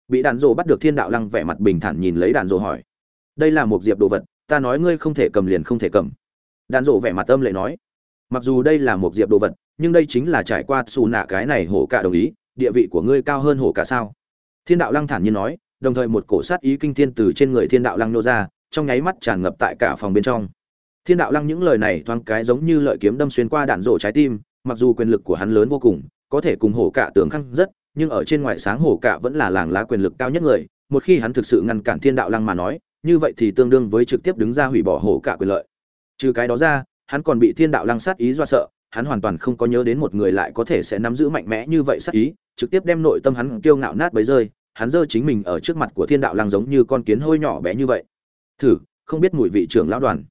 Bị đạn dỗ bắt được thiên đạo lăng vẻ mặt bình thản nhìn lấy đạn dỗ hỏi. Đây là một diệp đồ vật, ta nói ngươi không thể cầm liền không thể cầm. Đạn dỗ vẻ mặt âm lệ nói. Mặc dù đây là một diệp đồ vật, nhưng đây chính là trải qua xù nạ cái này hổ cả đồng ý, địa vị của ngươi cao hơn hổ cả sao? Thiên đạo lăng thản nhiên nói đồng thời một cổ sát ý kinh thiên từ trên người thiên đạo lăng nô ra, trong nháy mắt tràn ngập tại cả phòng bên trong. Thiên đạo lăng những lời này thoáng cái giống như lợi kiếm đâm xuyên qua đạn rổ trái tim, mặc dù quyền lực của hắn lớn vô cùng, có thể cùng hổ cả tưởng khăn rất, nhưng ở trên ngoại sáng hổ cả vẫn là làng lá quyền lực cao nhất người, một khi hắn thực sự ngăn cản thiên đạo lăng mà nói, như vậy thì tương đương với trực tiếp đứng ra hủy bỏ hổ cả quyền lợi. Trừ cái đó ra, hắn còn bị thiên đạo lăng sát ý do sợ, hắn hoàn toàn không có nhớ đến một người lại có thể sẽ nắm giữ mạnh mẽ như vậy sát ý, trực tiếp đem nội tâm hắn kiêu ngạo nát bấy rơi hắn giơ chính mình ở trước mặt của thiên đạo lang giống như con kiến hôi nhỏ bé như vậy. Thử, không biết mùi vị trưởng lão đoàn.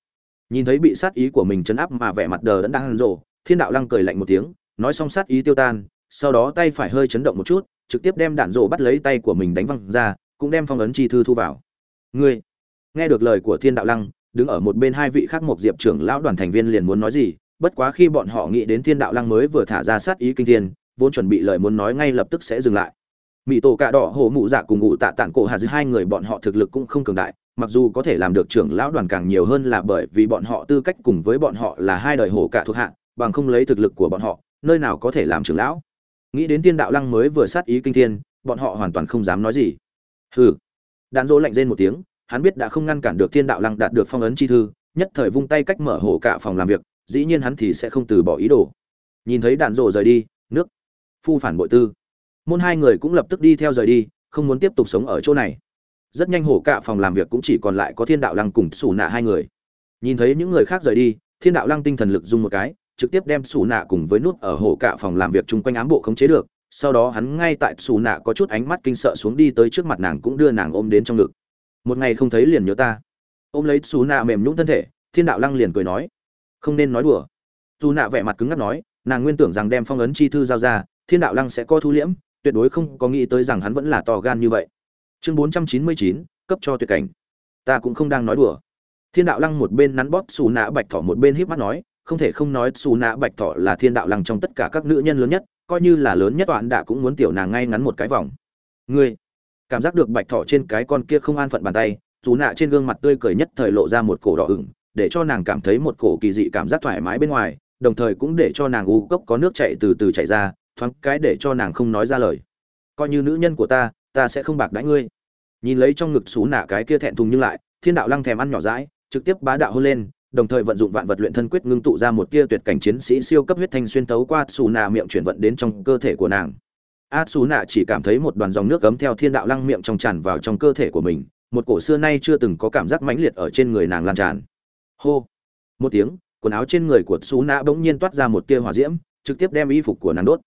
Nhìn thấy bị sát ý của mình chấn áp mà vẻ mặt đờ đẫn đang hằn rộ, thiên đạo lăng cười lạnh một tiếng, nói xong sát ý tiêu tan, sau đó tay phải hơi chấn động một chút, trực tiếp đem đạn rộ bắt lấy tay của mình đánh văng ra, cũng đem phong ấn chi thư thu vào. Ngươi, nghe được lời của thiên đạo lăng, đứng ở một bên hai vị khác một diệp trưởng lão đoàn thành viên liền muốn nói gì, bất quá khi bọn họ nghĩ đến thiên đạo lăng mới vừa thả ra sát ý kinh thiên, vốn chuẩn bị lời muốn nói ngay lập tức sẽ dừng lại mỹ tổ cạ đỏ hổ mụ dạ cùng ngụ tạ tản cổ hà dư, hai người bọn họ thực lực cũng không cường đại, mặc dù có thể làm được trưởng lão đoàn càng nhiều hơn là bởi vì bọn họ tư cách cùng với bọn họ là hai đời hổ cạ thuộc hạ, bằng không lấy thực lực của bọn họ, nơi nào có thể làm trưởng lão. Nghĩ đến thiên đạo lăng mới vừa sát ý kinh thiên, bọn họ hoàn toàn không dám nói gì. Hừ. Đạn dỗ lạnh rên một tiếng, hắn biết đã không ngăn cản được thiên đạo lăng đạt được phong ấn chi thư, nhất thời vung tay cách mở hổ cả phòng làm việc, dĩ nhiên hắn thì sẽ không từ bỏ ý đồ. Nhìn thấy đạn dỗ rời đi, nước. Phu phản bội tư môn hai người cũng lập tức đi theo rời đi, không muốn tiếp tục sống ở chỗ này. Rất nhanh hổ cạ phòng làm việc cũng chỉ còn lại có thiên đạo lăng cùng xù nạ hai người. Nhìn thấy những người khác rời đi, thiên đạo lăng tinh thần lực dung một cái, trực tiếp đem xù nạ cùng với nút ở hổ cạ phòng làm việc chung quanh ám bộ khống chế được. Sau đó hắn ngay tại xù nạ có chút ánh mắt kinh sợ xuống đi tới trước mặt nàng cũng đưa nàng ôm đến trong ngực. Một ngày không thấy liền nhớ ta. Ôm lấy xù nạ mềm nhũng thân thể, thiên đạo lăng liền cười nói, không nên nói đùa. Dù nạ vẻ mặt cứng ngắc nói, nàng nguyên tưởng rằng đem phong ấn chi thư giao ra, thiên đạo lăng sẽ co thu liễm tuyệt đối không có nghĩ tới rằng hắn vẫn là to gan như vậy. Chương bốn trăm chín mươi chín, cấp cho tuyệt cảnh. Ta cũng không đang nói đùa. Thiên đạo lăng một bên nắn bóp xù nạ bạch thỏ, một bên híp mắt nói, không thể không nói xù nạ bạch thỏ là thiên đạo lăng trong tất cả các nữ nhân lớn nhất, coi như là lớn nhất toàn đã cũng muốn tiểu nàng ngay ngắn một cái vòng. Ngươi, cảm giác được bạch thỏ trên cái con kia không an phận bàn tay, xù nạ trên gương mặt tươi cười nhất thời lộ ra một cổ đỏ ửng, để cho nàng cảm thấy một cổ kỳ dị cảm giác thoải mái bên ngoài, đồng thời cũng để cho nàng u cốc có nước chảy từ từ chảy ra thoáng cái để cho nàng không nói ra lời. Coi như nữ nhân của ta ta sẽ không bạc đãi ngươi. Nhìn lấy trong ngực xú nạ cái kia thẹn thùng nhưng lại, thiên đạo lăng thèm ăn nhỏ rãi trực tiếp bá đạo hôn lên, đồng thời vận dụng vạn vật luyện thân quyết ngưng tụ ra một tia tuyệt cảnh chiến sĩ siêu cấp huyết thanh xuyên tấu qua xù nạ miệng chuyển vận đến trong cơ thể của nàng. A xù nạ chỉ cảm thấy một đoàn dòng nước cấm theo thiên đạo lăng miệng trong tràn vào trong cơ thể của mình, một cổ xưa nay chưa từng có cảm giác mãnh liệt ở trên người nàng lan tràn. Hô! Một tiếng, quần áo trên người của xú nạ bỗng nhiên toát ra một tia hỏa diễm, trực tiếp đem y phục của nàng đốt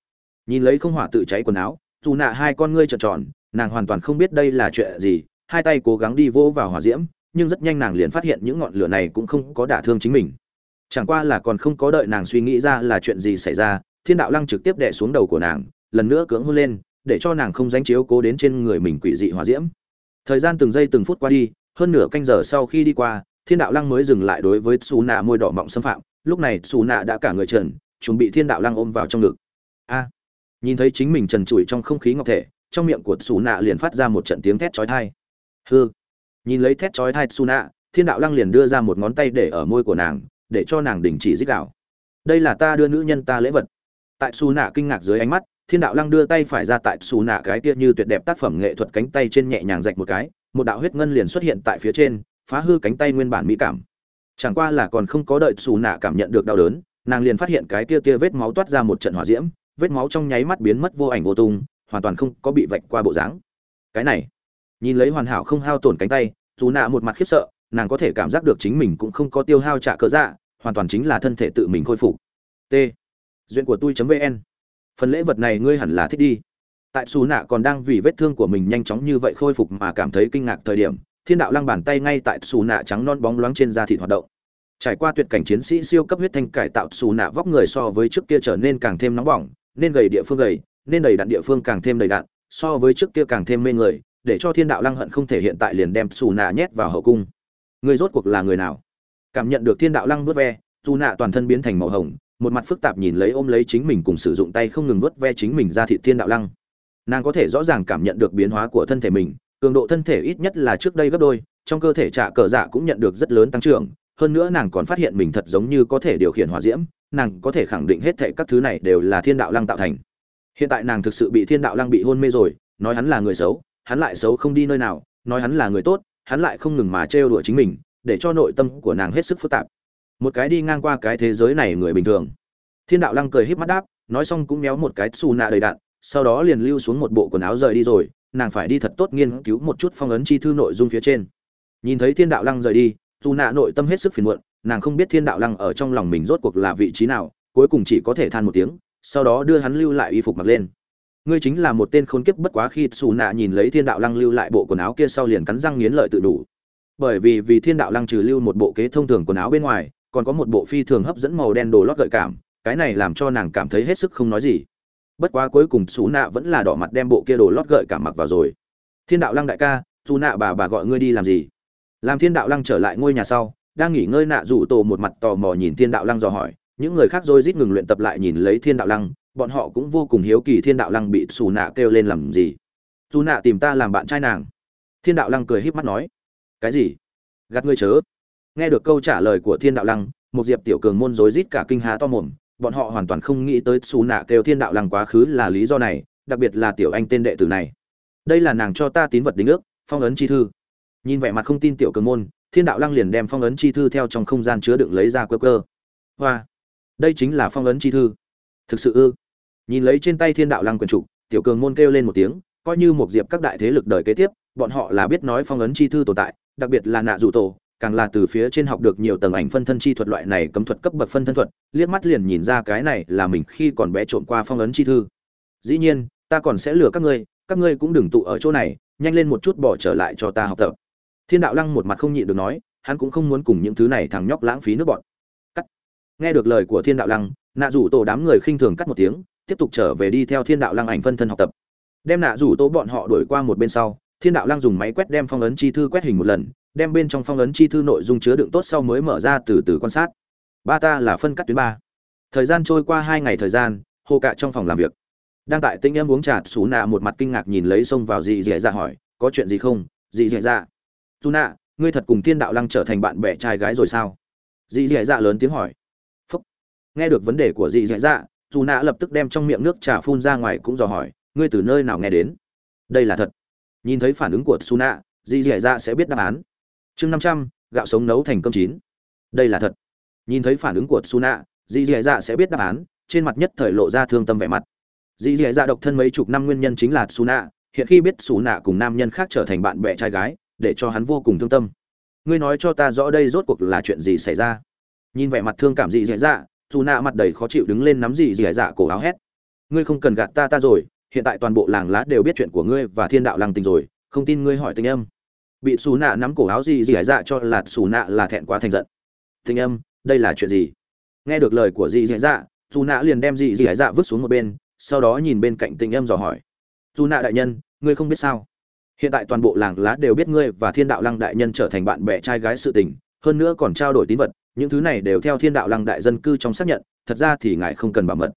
nhìn lấy không hỏa tự cháy quần áo, dù nạ hai con ngươi trợn tròn, nàng hoàn toàn không biết đây là chuyện gì, hai tay cố gắng đi vỗ vào hỏa diễm, nhưng rất nhanh nàng liền phát hiện những ngọn lửa này cũng không có đả thương chính mình. Chẳng qua là còn không có đợi nàng suy nghĩ ra là chuyện gì xảy ra, thiên đạo lăng trực tiếp đè xuống đầu của nàng, lần nữa cưỡng hôn lên, để cho nàng không dánh chiếu cố đến trên người mình quỷ dị hỏa diễm. Thời gian từng giây từng phút qua đi, hơn nửa canh giờ sau khi đi qua, thiên đạo lăng mới dừng lại đối với xù nạ môi đỏ mọng xâm phạm, lúc này xù nạ đã cả người trần chuẩn bị thiên đạo lăng ôm vào trong ngực nhìn thấy chính mình trần trụi trong không khí ngọc thể, trong miệng của xù nạ liền phát ra một trận tiếng thét chói tai. Hư nhìn lấy thét chói tai xù nạ, thiên đạo lăng liền đưa ra một ngón tay để ở môi của nàng, để cho nàng đình chỉ dích đạo đây là ta đưa nữ nhân ta lễ vật. Tại xù nạ kinh ngạc dưới ánh mắt, thiên đạo lăng đưa tay phải ra tại xù nạ cái kia như tuyệt đẹp tác phẩm nghệ thuật cánh tay trên nhẹ nhàng rạch một cái, một đạo huyết ngân liền xuất hiện tại phía trên, phá hư cánh tay nguyên bản mỹ cảm. Chẳng qua là còn không có đợi xù nạ cảm nhận được đau đớn, nàng liền phát hiện cái kia kia vết máu toát ra một trận hỏa diễm vết máu trong nháy mắt biến mất vô ảnh vô tung, hoàn toàn không có bị vạch qua bộ dáng. Cái này, nhìn lấy hoàn hảo không hao tổn cánh tay, dù nạ một mặt khiếp sợ, nàng có thể cảm giác được chính mình cũng không có tiêu hao trả cớ dạ hoàn toàn chính là thân thể tự mình khôi phục. T. Duyện của tui vn phần lễ vật này ngươi hẳn là thích đi. Tại xù nạ còn đang vì vết thương của mình nhanh chóng như vậy khôi phục mà cảm thấy kinh ngạc thời điểm, thiên đạo lăng bàn tay ngay tại xù nạ trắng non bóng loáng trên da thịt hoạt động. Trải qua tuyệt cảnh chiến sĩ siêu cấp huyết thanh cải tạo, xù nạ vóc người so với trước kia trở nên càng thêm nóng bỏng nên gầy địa phương gầy, nên đầy đặn địa phương càng thêm đầy đặn, so với trước kia càng thêm mê người, để cho thiên đạo lăng hận không thể hiện tại liền đem xù nạ nhét vào hậu cung. Người rốt cuộc là người nào? Cảm nhận được thiên đạo lăng vớt ve dù nạ toàn thân biến thành màu hồng, một mặt phức tạp nhìn lấy ôm lấy chính mình cùng sử dụng tay không ngừng vớt ve chính mình ra thị thiên đạo lăng. Nàng có thể rõ ràng cảm nhận được biến hóa của thân thể mình, cường độ thân thể ít nhất là trước đây gấp đôi, trong cơ thể trạ cờ dạ cũng nhận được rất lớn tăng trưởng, hơn nữa nàng còn phát hiện mình thật giống như có thể điều khiển hỏa diễm nàng có thể khẳng định hết thệ các thứ này đều là thiên đạo lăng tạo thành. Hiện tại nàng thực sự bị thiên đạo lăng bị hôn mê rồi, nói hắn là người xấu, hắn lại xấu không đi nơi nào, nói hắn là người tốt, hắn lại không ngừng mà trêu đùa chính mình, để cho nội tâm của nàng hết sức phức tạp. Một cái đi ngang qua cái thế giới này người bình thường. Thiên đạo lăng cười híp mắt đáp, nói xong cũng méo một cái xù nạ đầy đạn, sau đó liền lưu xuống một bộ quần áo rời đi rồi, nàng phải đi thật tốt nghiên cứu một chút phong ấn chi thư nội dung phía trên. Nhìn thấy thiên đạo lăng rời đi dù nạ nội tâm hết sức phiền muộn nàng không biết thiên đạo lăng ở trong lòng mình rốt cuộc là vị trí nào, cuối cùng chỉ có thể than một tiếng, sau đó đưa hắn lưu lại y phục mặc lên. Ngươi chính là một tên khốn kiếp bất quá khi xù nạ nhìn lấy thiên đạo lăng lưu lại bộ quần áo kia sau liền cắn răng nghiến lợi tự đủ. Bởi vì vì thiên đạo lăng trừ lưu một bộ kế thông thường quần áo bên ngoài, còn có một bộ phi thường hấp dẫn màu đen đồ lót gợi cảm, cái này làm cho nàng cảm thấy hết sức không nói gì. Bất quá cuối cùng xù nạ vẫn là đỏ mặt đem bộ kia đồ lót gợi cảm mặc vào rồi. Thiên đạo lăng đại ca, xù nạ bà bà gọi ngươi đi làm gì? Làm thiên đạo lăng trở lại ngôi nhà sau đang nghỉ ngơi nạ rủ tổ một mặt tò mò nhìn thiên đạo lăng dò hỏi. Những người khác rồi rít ngừng luyện tập lại nhìn lấy thiên đạo lăng. Bọn họ cũng vô cùng hiếu kỳ thiên đạo lăng bị xù nạ kêu lên làm gì. Dù nạ tìm ta làm bạn trai nàng. Thiên đạo lăng cười híp mắt nói. Cái gì? Gạt ngươi chớ. Nghe được câu trả lời của thiên đạo lăng, một diệp tiểu cường môn rối rít cả kinh há to mồm. Bọn họ hoàn toàn không nghĩ tới xù nạ kêu thiên đạo lăng quá khứ là lý do này, đặc biệt là tiểu anh tên đệ tử này. Đây là nàng cho ta tín vật đính ước, phong ấn chi thư. Nhìn vẻ mặt không tin tiểu cường môn thiên đạo lăng liền đem phong ấn chi thư theo trong không gian chứa đựng lấy ra quơ cơ hoa, đây chính là phong ấn chi thư. Thực sự ư? Nhìn lấy trên tay thiên đạo lăng quyền trục tiểu cường môn kêu lên một tiếng, coi như một diệp các đại thế lực đời kế tiếp, bọn họ là biết nói phong ấn chi thư tồn tại, đặc biệt là nạ dụ tổ, càng là từ phía trên học được nhiều tầng ảnh phân thân chi thuật loại này cấm thuật cấp bậc phân thân thuật, liếc mắt liền nhìn ra cái này là mình khi còn bé trộm qua phong ấn chi thư. Dĩ nhiên, ta còn sẽ lừa các ngươi các ngươi cũng đừng tụ ở chỗ này, nhanh lên một chút bỏ trở lại cho ta học tập thiên đạo lăng một mặt không nhịn được nói, hắn cũng không muốn cùng những thứ này thằng nhóc lãng phí nước bọn. Cắt. Nghe được lời của thiên đạo lăng, nạ rủ tổ đám người khinh thường cắt một tiếng, tiếp tục trở về đi theo thiên đạo lăng ảnh phân thân học tập. Đem nạ rủ tổ bọn họ đuổi qua một bên sau, thiên đạo lăng dùng máy quét đem phong ấn chi thư quét hình một lần, đem bên trong phong ấn chi thư nội dung chứa đựng tốt sau mới mở ra từ từ quan sát. Ba ta là phân cắt tuyến ba. Thời gian trôi qua hai ngày thời gian, hồ cạ trong phòng làm việc. Đang tại tĩnh em uống trà xú nạ một mặt kinh ngạc nhìn lấy xông vào dì dì dạ hỏi, có chuyện gì không? Dì dì dạ dù nạ, ngươi thật cùng thiên đạo lăng trở thành bạn bè trai gái rồi sao? Dì dì dạ lớn tiếng hỏi. Phúc. Nghe được vấn đề của dì dì dạ dù nạ lập tức đem trong miệng nước trà phun ra ngoài cũng dò hỏi, ngươi từ nơi nào nghe đến? Đây là thật. Nhìn thấy phản ứng của su nạ, dì dì dạ sẽ biết đáp án. Chương năm trăm, gạo sống nấu thành cơm chín. Đây là thật. Nhìn thấy phản ứng của su nạ, dì dì dạ sẽ biết đáp án, trên mặt nhất thời lộ ra thương tâm vẻ mặt. Dì dì dạ độc thân mấy chục năm nguyên nhân chính là su nạ. Hiện khi biết su nạ cùng nam nhân khác trở thành bạn bè trai gái để cho hắn vô cùng thương tâm. Ngươi nói cho ta rõ đây rốt cuộc là chuyện gì xảy ra? Nhìn vẻ mặt thương cảm dị dạy dạ dù nạ mặt đầy khó chịu đứng lên nắm dị dạy dạ cổ áo hét. Ngươi không cần gạt ta ta rồi, hiện tại toàn bộ làng lá đều biết chuyện của ngươi và thiên đạo làng tình rồi, không tin ngươi hỏi tình âm. Bị xù nạ nắm cổ áo dị dị dạ cho là xù nạ là thẹn quá thành giận. Tình âm, đây là chuyện gì? Nghe được lời của dị dị dạ dù nạ liền đem dị dị dạ vứt xuống một bên, sau đó nhìn bên cạnh tình âm dò hỏi. Dù nạ đại nhân, ngươi không biết sao? Hiện tại toàn bộ làng lá đều biết ngươi và thiên đạo lăng đại nhân trở thành bạn bè trai gái sự tình, hơn nữa còn trao đổi tín vật, những thứ này đều theo thiên đạo lăng đại dân cư trong xác nhận, thật ra thì ngài không cần bảo mật.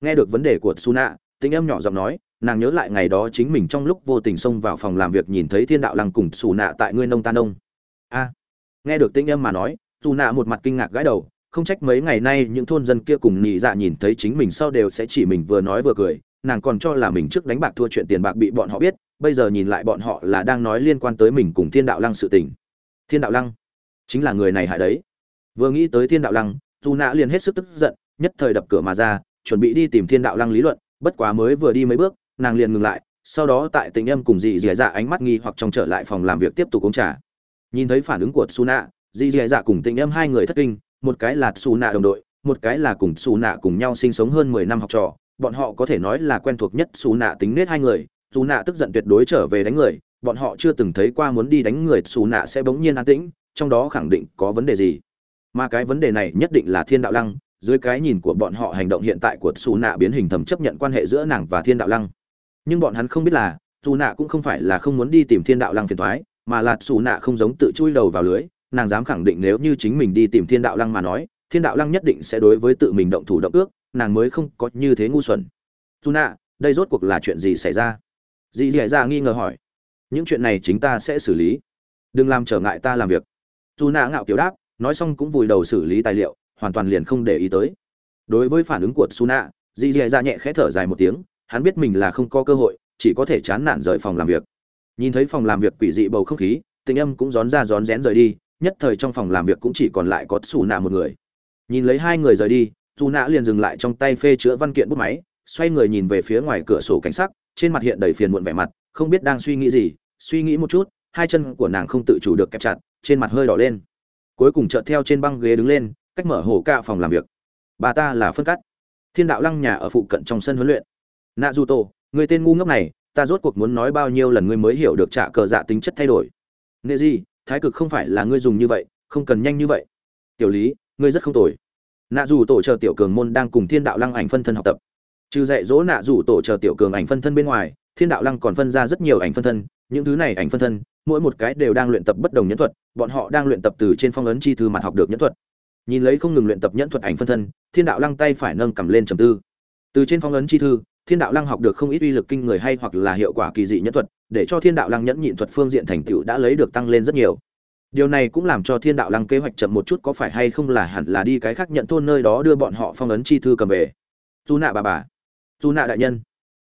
Nghe được vấn đề của su tính em nhỏ giọng nói, nàng nhớ lại ngày đó chính mình trong lúc vô tình xông vào phòng làm việc nhìn thấy thiên đạo lăng cùng xù nạ tại ngươi nông ta nông. A. Nghe được tinh em mà nói xù nạ một mặt kinh ngạc gãi đầu, không trách mấy ngày nay những thôn dân kia cùng nhị dạ nhìn thấy chính mình sau đều sẽ chỉ mình vừa nói vừa cười, nàng còn cho là mình trước đánh bạc thua chuyện tiền bạc bị bọn họ biết bây giờ nhìn lại bọn họ là đang nói liên quan tới mình cùng thiên đạo lăng sự tình. Thiên đạo lăng? Chính là người này hại đấy. Vừa nghĩ tới thiên đạo lăng dù nạ liền hết sức tức giận, nhất thời đập cửa mà ra, chuẩn bị đi tìm thiên đạo lăng lý luận, bất quá mới vừa đi mấy bước, nàng liền ngừng lại, sau đó tại tình âm cùng dì dì dạ ánh mắt nghi hoặc trong trở lại phòng làm việc tiếp tục uống trà. Nhìn thấy phản ứng của su nạ dì dì dạ cùng tình âm hai người thất kinh, một cái là su nạ đồng đội, một cái là cùng su nạ cùng nhau sinh sống hơn mười năm học trò, bọn họ có thể nói là quen thuộc nhất su nạ tính nết hai người suna tức giận tuyệt đối trở về đánh người, bọn họ chưa từng thấy qua muốn đi đánh người suna sẽ bỗng nhiên an tĩnh, trong đó khẳng định có vấn đề gì. Mà cái vấn đề này nhất định là thiên đạo lăng, dưới cái nhìn của bọn họ hành động hiện tại của xù nạ biến hình thầm chấp nhận quan hệ giữa nàng và thiên đạo lăng. Nhưng bọn hắn không biết là xù nạ cũng không phải là không muốn đi tìm thiên đạo lăng phiền thoái mà là xù nạ không giống tự chui đầu vào lưới, nàng dám khẳng định nếu như chính mình đi tìm thiên đạo lăng mà nói, thiên đạo lăng nhất định sẽ đối với tự mình động thủ động ước, nàng mới không có như thế ngu xuẩn. Xù nạ, đây rốt cuộc là chuyện gì xảy ra? Dì dì ra nghi ngờ hỏi. Những chuyện này chính ta sẽ xử lý. Đừng làm trở ngại ta làm việc. Dù nạ ngạo kiểu đáp, nói xong cũng vùi đầu xử lý tài liệu, hoàn toàn liền không để ý tới. Đối với phản ứng của suna dì dì ra nhẹ khẽ thở dài một tiếng, hắn biết mình là không có cơ hội, chỉ có thể chán nản rời phòng làm việc. Nhìn thấy phòng làm việc quỷ dị bầu không khí, tình âm cũng rón ra rón rén rời đi, nhất thời trong phòng làm việc cũng chỉ còn lại có xù nạ một người. Nhìn lấy hai người rời đi dù nạ liền dừng lại trong tay phê chữa văn kiện bút máy, xoay người nhìn về phía ngoài cửa sổ cảnh sắc trên mặt hiện đầy phiền muộn vẻ mặt, không biết đang suy nghĩ gì, suy nghĩ một chút, hai chân của nàng không tự chủ được kẹp chặt, trên mặt hơi đỏ lên. Cuối cùng chợt theo trên băng ghế đứng lên, cách mở hổ cạ phòng làm việc. Bà ta là phân cắt thiên đạo lăng nhà ở phụ cận trong sân huấn luyện. Nạ du tổ người tên ngu ngốc này, ta rốt cuộc muốn nói bao nhiêu lần ngươi mới hiểu được trả cờ dạ tính chất thay đổi. Nệ gì thái cực không phải là ngươi dùng như vậy, không cần nhanh như vậy. Tiểu lý, ngươi rất không tồi. Nạ dù tổ chờ tiểu cường môn đang cùng thiên đạo lăng ảnh phân thân học tập trừ dạy dỗ nạ rủ tổ chờ tiểu cường ảnh phân thân bên ngoài, thiên đạo lăng còn phân ra rất nhiều ảnh phân thân, những thứ này ảnh phân thân, mỗi một cái đều đang luyện tập bất đồng nhẫn thuật, bọn họ đang luyện tập từ trên phong ấn chi thư mặt học được nhẫn thuật. Nhìn lấy không ngừng luyện tập nhẫn thuật ảnh phân thân, thiên đạo lăng tay phải nâng cầm lên trầm tư. Từ trên phong ấn chi thư, thiên đạo lăng học được không ít uy lực kinh người hay hoặc là hiệu quả kỳ dị nhẫn thuật, để cho thiên đạo lăng nhẫn nhịn thuật phương diện thành tựu đã lấy được tăng lên rất nhiều. Điều này cũng làm cho thiên đạo lăng kế hoạch chậm một chút có phải hay không là hẳn là đi cái khác nhận thôn nơi đó đưa bọn họ phong ấn chi thư cầm về. Dù nạ bà bà dù nạ đại nhân.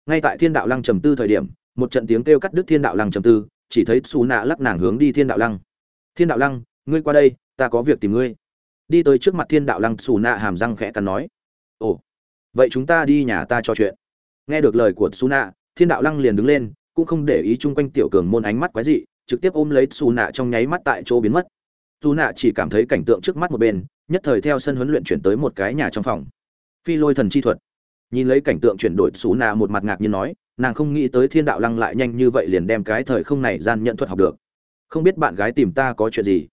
Ngay tại thiên đạo lăng trầm tư thời điểm, một trận tiếng kêu cắt đứt thiên đạo lăng trầm tư, chỉ thấy xù nạ lắc nàng hướng đi thiên đạo lăng. Thiên đạo lăng, ngươi qua đây, ta có việc tìm ngươi. Đi tới trước mặt thiên đạo lăng xù nạ hàm răng khẽ cắn nói, ồ, vậy chúng ta đi nhà ta trò chuyện. Nghe được lời của xù nạ thiên đạo lăng liền đứng lên, cũng không để ý chung quanh tiểu cường môn ánh mắt quái dị, trực tiếp ôm lấy xù nạ trong nháy mắt tại chỗ biến mất. Xù nạ chỉ cảm thấy cảnh tượng trước mắt một bên, nhất thời theo sân huấn luyện chuyển tới một cái nhà trong phòng. Phi lôi thần chi thuật nhìn lấy cảnh tượng chuyển đổi xú nạ một mặt ngạc nhiên nói, nàng không nghĩ tới thiên đạo lăng lại nhanh như vậy liền đem cái thời không này gian nhận thuật học được. Không biết bạn gái tìm ta có chuyện gì?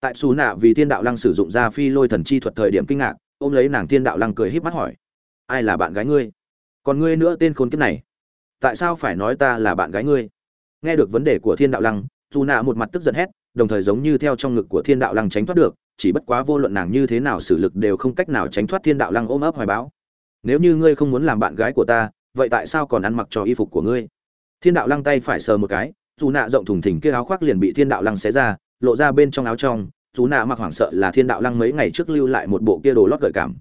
Tại xú nạ vì thiên đạo lăng sử dụng ra phi lôi thần chi thuật thời điểm kinh ngạc, ôm lấy nàng thiên đạo lăng cười híp mắt hỏi, ai là bạn gái ngươi? Còn ngươi nữa tên khốn kiếp này? Tại sao phải nói ta là bạn gái ngươi? Nghe được vấn đề của thiên đạo lăng dù nạ một mặt tức giận hét, đồng thời giống như theo trong ngực của thiên đạo lăng tránh thoát được, chỉ bất quá vô luận nàng như thế nào xử lực đều không cách nào tránh thoát thiên đạo lăng ôm ấp hoài báo nếu như ngươi không muốn làm bạn gái của ta, vậy tại sao còn ăn mặc cho y phục của ngươi? Thiên đạo lăng tay phải sờ một cái, dù nạ rộng thùng thình kia áo khoác liền bị thiên đạo lăng xé ra, lộ ra bên trong áo trong, dù nạ mặc hoảng sợ là thiên đạo lăng mấy ngày trước lưu lại một bộ kia đồ lót gợi cảm.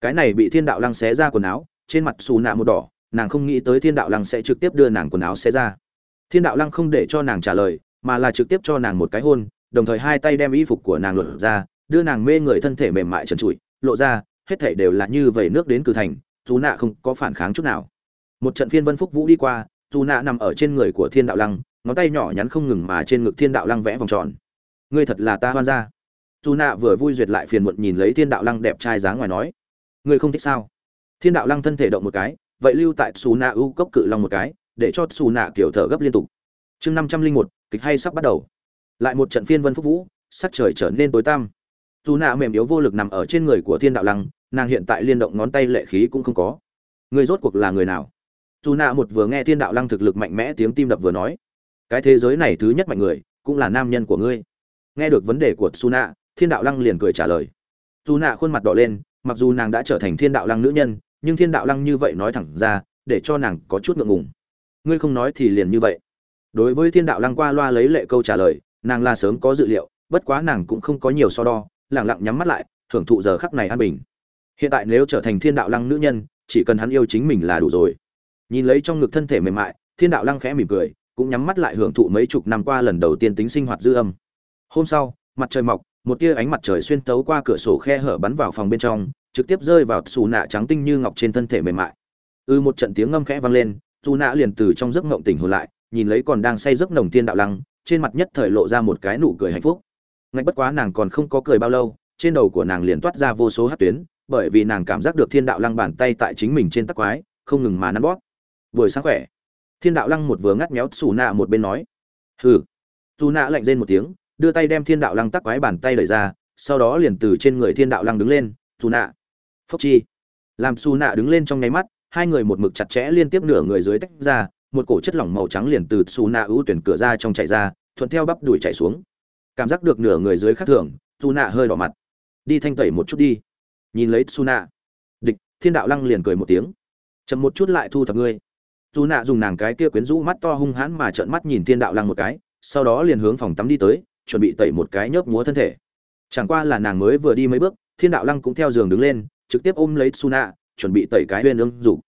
Cái này bị thiên đạo lăng xé ra quần áo, trên mặt xù nạ một đỏ, nàng không nghĩ tới thiên đạo lăng sẽ trực tiếp đưa nàng quần áo xé ra. Thiên đạo lăng không để cho nàng trả lời, mà là trực tiếp cho nàng một cái hôn, đồng thời hai tay đem y phục của nàng lột ra, đưa nàng mê người thân thể mềm mại trần trụi, lộ ra hết thể đều là như vẩy nước đến cử thành, dù nạ không có phản kháng chút nào. Một trận phiên vân phúc vũ đi qua, dù nạ nằm ở trên người của thiên đạo lăng, ngón tay nhỏ nhắn không ngừng mà trên ngực thiên đạo lăng vẽ vòng tròn. Ngươi thật là ta hoan gia. Dù nạ vừa vui duyệt lại phiền muộn nhìn lấy thiên đạo lăng đẹp trai dáng ngoài nói, ngươi không thích sao? Thiên đạo lăng thân thể động một cái, vậy lưu tại xù Na ưu cốc cự long một cái, để cho xù Na kiểu thở gấp liên tục. Chương năm trăm linh một, kịch hay sắp bắt đầu. Lại một trận phiên vân phúc vũ, sắc trời trở nên tối tăm. Dù Na mềm yếu vô lực nằm ở trên người của thiên đạo lăng nàng hiện tại liên động ngón tay lệ khí cũng không có. Người rốt cuộc là người nào? Dù nạ một vừa nghe thiên đạo lăng thực lực mạnh mẽ tiếng tim đập vừa nói, cái thế giới này thứ nhất mạnh người, cũng là nam nhân của ngươi. Nghe được vấn đề của su nạ thiên đạo lăng liền cười trả lời. Dù nạ khuôn mặt đỏ lên, mặc dù nàng đã trở thành thiên đạo lăng nữ nhân, nhưng thiên đạo lăng như vậy nói thẳng ra, để cho nàng có chút ngượng ngùng. Ngươi không nói thì liền như vậy. Đối với thiên đạo lăng qua loa lấy lệ câu trả lời, nàng là sớm có dự liệu, bất quá nàng cũng không có nhiều so đo lẳng lặng nhắm mắt lại thưởng thụ giờ khắc này an bình hiện tại nếu trở thành thiên đạo lăng nữ nhân, chỉ cần hắn yêu chính mình là đủ rồi. Nhìn lấy trong ngực thân thể mềm mại, thiên đạo lăng khẽ mỉm cười, cũng nhắm mắt lại hưởng thụ mấy chục năm qua lần đầu tiên tính sinh hoạt dư âm. Hôm sau, mặt trời mọc, một tia ánh mặt trời xuyên tấu qua cửa sổ khe hở bắn vào phòng bên trong, trực tiếp rơi vào xù nạ trắng tinh như ngọc trên thân thể mềm mại. Ư ừ một trận tiếng ngâm khẽ vang lên, xù nạ liền từ trong giấc ngộng tỉnh hồn lại, nhìn lấy còn đang say giấc nồng thiên đạo lăng, trên mặt nhất thời lộ ra một cái nụ cười hạnh phúc. Ngay bất quá nàng còn không có cười bao lâu, trên đầu của nàng liền toát ra vô số hát tuyến bởi vì nàng cảm giác được thiên đạo lăng bàn tay tại chính mình trên tắc quái, không ngừng mà nắn bóp. Buổi sáng khỏe. Thiên đạo lăng một vừa ngắt méo xù nạ một bên nói. Hừ. Dù nạ lạnh rên một tiếng, đưa tay đem thiên đạo lăng tắc quái bàn tay đẩy ra, sau đó liền từ trên người thiên đạo lăng đứng lên. Dù nạ. Phốc chi. Làm xù nạ đứng lên trong nháy mắt, hai người một mực chặt chẽ liên tiếp nửa người dưới tách ra, một cổ chất lỏng màu trắng liền từ xù nạ ưu tuyển cửa ra trong chạy ra, thuận theo bắp đùi chạy xuống. Cảm giác được nửa người dưới khác thường dù nạ hơi đỏ mặt. Đi thanh tẩy một chút đi nhìn lấy suna địch, thiên đạo lăng liền cười một tiếng. Chậm một chút lại thu thập ngươi. Dù nạ dùng nàng cái kia quyến rũ mắt to hung hãn mà trợn mắt nhìn thiên đạo lăng một cái, sau đó liền hướng phòng tắm đi tới, chuẩn bị tẩy một cái nhớp múa thân thể. Chẳng qua là nàng mới vừa đi mấy bước, thiên đạo lăng cũng theo giường đứng lên, trực tiếp ôm lấy su nạ chuẩn bị tẩy cái huyên ương dục.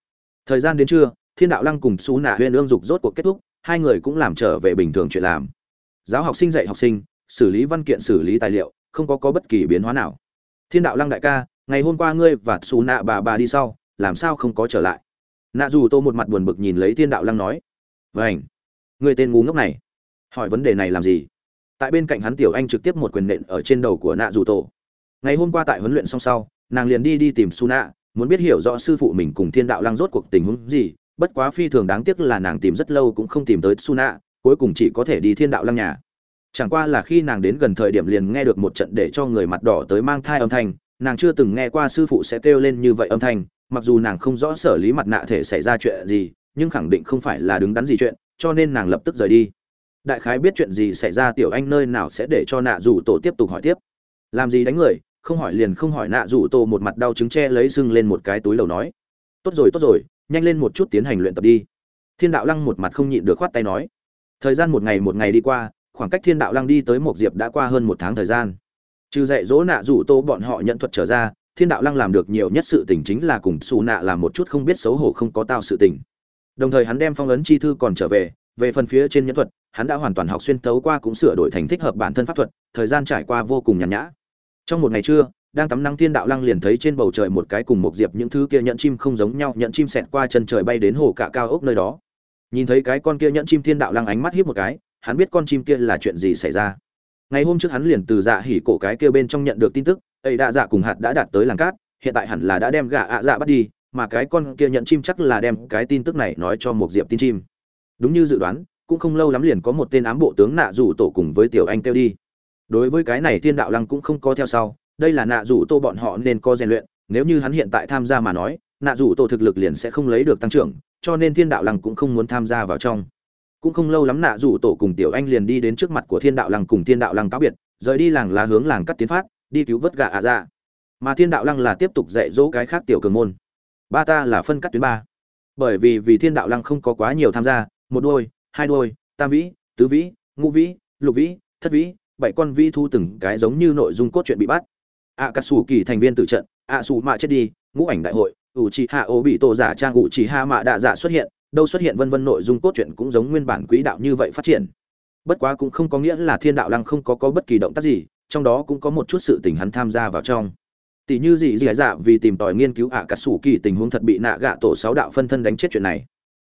Thời gian đến trưa, thiên đạo lăng cùng su nạ huyên ương dục rốt cuộc kết thúc, hai người cũng làm trở về bình thường chuyện làm. Giáo học sinh dạy học sinh, xử lý văn kiện, xử lý tài liệu, không có có bất kỳ biến hóa nào. Thiên đạo lăng đại ca ngày hôm qua ngươi và xù nạ bà bà đi sau, làm sao không có trở lại? Nạ dù tô một mặt buồn bực nhìn lấy thiên đạo lăng nói. Vảnh người tên ngu ngốc này. Hỏi vấn đề này làm gì? Tại bên cạnh hắn tiểu anh trực tiếp một quyền nện ở trên đầu của nạ dù tổ ngày hôm qua tại huấn luyện xong sau, nàng liền đi đi tìm su nạ, muốn biết hiểu rõ sư phụ mình cùng thiên đạo lăng rốt cuộc tình huống gì, bất quá phi thường đáng tiếc là nàng tìm rất lâu cũng không tìm tới su nạ, cuối cùng chỉ có thể đi thiên đạo lăng nhà. Chẳng qua là khi nàng đến gần thời điểm liền nghe được một trận để cho người mặt đỏ tới mang thai âm thanh nàng chưa từng nghe qua sư phụ sẽ kêu lên như vậy âm thanh, mặc dù nàng không rõ sở lý mặt nạ thể xảy ra chuyện gì, nhưng khẳng định không phải là đứng đắn gì chuyện, cho nên nàng lập tức rời đi. Đại khái biết chuyện gì xảy ra tiểu anh nơi nào sẽ để cho nạ rủ tổ tiếp tục hỏi tiếp. Làm gì đánh người, không hỏi liền không hỏi nạ rủ tổ một mặt đau chứng tre lấy sưng lên một cái túi đầu nói. Tốt rồi tốt rồi, nhanh lên một chút tiến hành luyện tập đi. Thiên đạo lăng một mặt không nhịn được khoát tay nói. Thời gian một ngày một ngày đi qua, khoảng cách thiên đạo lăng đi tới một diệp đã qua hơn một tháng thời gian trừ dạy dỗ nạ rủ tô bọn họ nhận thuật trở ra, thiên đạo lăng làm được nhiều nhất sự tình chính là cùng xù nạ làm một chút không biết xấu hổ không có tao sự tình. Đồng thời hắn đem phong ấn chi thư còn trở về về phần phía trên nhẫn thuật, hắn đã hoàn toàn học xuyên tấu qua cũng sửa đổi thành thích hợp bản thân pháp thuật, thời gian trải qua vô cùng nhàn nhã. Trong một ngày trưa, đang tắm năng thiên đạo lăng liền thấy trên bầu trời một cái cùng một diệp những thứ kia nhẫn chim không giống nhau, nhẫn chim xẹt qua chân trời bay đến hồ cả cao ốc nơi đó. Nhìn thấy cái con kia nhẫn chim thiên đạo lăng ánh mắt hiếp một cái, hắn biết con chim kia là chuyện gì xảy ra ngày hôm trước hắn liền từ dạ hỉ cổ cái kia bên trong nhận được tin tức, ấy đã dạ cùng hạt đã đạt tới làng cát, hiện tại hẳn là đã đem gà ạ dạ bắt đi, mà cái con kia nhận chim chắc là đem cái tin tức này nói cho một diệp tin chim. Đúng như dự đoán, cũng không lâu lắm liền có một tên ám bộ tướng nạ rủ tổ cùng với tiểu anh kêu đi. Đối với cái này thiên đạo lăng cũng không có theo sau, đây là nạ rủ tô bọn họ nên có rèn luyện, nếu như hắn hiện tại tham gia mà nói, nạ rủ tổ thực lực liền sẽ không lấy được tăng trưởng, cho nên thiên đạo lăng cũng không muốn tham gia vào trong cũng không lâu lắm nạ rủ tổ cùng tiểu anh liền đi đến trước mặt của thiên đạo lăng cùng thiên đạo lăng cáo biệt, rời đi làng là hướng làng cắt tiến phát, đi cứu vớt gà ạ ra mà thiên đạo lăng là tiếp tục dạy dỗ cái khác tiểu cường môn. Ba ta là phân cắt tuyến ba. Bởi vì vì thiên đạo lăng không có quá nhiều tham gia, một đôi, hai đôi, tam vĩ, tứ vĩ, ngũ vĩ, lục vĩ, thất vĩ, bảy con vĩ thu từng cái giống như nội dung cốt truyện bị bắt. Ạ cà sủ kỳ thành viên tử trận ạ sủ mạ chết đi, ngũ ảnh đại hội ủ trì hạ ô bị tổ giả trang ủ trì hạ mạ đạ giả xuất hiện đâu xuất hiện vân vân nội dung cốt truyện cũng giống nguyên bản quỹ đạo như vậy phát triển. Bất quá cũng không có nghĩa là thiên đạo lăng không có có bất kỳ động tác gì, trong đó cũng có một chút sự tình hắn tham gia vào trong. Tỷ như gì dị dạ vì tìm tòi nghiên cứu ạ cả sủ kỳ tình huống thật bị nạ gạ tổ sáu đạo phân thân đánh chết chuyện này.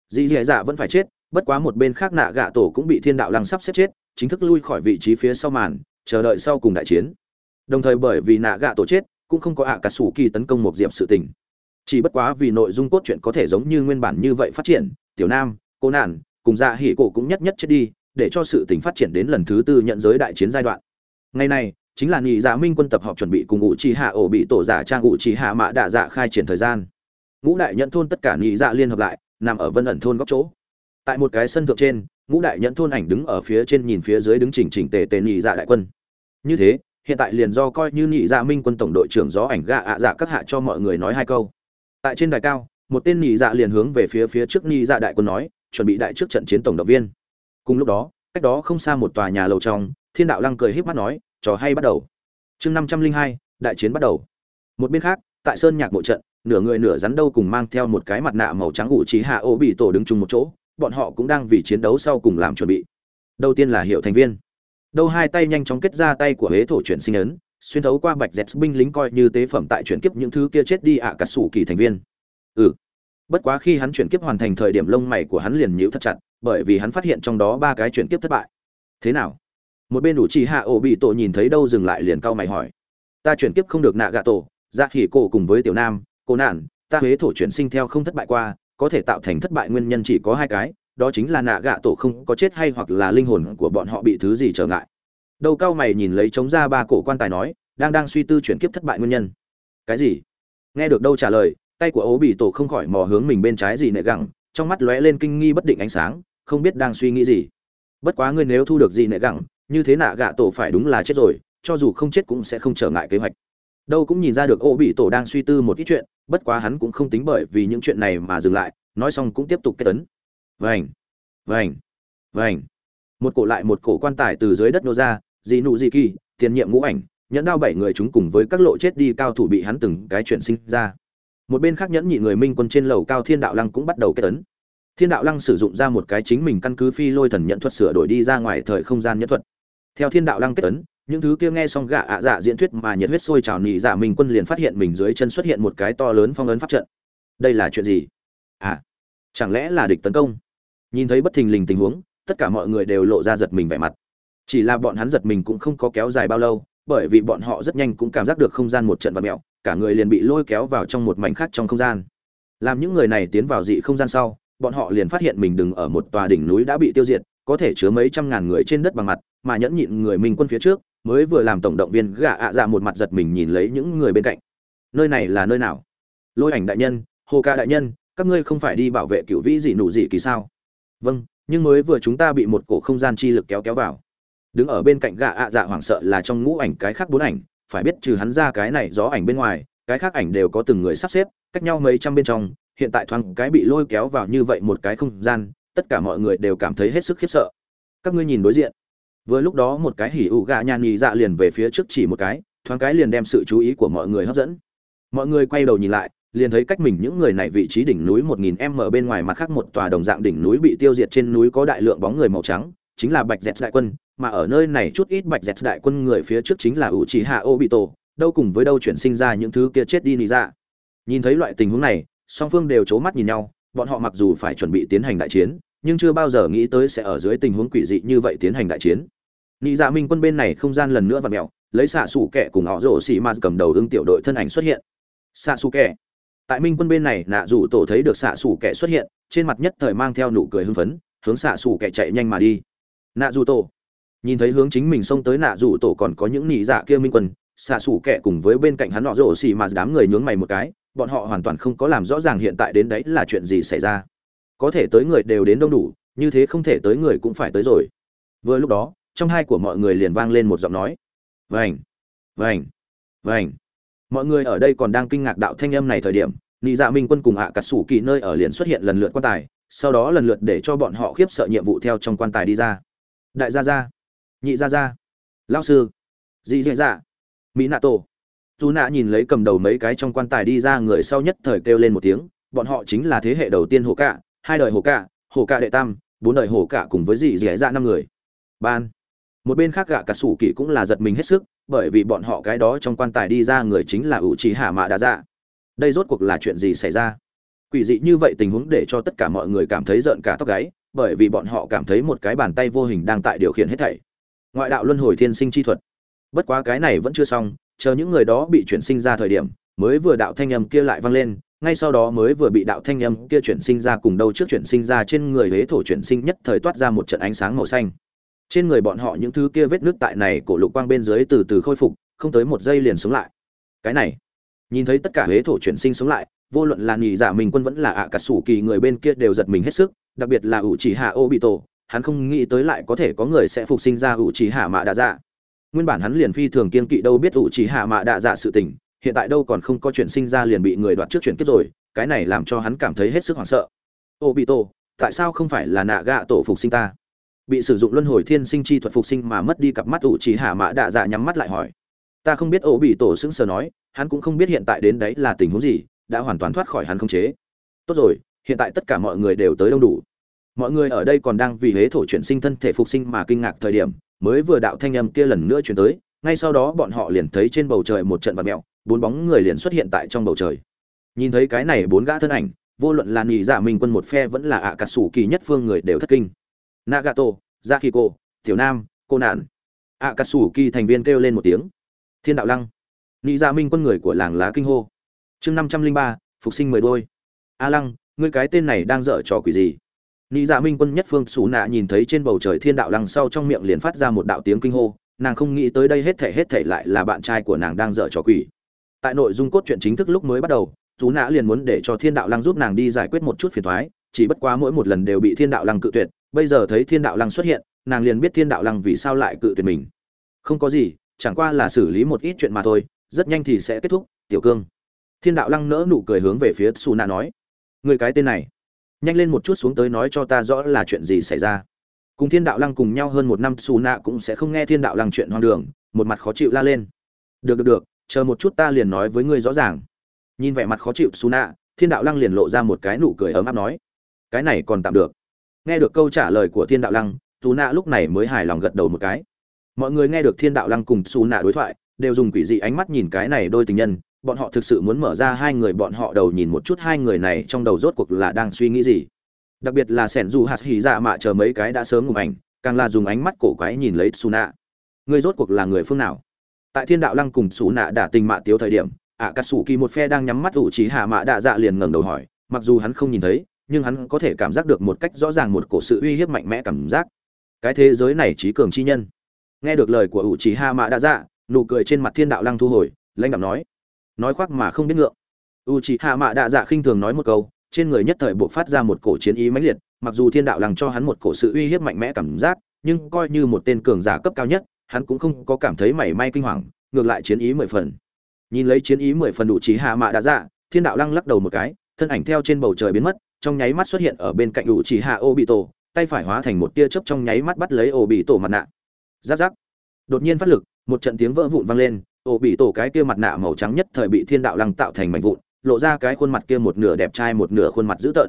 Dị dị dạ vẫn phải chết, bất quá một bên khác nạ gạ tổ cũng bị thiên đạo lăng sắp xếp chết, chính thức lui khỏi vị trí phía sau màn, chờ đợi sau cùng đại chiến. Đồng thời bởi vì nạ gạ tổ chết, cũng không có ạ cả sủ kỳ tấn công một diệp sự tình chỉ bất quá vì nội dung cốt truyện có thể giống như nguyên bản như vậy phát triển, tiểu nam, cô nản cùng dạ hỉ cổ cũng nhất nhất chết đi, để cho sự tình phát triển đến lần thứ tư nhận giới đại chiến giai đoạn. Ngày này, chính là nghị dạ minh quân tập họp chuẩn bị cùng ngũ trì hạ ổ bị tổ giả trang ngũ trì hạ mã đạ dạ khai triển thời gian. Ngũ đại nhận thôn tất cả nghị dạ liên hợp lại, nằm ở vân ẩn thôn góc chỗ. Tại một cái sân thượng trên, ngũ đại nhận thôn ảnh đứng ở phía trên nhìn phía dưới đứng chỉnh chỉnh tề tề nhị dạ đại quân. Như thế, hiện tại liền do coi như nhị dạ minh quân tổng đội trưởng gió ảnh gạ ạ dạ các hạ cho mọi người nói hai câu tại trên đài cao, một tên nhị dạ liền hướng về phía phía trước nhị dạ đại quân nói, chuẩn bị đại trước trận chiến tổng động viên. Cùng lúc đó, cách đó không xa một tòa nhà lầu trong, thiên đạo lăng cười híp mắt nói, trò hay bắt đầu. Chương năm trăm linh hai, đại chiến bắt đầu. Một bên khác, tại sơn nhạc bộ trận, nửa người nửa rắn đâu cùng mang theo một cái mặt nạ màu trắng ủ trí hạ ô bị tổ đứng chung một chỗ, bọn họ cũng đang vì chiến đấu sau cùng làm chuẩn bị. Đầu tiên là hiệu thành viên. Đâu hai tay nhanh chóng kết ra tay của huế thổ chuyển sinh ấn xuyên thấu qua bạch dẹt binh lính coi như tế phẩm tại chuyển kiếp những thứ kia chết đi ạ cả sủ kỳ thành viên. Ừ. Bất quá khi hắn chuyển kiếp hoàn thành thời điểm lông mày của hắn liền nhíu thật chặt, bởi vì hắn phát hiện trong đó ba cái chuyển kiếp thất bại. Thế nào? Một bên đủ chỉ hạ ổ bị tổ nhìn thấy đâu dừng lại liền cau mày hỏi. Ta chuyển kiếp không được nạ gạ tổ dạ ra khỉ cổ cùng với tiểu nam, cô nạn ta huế thổ chuyển sinh theo không thất bại qua, có thể tạo thành thất bại nguyên nhân chỉ có hai cái, đó chính là nạ gạ tổ không có chết hay hoặc là linh hồn của bọn họ bị thứ gì trở ngại đầu cao mày nhìn lấy chống ra ba cổ quan tài nói, đang đang suy tư chuyển kiếp thất bại nguyên nhân. Cái gì? Nghe được đâu trả lời, tay của ố bị tổ không khỏi mò hướng mình bên trái gì nệ gẳng, trong mắt lóe lên kinh nghi bất định ánh sáng, không biết đang suy nghĩ gì. Bất quá ngươi nếu thu được gì nệ gẳng, như thế nạ gạ tổ phải đúng là chết rồi, cho dù không chết cũng sẽ không trở ngại kế hoạch. Đâu cũng nhìn ra được ô bị tổ đang suy tư một ít chuyện, bất quá hắn cũng không tính bởi vì những chuyện này mà dừng lại, nói xong cũng tiếp tục kết tấn. Vành! Vành! Vành! Một cổ lại một cổ quan tài từ dưới đất nô ra dị nụ dị kỳ, tiền nhiệm ngũ ảnh, nhẫn đao bảy người chúng cùng với các lộ chết đi cao thủ bị hắn từng cái chuyển sinh ra. Một bên khác nhẫn nhị người minh quân trên lầu cao thiên đạo lăng cũng bắt đầu kết tấn. Thiên đạo lăng sử dụng ra một cái chính mình căn cứ phi lôi thần nhận thuật sửa đổi đi ra ngoài thời không gian nhẫn thuật. Theo thiên đạo lăng kết tấn, những thứ kia nghe xong gạ ạ dạ diễn thuyết mà nhiệt huyết sôi trào nị dạ minh quân liền phát hiện mình dưới chân xuất hiện một cái to lớn phong ấn pháp trận. Đây là chuyện gì? À chẳng lẽ là địch tấn công? Nhìn thấy bất thình lình tình huống, tất cả mọi người đều lộ ra giật mình vẻ mặt chỉ là bọn hắn giật mình cũng không có kéo dài bao lâu, bởi vì bọn họ rất nhanh cũng cảm giác được không gian một trận vật mẹo cả người liền bị lôi kéo vào trong một mảnh khác trong không gian. Làm những người này tiến vào dị không gian sau, bọn họ liền phát hiện mình đứng ở một tòa đỉnh núi đã bị tiêu diệt, có thể chứa mấy trăm ngàn người trên đất bằng mặt, mà nhẫn nhịn người mình quân phía trước, mới vừa làm tổng động viên gạ ạ à dạ một mặt giật mình nhìn lấy những người bên cạnh. Nơi này là nơi nào? Lôi ảnh đại nhân, hồ ca đại nhân, các ngươi không phải đi bảo vệ cựu vĩ dị nụ dị kỳ sao? Vâng nhưng mới vừa chúng ta bị một cổ không gian chi lực kéo kéo vào đứng ở bên cạnh gạ ạ à dạ hoảng sợ là trong ngũ ảnh cái khác bốn ảnh, phải biết trừ hắn ra cái này gió ảnh bên ngoài, cái khác ảnh đều có từng người sắp xếp, cách nhau mấy trăm bên trong, hiện tại thoáng cái bị lôi kéo vào như vậy một cái không gian, tất cả mọi người đều cảm thấy hết sức khiếp sợ. Các ngươi nhìn đối diện. Vừa lúc đó một cái hỉ ụ gạ nhàn nhì dạ liền về phía trước chỉ một cái, thoáng cái liền đem sự chú ý của mọi người hấp dẫn. Mọi người quay đầu nhìn lại, liền thấy cách mình những người này vị trí đỉnh núi 1000 m bên ngoài mặt khác một tòa đồng dạng đỉnh núi bị tiêu diệt trên núi có đại lượng bóng người màu trắng, chính là bạch dẹt đại quân mà ở nơi này chút ít bạch dẹt đại quân người phía trước chính là ủ chỉ hạ ô bị tổ, đâu cùng với đâu chuyển sinh ra những thứ kia chết đi nị ra nhìn thấy loại tình huống này, song phương đều c mắt nhìn nhau, bọn họ mặc dù phải chuẩn bị tiến hành đại chiến, nhưng chưa bao giờ nghĩ tới sẽ ở dưới tình huống quỷ dị như vậy tiến hành đại chiến. Nị dạ minh quân bên này không gian lần nữa và mẹo, lấy xạ xù kẻ cùng họ rổ xì ma cầm đầu đương tiểu đội thân ảnh xuất hiện. Xạ xù kẻ. Tại minh quân bên này, nạ dù tổ thấy được xạ xù kẻ xuất hiện, trên mặt nhất thời mang theo nụ cười hưng phấn, hướng xạ xù kẻ chạy nhanh mà đi. Nạ dù tổ nhìn thấy hướng chính mình xông tới nạ rủ tổ còn có những nị dạ kia minh quân, xạ xủ kẹ cùng với bên cạnh hắn nọ rổ xì mà đám người nhướng mày một cái, bọn họ hoàn toàn không có làm rõ ràng hiện tại đến đấy là chuyện gì xảy ra. Có thể tới người đều đến đông đủ, như thế không thể tới người cũng phải tới rồi. Vừa lúc đó, trong hai của mọi người liền vang lên một giọng nói. Vành vành vành. Mọi người ở đây còn đang kinh ngạc đạo thanh âm này thời điểm, nị dạ minh quân cùng hạ à cà sủ kỳ nơi ở liền xuất hiện lần lượt quan tài, sau đó lần lượt để cho bọn họ khiếp sợ nhiệm vụ theo trong quan tài đi ra. Đại gia gia nhị gia gia lao sư dị dạ dạ mỹ nạ tổ. Dù nạ nhìn lấy cầm đầu mấy cái trong quan tài đi ra người sau nhất thời kêu lên một tiếng, bọn họ chính là thế hệ đầu tiên hồ cạ, hai đời hồ cạ hồ cạ đệ tam, bốn đời hồ cạ cùng với dị dạ dạ năm người. Ban. Một bên khác gạ cả sủ kỳ cũng là giật mình hết sức, bởi vì bọn họ cái đó trong quan tài đi ra người chính là ủ trí hạ mạ đa dạ. Đây rốt cuộc là chuyện gì xảy ra? Quỷ dị như vậy tình huống để cho tất cả mọi người cảm thấy rợn cả tóc gáy, bởi vì bọn họ cảm thấy một cái bàn tay vô hình đang tại điều khiển hết thảy ngoại đạo luân hồi thiên sinh chi thuật. Bất quá cái này vẫn chưa xong, chờ những người đó bị chuyển sinh ra thời điểm, mới vừa đạo thanh âm kia lại vang lên, ngay sau đó mới vừa bị đạo thanh âm kia chuyển sinh ra cùng đâu trước chuyển sinh ra trên người huế thổ chuyển sinh nhất thời toát ra một trận ánh sáng màu xanh. Trên người bọn họ những thứ kia vết nước tại này cổ lục quang bên dưới từ từ khôi phục, không tới một giây liền sống lại. Cái này, nhìn thấy tất cả huế thổ chuyển sinh sống lại, vô luận là nhị dạ giả mình quân vẫn là ạ cả sủ kỳ người bên kia đều giật mình hết sức, đặc biệt là ủ chỉ hạ ô bị tổ hắn không nghĩ tới lại có thể có người sẽ phục sinh ra ủ chỉ hạ mạ đạ dạ nguyên bản hắn liền phi thường kiên kỵ đâu biết ủ chỉ hạ mạ đạ dạ sự tình, hiện tại đâu còn không có chuyện sinh ra liền bị người đoạt trước chuyện kết rồi, cái này làm cho hắn cảm thấy hết sức hoảng sợ. Ô bị tổ tại sao không phải là nạ gạ tổ phục sinh ta? Bị sử dụng luân hồi thiên sinh chi thuật phục sinh mà mất đi cặp mắt ủ chỉ hạ mạ đạ dạ nhắm mắt lại hỏi. Ta không biết ô bị tổ sững sờ nói, hắn cũng không biết hiện tại đến đấy là tình huống gì, đã hoàn toàn thoát khỏi hắn không chế. Tốt rồi, hiện tại tất cả mọi người đều tới đông đủ mọi người ở đây còn đang vì hế thổ chuyển sinh thân thể phục sinh mà kinh ngạc thời điểm, mới vừa đạo thanh âm kia lần nữa chuyển tới, ngay sau đó bọn họ liền thấy trên bầu trời một trận vật mẹo bốn bóng người liền xuất hiện tại trong bầu trời. Nhìn thấy cái này bốn gã thân ảnh, vô luận là nhị dạ minh quân một phe vẫn là ạ cà sủ kỳ nhất phương người đều thất kinh. Nagato ra khi cô tiểu nam, cô nạn. Ạ cà sủ kỳ thành viên kêu lên một tiếng. Thiên đạo lăng. Nhị dạ minh quân người của làng lá kinh hô. Chương năm trăm linh ba, phục sinh mười đôi. A lăng, ngươi cái tên này đang dở trò quỷ gì? Nị Dạ Minh Quân nhất phương Sú Nạ nhìn thấy trên bầu trời thiên đạo lăng sau trong miệng liền phát ra một đạo tiếng kinh hô, nàng không nghĩ tới đây hết thảy hết thảy lại là bạn trai của nàng đang dở trò quỷ. Tại nội dung cốt truyện chính thức lúc mới bắt đầu, Sú Nạ liền muốn để cho thiên đạo lăng giúp nàng đi giải quyết một chút phiền toái, chỉ bất quá mỗi một lần đều bị thiên đạo lăng cự tuyệt, bây giờ thấy thiên đạo lăng xuất hiện, nàng liền biết thiên đạo lăng vì sao lại cự tuyệt mình. Không có gì, chẳng qua là xử lý một ít chuyện mà thôi, rất nhanh thì sẽ kết thúc, tiểu cương. Thiên đạo lăng nỡ nụ cười hướng về phía Sú Nạ nói: "Người cái tên này, nhanh lên một chút xuống tới nói cho ta rõ là chuyện gì xảy ra. Cùng thiên đạo lăng cùng nhau hơn một năm xù nạ cũng sẽ không nghe thiên đạo lăng chuyện hoang đường, một mặt khó chịu la lên. Được được được, chờ một chút ta liền nói với ngươi rõ ràng. Nhìn vẻ mặt khó chịu xù nạ thiên đạo lăng liền lộ ra một cái nụ cười ấm áp nói, cái này còn tạm được. Nghe được câu trả lời của thiên đạo lăng xù nạ lúc này mới hài lòng gật đầu một cái. Mọi người nghe được thiên đạo lăng cùng xù nạ đối thoại, đều dùng quỷ dị ánh mắt nhìn cái này đôi tình nhân bọn họ thực sự muốn mở ra hai người bọn họ đầu nhìn một chút hai người này trong đầu rốt cuộc là đang suy nghĩ gì. Đặc biệt là sẻn dù hạt hỉ dạ mạ chờ mấy cái đã sớm ngủ ảnh, càng là dùng ánh mắt cổ quái nhìn lấy xù nạ người rốt cuộc là người phương nào? Tại thiên đạo lăng cùng xù nạ đã tình mạ tiếu thời điểm ạ cà sủ kỳ một phe đang nhắm mắt ủ trí hạ mạ đạ dạ liền ngẩng đầu hỏi, mặc dù hắn không nhìn thấy, nhưng hắn có thể cảm giác được một cách rõ ràng một cổ sự uy hiếp mạnh mẽ cảm giác. Cái thế giới này trí cường chi nhân. Nghe được lời của ủ trí hạ mạ đạ dạ nụ cười trên mặt thiên đạo lăng thu hồi, lãnh đạo nói nói khoác mà không biết ngượng. U c hạ mạ đạ dạ khinh thường nói một câu, trên người nhất thời buộc phát ra một cổ chiến ý mãnh liệt, mặc dù thiên đạo lăng cho hắn một cổ sự uy hiếp mạnh mẽ cảm giác, nhưng coi như một tên cường giả cấp cao nhất, hắn cũng không có cảm thấy mảy may kinh hoàng, ngược lại chiến ý mười phần. Nhìn lấy chiến ý mười phần đủ trí hạ mạ đạ dạ thiên đạo lăng lắc đầu một cái, thân ảnh theo trên bầu trời biến mất, trong nháy mắt xuất hiện ở bên cạnh đủ trí hạ ô bị tổ tay phải hóa thành một tia chớp trong nháy mắt bắt lấy ô bị tổ mặt nạ. Giáp giáp. Đột nhiên phát lực, một trận tiếng vỡ vụn vang lên ổ bị tổ cái kia mặt nạ màu trắng nhất thời bị thiên đạo lăng tạo thành mảnh vụn, lộ ra cái khuôn mặt kia một nửa đẹp trai một nửa khuôn mặt dữ tợn.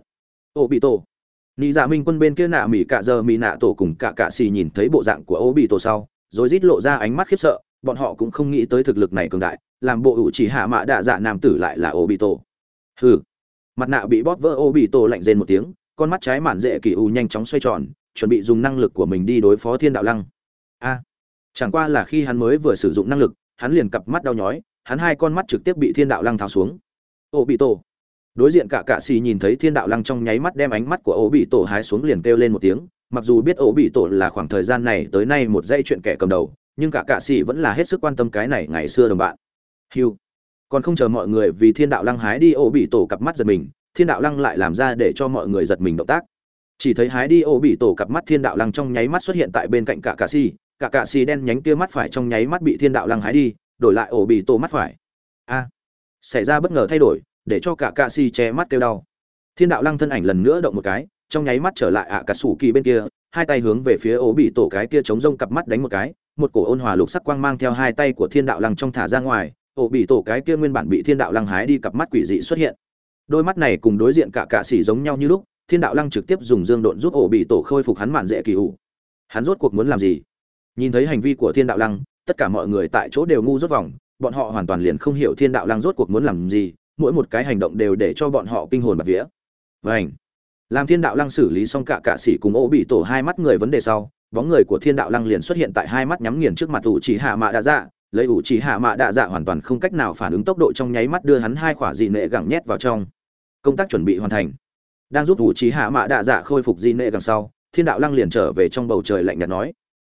Ổ bị tổ. Nị dạ minh quân bên kia nạ mỹ cạ giờ mỹ nạ tổ cùng cả cạ xì nhìn thấy bộ dạng của ổ bị tổ sau, rồi rít lộ ra ánh mắt khiếp sợ, bọn họ cũng không nghĩ tới thực lực này cường đại, làm bộ ủ chỉ hạ mạ đạ dạ nam tử lại là ổ bị tổ. Hừ. Mặt nạ bị bóp vỡ, ổ bị tổ lạnh rên một tiếng, con mắt trái mạn dễ kỳ u nhanh chóng xoay tròn, chuẩn bị dùng năng lực của mình đi đối phó thiên đạo lăng. A. Chẳng qua là khi hắn mới vừa sử dụng năng lực hắn liền cặp mắt đau nhói, hắn hai con mắt trực tiếp bị thiên đạo lăng tháo xuống. Ô bị tổ đối diện cả cạ xì nhìn thấy thiên đạo lăng trong nháy mắt đem ánh mắt của ô bị tổ hái xuống liền kêu lên một tiếng, mặc dù biết ô bị tổ là khoảng thời gian này tới nay một dây chuyện kẻ cầm đầu, nhưng cả cạ xì vẫn là hết sức quan tâm cái này ngày xưa đồng bạn. Hiu còn không chờ mọi người vì thiên đạo lăng hái đi ô bị tổ cặp mắt giật mình, thiên đạo lăng lại làm ra để cho mọi người giật mình động tác. Chỉ thấy hái đi ô bị tổ cặp mắt thiên đạo lăng trong nháy mắt xuất hiện tại bên cạnh cả Cả Sĩ cả cạ xì đen nhánh kia mắt phải trong nháy mắt bị thiên đạo lăng hái đi, đổi lại ổ bị tổ mắt phải. A. Xảy ra bất ngờ thay đổi, để cho cả cạ xì che mắt kêu đau. Thiên đạo lăng thân ảnh lần nữa động một cái, trong nháy mắt trở lại ạ cả sủ kỳ bên kia, hai tay hướng về phía ổ bị tổ cái kia chống rông cặp mắt đánh một cái, một cổ ôn hòa lục sắc quang mang theo hai tay của thiên đạo lăng trong thả ra ngoài, ổ bị tổ cái kia nguyên bản bị thiên đạo lăng hái đi cặp mắt quỷ dị xuất hiện. Đôi mắt này cùng đối diện cả cạ xỉ giống nhau như lúc, thiên đạo lăng trực tiếp dùng dương độn giúp ổ bị tổ khôi phục hắn mạn dễ kỳ ủ. Hắn rốt cuộc muốn làm gì? Nhìn thấy hành vi của thiên đạo lăng, tất cả mọi người tại chỗ đều ngu rốt vòng, bọn họ hoàn toàn liền không hiểu thiên đạo lăng rốt cuộc muốn làm gì, mỗi một cái hành động đều để cho bọn họ kinh hồn bạt vía. Vảnh làm thiên đạo lăng xử lý xong cả cả sĩ cùng ô bị tổ hai mắt người vấn đề sau, bóng người của thiên đạo lăng liền xuất hiện tại hai mắt nhắm nghiền trước mặt ủ chỉ hạ mạ đạ dạ lấy ủ chỉ hạ mạ đạ dạ hoàn toàn không cách nào phản ứng tốc độ trong nháy mắt đưa hắn hai khỏa dị nệ gẳng nhét vào trong. Công tác chuẩn bị hoàn thành. Đang giúp ủ chỉ hạ mạ đạ dạ khôi phục dị nệ gẳng sau, thiên đạo lăng liền trở về trong bầu trời lạnh nhạt nói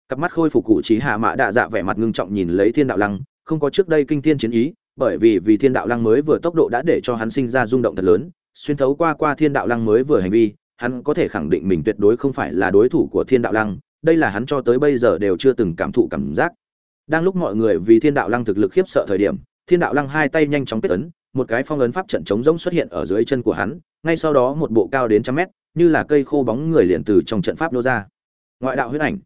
cặp mắt khôi phục cụ trí hạ mạ đạ dạ vẻ mặt ngưng trọng nhìn lấy thiên đạo lăng, không có trước đây kinh thiên chiến ý, bởi vì vì thiên đạo lăng mới vừa tốc độ đã để cho hắn sinh ra rung động thật lớn, xuyên thấu qua qua thiên đạo lăng mới vừa hành vi, hắn có thể khẳng định mình tuyệt đối không phải là đối thủ của thiên đạo lăng, đây là hắn cho tới bây giờ đều chưa từng cảm thụ cảm giác. Đang lúc mọi người vì thiên đạo lăng thực lực khiếp sợ thời điểm, thiên đạo lăng hai tay nhanh chóng kết ấn, một cái phong ấn pháp trận chống rỗng xuất hiện ở dưới chân của hắn, ngay sau đó một bộ cao đến trăm mét, như là cây khô bóng người liền từ trong trận pháp nô ra. Ngoại đạo huyết ảnh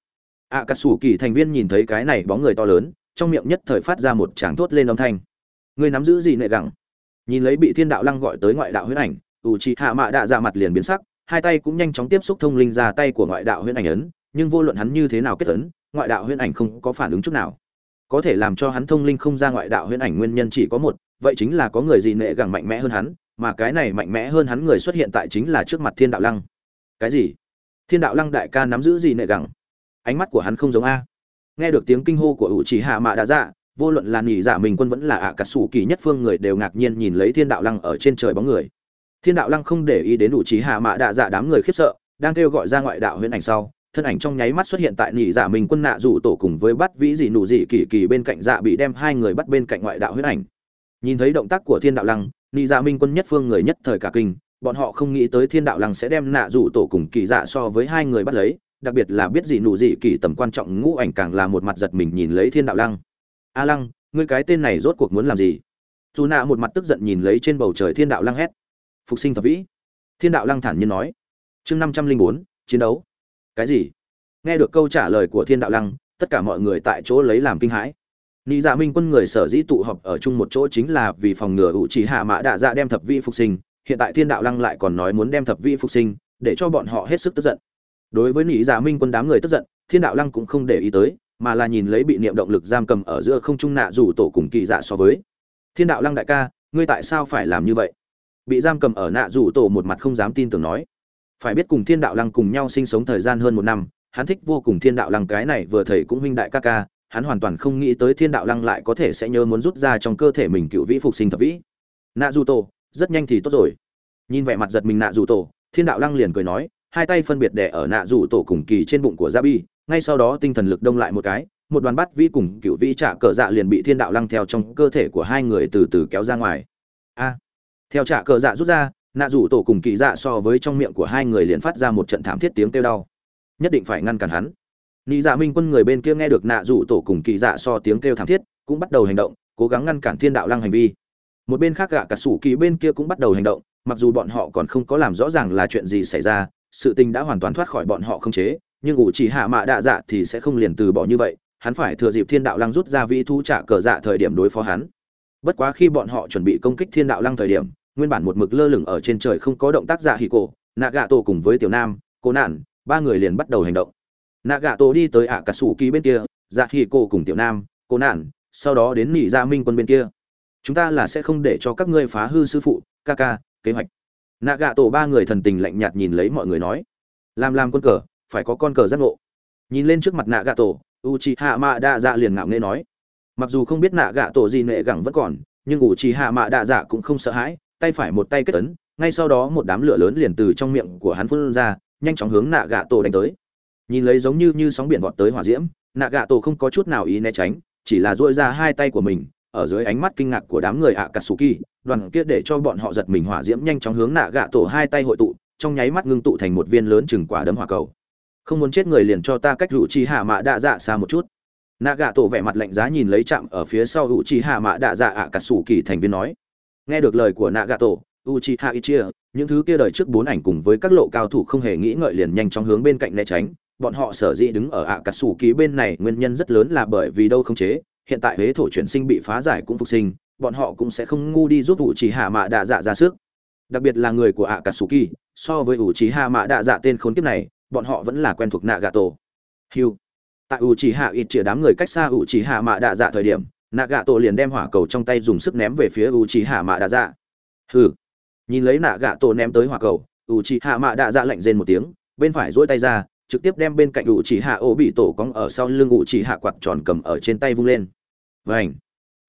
ạ cà sủ kỳ thành viên nhìn thấy cái này bóng người to lớn, trong miệng nhất thời phát ra một tràng thốt lên âm thanh. Người nắm giữ gì nệ gẳng? Nhìn lấy bị thiên đạo lăng gọi tới ngoại đạo huyết ảnh, ủ trì hạ mạ đạ ra mặt liền biến sắc, hai tay cũng nhanh chóng tiếp xúc thông linh ra tay của ngoại đạo huyết ảnh ấn, nhưng vô luận hắn như thế nào kết ấn, ngoại đạo huyễn ảnh không có phản ứng chút nào. Có thể làm cho hắn thông linh không ra ngoại đạo huyễn ảnh nguyên nhân chỉ có một, vậy chính là có người gì nệ gẳng mạnh mẽ hơn hắn, mà cái này mạnh mẽ hơn hắn người xuất hiện tại chính là trước mặt thiên đạo lăng. Cái gì? Thiên đạo lăng đại ca nắm giữ gì nệ gẳng? Ánh mắt của hắn không giống a. Nghe được tiếng kinh hô của ủ trì hạ mạ đã dạ vô luận là nghỉ giả dạ mình quân vẫn là ạ cả sủ kỳ nhất phương người đều ngạc nhiên nhìn lấy thiên đạo lăng ở trên trời bóng người. Thiên đạo lăng không để ý đến ủ trì hạ mạ đạ dạ đám người khiếp sợ, đang kêu gọi ra ngoại đạo huyễn ảnh sau, thân ảnh trong nháy mắt xuất hiện tại nhị dạ mình quân nạ rủ tổ cùng với bắt vĩ dị nụ dị kỳ kỳ bên cạnh dạ bị đem hai người bắt bên cạnh ngoại đạo huyết ảnh. Nhìn thấy động tác của thiên đạo lăng nhị dạ minh quân nhất phương người nhất thời cả kinh, bọn họ không nghĩ tới thiên đạo lăng sẽ đem nạ rủ tổ cùng kỳ dạ so với hai người bắt lấy đặc biệt là biết gì nụ gì kỳ tầm quan trọng ngũ ảnh càng là một mặt giật mình nhìn lấy thiên đạo lăng. A lăng, ngươi cái tên này rốt cuộc muốn làm gì? Dù nạ một mặt tức giận nhìn lấy trên bầu trời thiên đạo lăng hét. Phục sinh thập vĩ. Thiên đạo lăng thản nhiên nói. Chương năm trăm linh bốn, chiến đấu. Cái gì? Nghe được câu trả lời của thiên đạo lăng, tất cả mọi người tại chỗ lấy làm kinh hãi. Nị dạ minh quân người sở dĩ tụ họp ở chung một chỗ chính là vì phòng ngừa hữu chỉ hạ mã đạ dạ đem thập vĩ phục sinh. Hiện tại thiên đạo lăng lại còn nói muốn đem thập vĩ phục sinh, để cho bọn họ hết sức tức giận đối với nị giả minh quân đám người tức giận, thiên đạo lăng cũng không để ý tới, mà là nhìn lấy bị niệm động lực giam cầm ở giữa không trung nạ rủ tổ cùng kỳ dạ so với. Thiên đạo lăng đại ca, ngươi tại sao phải làm như vậy? Bị giam cầm ở nạ rủ tổ một mặt không dám tin tưởng nói. Phải biết cùng thiên đạo lăng cùng nhau sinh sống thời gian hơn một năm, hắn thích vô cùng thiên đạo lăng cái này vừa thầy cũng huynh đại ca ca, hắn hoàn toàn không nghĩ tới thiên đạo lăng lại có thể sẽ nhớ muốn rút ra trong cơ thể mình cựu vĩ phục sinh thập vĩ. Nạ dù tổ, rất nhanh thì tốt rồi. Nhìn vẻ mặt giật mình nạ dù tổ, thiên đạo lăng liền cười nói hai tay phân biệt đè ở nạ rủ tổ cùng kỳ trên bụng của gia bi, ngay sau đó tinh thần lực đông lại một cái, một đoàn bắt vĩ cùng cựu vĩ trả cờ dạ liền bị thiên đạo lăng theo trong cơ thể của hai người từ từ kéo ra ngoài. A! Theo trả cờ dạ rút ra, nạ rủ tổ cùng kỳ dạ so với trong miệng của hai người liền phát ra một trận thảm thiết tiếng kêu đau. Nhất định phải ngăn cản hắn. Nị dạ minh quân người bên kia nghe được nạ rủ tổ cùng kỳ dạ so tiếng kêu thảm thiết, cũng bắt đầu hành động, cố gắng ngăn cản thiên đạo lăng hành vi. Một bên khác gạ cả sủ kỳ bên kia cũng bắt đầu hành động, mặc dù bọn họ còn không có làm rõ ràng là chuyện gì xảy ra sự tình đã hoàn toàn thoát khỏi bọn họ không chế, nhưng ủ chỉ hạ mạ đạ dạ thì sẽ không liền từ bỏ như vậy, hắn phải thừa dịp thiên đạo lăng rút ra vĩ thu trả cờ dạ thời điểm đối phó hắn. Bất quá khi bọn họ chuẩn bị công kích thiên đạo lăng thời điểm, nguyên bản một mực lơ lửng ở trên trời không có động tác dạ hì cổ nạ gạ tổ cùng với tiểu nam, cô nạn ba người liền bắt đầu hành động. Nạ gạ tổ đi tới ạ cà sủ ký bên kia dạ hì cổ cùng tiểu nam, cô nạn sau đó đến nỉ gia minh quân bên kia. Chúng ta là sẽ không để cho các ngươi phá hư sư phụ, ca ca, kế hoạch nạ gạ tổ ba người thần tình lạnh nhạt nhìn lấy mọi người nói, làm làm con cờ, phải có con cờ giác ngộ. Nhìn lên trước mặt nạ gạ tổ u chi hạ mạ đa dạ liền ngạo nghê nói, mặc dù không biết nạ gạ tổ gì nệ gẳng vẫn còn, nhưng u chi hạ mạ đa dạ cũng không sợ hãi, tay phải một tay kết ấn, ngay sau đó một đám lửa lớn liền từ trong miệng của hắn phun ra, nhanh chóng hướng nạ gạ tổ đánh tới. Nhìn lấy giống như như sóng biển vọt tới hỏa diễm, nạ gạ tổ không có chút nào ý né tránh, chỉ là dội ra hai tay của mình, ở dưới ánh mắt kinh ngạc của đám người ạ cà sù kỳ đoàn kia để cho bọn họ giật mình hỏa diễm nhanh chóng hướng nạ gạ tổ hai tay hội tụ, trong nháy mắt ngưng tụ thành một viên lớn chừng quả đấm hỏa cầu. Không muốn chết người liền cho ta cách rủ chi hạ mạ đạ dạ xa một chút. Nạ gạ tổ vẻ mặt lạnh giá nhìn lấy chạm ở phía sau rủ chi hạ mạ đạ dạ ạ cà sủ kỳ thành viên nói. Nghe được lời của nạ gạ nagato uchiha ichia, những thứ kia đời trước bốn ảnh cùng với các lộ cao thủ không hề nghĩ ngợi liền nhanh chóng hướng bên cạnh né tránh. Bọn họ sở dĩ đứng ở ạ cà sủ ký bên này nguyên nhân rất lớn là bởi vì đâu không chế, hiện tại huế thổ chuyển sinh bị phá giải cũng phục sinh bọn họ cũng sẽ không ngu đi giúp ủ chỉ hạ mạ đạ dạ ra sức. Đặc biệt là người của ạ cà sù kỳ so với ủ chỉ hạ mạ đạ dạ tên khốn kiếp này, bọn họ vẫn là quen thuộc nạ gà tổ hiu tại ủ chỉ hạ ít chĩa đám người cách xa ủ chỉ hạ mạ đạ dạ thời điểm nạ gà tổ liền đem hỏa cầu trong tay dùng sức ném về phía ủ trí hạ mạ đạ dạ hừ. Nhìn lấy nạ gà tổ ném tới hỏa cầu ủ trí hạ mạ đạ dạ lạnh rên một tiếng, bên phải dỗi tay ra, trực tiếp đem bên cạnh ủ trí hạ ô bị tổ cong ở sau lưng ủ trí hạ quạt tròn cầm ở trên tay vung lên. Vảnh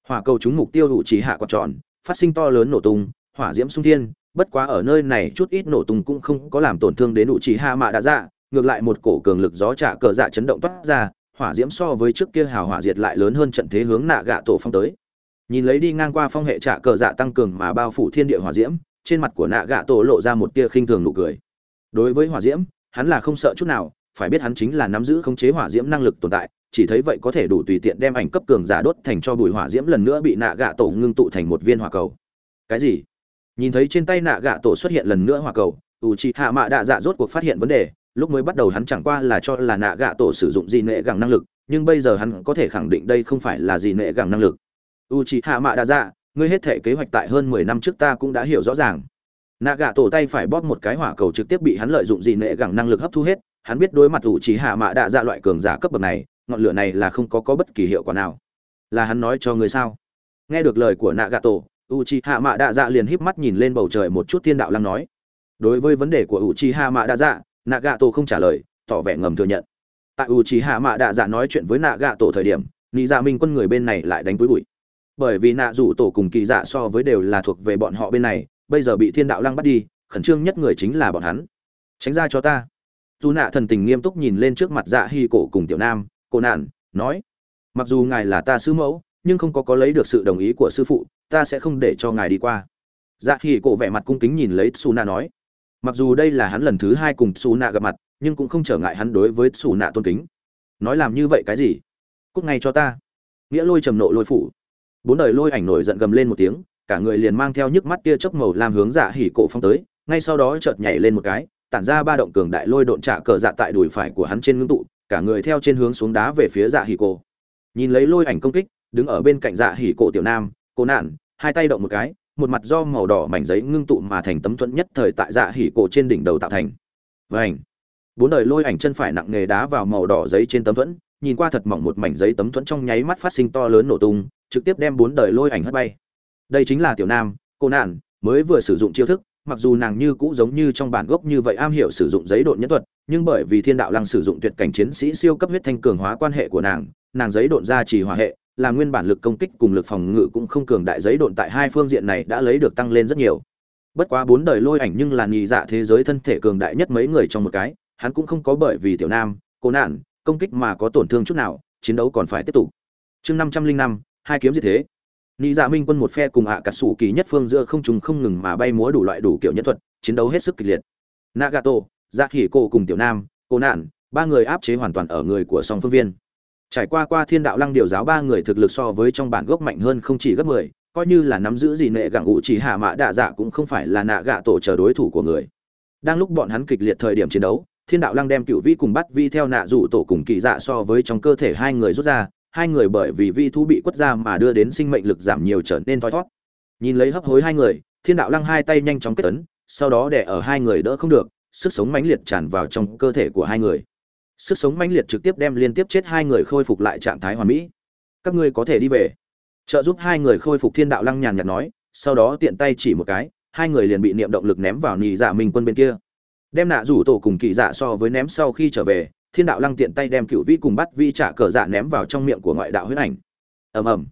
hỏa cầu trúng mục tiêu đủ trí hạ quạt tròn, phát sinh to lớn nổ tung, hỏa diễm sung thiên, bất quá ở nơi này chút ít nổ tung cũng không có làm tổn thương đến đủ trí hạ mạ đã dạ ngược lại một cổ cường lực gió trả cờ dạ chấn động toát ra, hỏa diễm so với trước kia hào hỏa diệt lại lớn hơn trận thế hướng nạ gạ tổ phong tới. Nhìn lấy đi ngang qua phong hệ trả cờ dạ tăng cường mà bao phủ thiên địa hỏa diễm, trên mặt của nạ gạ tổ lộ ra một tia khinh thường nụ cười. Đối với hỏa diễm, hắn là không sợ chút nào, phải biết hắn chính là nắm giữ khống chế hỏa diễm năng lực tồn tại chỉ thấy vậy có thể đủ tùy tiện đem ảnh cấp cường giả đốt thành cho bụi hỏa diễm lần nữa bị nạ gạ tổ ngưng tụ thành một viên hỏa cầu. Cái gì? Nhìn thấy trên tay nạ gạ tổ xuất hiện lần nữa hỏa cầu u c hạ mạ đạ dạ rốt cuộc phát hiện vấn đề, lúc mới bắt đầu hắn chẳng qua là cho là nạ gạ tổ sử dụng gì nệ gẳng năng lực, nhưng bây giờ hắn có thể khẳng định đây không phải là gì nệ gẳng năng lực. U c hạ mạ đạ dạ ngươi hết thể kế hoạch tại hơn mười năm trước ta cũng đã hiểu rõ ràng. Nạ gạ tổ tay phải bóp một cái hỏa cầu trực tiếp bị hắn lợi dụng gì nệ gẳng năng lực hấp thu hết, hắn biết đối mặt u c hạ mạ đạ dạ loại cường giả cấp bậc này ngọn lửa này là không có có bất kỳ hiệu quả nào. Là hắn nói cho ngươi sao? Nghe được lời của nạ gạ tổ u c hạ mạ đạ dạ liền híp mắt nhìn lên bầu trời một chút thiên đạo lăng nói. Đối với vấn đề của u c hạ mạ đạ dạ nạ gạ tổ không trả lời, tỏ vẻ ngầm thừa nhận. Tại u c hạ mạ đạ dạ nói chuyện với nạ gạ tổ thời điểm nị dạ minh quân người bên này lại đánh với bụi. Bởi vì nạ rủ tổ cùng kỳ dạ so với đều là thuộc về bọn họ bên này, bây giờ bị thiên đạo lăng bắt đi, khẩn trương nhất người chính là bọn hắn. Tránh ra cho ta. Dù nạ thần tình nghiêm túc nhìn lên trước mặt dạ hy cổ cùng tiểu nam cô nạn nói, mặc dù ngài là ta sư mẫu, nhưng không có có lấy được sự đồng ý của sư phụ, ta sẽ không để cho ngài đi qua. Dạ hỉ cổ vẻ mặt cung kính nhìn lấy su nạ nói, mặc dù đây là hắn lần thứ hai cùng su nạ gặp mặt, nhưng cũng không trở ngại hắn đối với su nạ tôn kính. Nói làm như vậy cái gì? Cúc ngay cho ta. Nghĩa lôi trầm nộ lôi phủ. Bốn đời lôi ảnh nổi giận gầm lên một tiếng, cả người liền mang theo nhức mắt tia chớp màu làm hướng dạ hỉ cổ phong tới, ngay sau đó chợt nhảy lên một cái, tản ra ba động cường đại lôi độn trả cờ dạ tại đùi phải của hắn trên ngưng tụ cả người theo trên hướng xuống đá về phía dạ hỉ cổ. Nhìn lấy lôi ảnh công kích, đứng ở bên cạnh dạ hỉ cổ tiểu nam, cô nạn hai tay động một cái, một mặt do màu đỏ mảnh giấy ngưng tụ mà thành tấm thuẫn nhất thời tại dạ hỉ cổ trên đỉnh đầu tạo thành. Vảnh bốn đời lôi ảnh chân phải nặng nghề đá vào màu đỏ giấy trên tấm thuẫn, nhìn qua thật mỏng một mảnh giấy tấm thuẫn trong nháy mắt phát sinh to lớn nổ tung, trực tiếp đem bốn đời lôi ảnh hất bay. Đây chính là tiểu nam, cô nạn mới vừa sử dụng chiêu thức mặc dù nàng như cũ giống như trong bản gốc như vậy am hiểu sử dụng giấy độn nhân thuật, nhưng bởi vì thiên đạo lăng sử dụng tuyệt cảnh chiến sĩ siêu cấp huyết thanh cường hóa quan hệ của nàng nàng giấy độn ra chỉ hòa hệ, là nguyên bản lực công kích cùng lực phòng ngự cũng không cường đại giấy độn tại hai phương diện này đã lấy được tăng lên rất nhiều. Bất quá bốn đời lôi ảnh nhưng là nhị dạ thế giới thân thể cường đại nhất mấy người trong một cái, hắn cũng không có bởi vì tiểu nam, cô nạn, công kích mà có tổn thương chút nào, chiến đấu còn phải tiếp tục. Chương năm trăm linh năm, hai kiếm như thế. Nị Dạ Minh quân một phe cùng ạ cả sủ kỳ nhất phương giữa không trùng không ngừng mà bay múa đủ loại đủ kiểu nhân thuật, chiến đấu hết sức kịch liệt. Nagato, Dạ Hỉ Cổ cùng Tiểu Nam, Cô Nạn, ba người áp chế hoàn toàn ở người của song phương viên. Trải qua qua Thiên Đạo Lăng điều giáo ba người thực lực so với trong bản gốc mạnh hơn không chỉ gấp 10, coi như là nắm giữ gì nệ gặng ngụ chỉ hạ mã đạ dạ cũng không phải là nạ gạ tổ chờ đối thủ của người. Đang lúc bọn hắn kịch liệt thời điểm chiến đấu, Thiên Đạo Lăng đem Cửu vi cùng bắt vi theo nạ dụ tổ cùng kỳ dạ so với trong cơ thể hai người rút ra, hai người bởi vì vi thú bị quất ra mà đưa đến sinh mệnh lực giảm nhiều trở nên thoi thót. Nhìn lấy hấp hối hai người, thiên đạo lăng hai tay nhanh chóng kết tấn sau đó để ở hai người đỡ không được, sức sống mãnh liệt tràn vào trong cơ thể của hai người. Sức sống mãnh liệt trực tiếp đem liên tiếp chết hai người khôi phục lại trạng thái hoàn mỹ. Các ngươi có thể đi về. Trợ giúp hai người khôi phục thiên đạo lăng nhàn nhạt nói, sau đó tiện tay chỉ một cái, hai người liền bị niệm động lực ném vào nì dạ minh quân bên kia. Đem nạ rủ tổ cùng kỳ dạ so với ném sau khi trở về thiên đạo lăng tiện tay đem cựu vĩ cùng bắt vi trả cờ dạ ném vào trong miệng của ngoại đạo huyễn ảnh. Ầm ầm.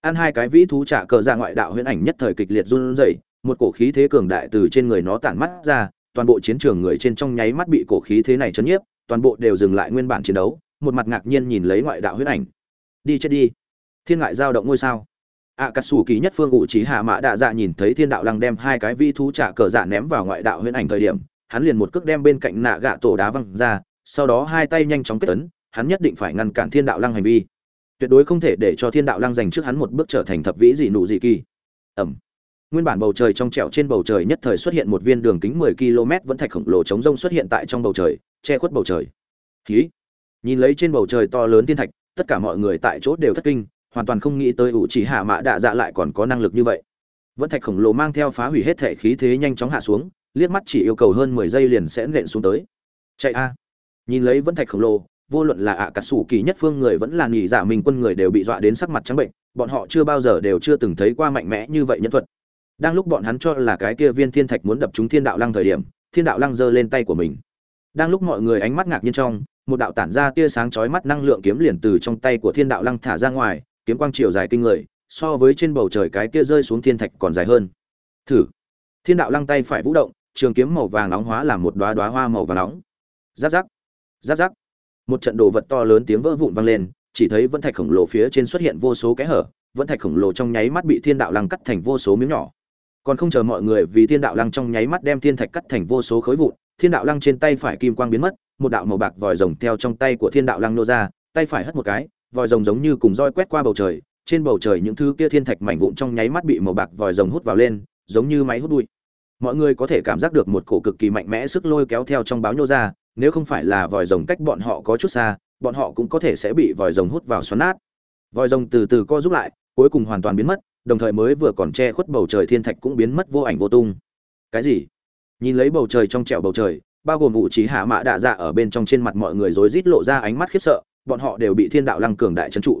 Ăn hai cái vĩ thú trả cờ dạ ngoại đạo huyễn ảnh nhất thời kịch liệt run rẩy, một cổ khí thế cường đại từ trên người nó tản mắt ra, toàn bộ chiến trường người trên trong nháy mắt bị cổ khí thế này chấn nhiếp, toàn bộ đều dừng lại nguyên bản chiến đấu, một mặt ngạc nhiên nhìn lấy ngoại đạo huyễn ảnh. Đi chết đi. Thiên ngại giao động ngôi sao. Ạ cà sủ kỳ nhất phương ủ trí hạ mã đạ dạ nhìn thấy thiên đạo lăng đem hai cái vi thú trả cờ dạ ném vào ngoại đạo huyễn ảnh thời điểm, hắn liền một cước đem bên cạnh nạ gạ tổ đá văng ra sau đó hai tay nhanh chóng kết tấn hắn nhất định phải ngăn cản thiên đạo lăng hành vi. Tuyệt đối không thể để cho thiên đạo lăng giành trước hắn một bước trở thành thập vĩ dị nụ dị kỳ. Ẩm. Nguyên bản bầu trời trong trẻo trên bầu trời nhất thời xuất hiện một viên đường kính 10 km vẫn thạch khổng lồ chống rông xuất hiện tại trong bầu trời, che khuất bầu trời. Khí nhìn lấy trên bầu trời to lớn thiên thạch, tất cả mọi người tại chỗ đều thất kinh, hoàn toàn không nghĩ tới ủ chỉ hạ mã đạ dạ lại còn có năng lực như vậy. Vẫn thạch khổng lồ mang theo phá hủy hết thể khí thế nhanh chóng hạ xuống, liếc mắt chỉ yêu cầu hơn 10 giây liền sẽ nện xuống tới. Chạy a nhìn lấy vẫn thạch khổng lồ, vô luận là ạ cà sủ kỳ nhất phương người vẫn là nghỉ giả mình quân người đều bị dọa đến sắc mặt trắng bệnh, bọn họ chưa bao giờ đều chưa từng thấy qua mạnh mẽ như vậy nhân thuật. Đang lúc bọn hắn cho là cái kia viên thiên thạch muốn đập chúng thiên đạo lăng thời điểm, thiên đạo lăng giơ lên tay của mình. Đang lúc mọi người ánh mắt ngạc nhiên trong, một đạo tản ra tia sáng chói mắt năng lượng kiếm liền từ trong tay của thiên đạo lăng thả ra ngoài, kiếm quang chiều dài kinh người, so với trên bầu trời cái kia rơi xuống thiên thạch còn dài hơn. Thử. Thiên đạo lăng tay phải vũ động, trường kiếm màu vàng nóng hóa làm một đoá đoá hoa màu vàng nóng. Giáp giáp giáp giáp. Một trận đồ vật to lớn tiếng vỡ vụn vang lên, chỉ thấy vẫn thạch khổng lồ phía trên xuất hiện vô số kẽ hở vẫn thạch khổng lồ trong nháy mắt bị thiên đạo lăng cắt thành vô số miếng nhỏ. Còn không chờ mọi người vì thiên đạo lăng trong nháy mắt đem thiên thạch cắt thành vô số khối vụn, thiên đạo lăng trên tay phải kim quang biến mất, một đạo màu bạc vòi rồng theo trong tay của thiên đạo lăng nô ra, tay phải hất một cái, vòi rồng giống như cùng roi quét qua bầu trời, trên bầu trời những thứ kia thiên thạch mảnh vụn trong nháy mắt bị màu bạc vòi rồng hút vào lên, giống như máy hút bụi. Mọi người có thể cảm giác được một cổ cực kỳ mạnh mẽ sức lôi kéo theo trong báo nhô ra nếu không phải là vòi rồng cách bọn họ có chút xa, bọn họ cũng có thể sẽ bị vòi rồng hút vào xoắn nát. Vòi rồng từ từ co rút lại, cuối cùng hoàn toàn biến mất, đồng thời mới vừa còn che khuất bầu trời thiên thạch cũng biến mất vô ảnh vô tung. Cái gì? Nhìn lấy bầu trời trong trẻo bầu trời, bao gồm vụ trí hạ mã đạ dạ ở bên trong trên mặt mọi người rối rít lộ ra ánh mắt khiếp sợ, bọn họ đều bị thiên đạo lăng cường đại trấn trụ.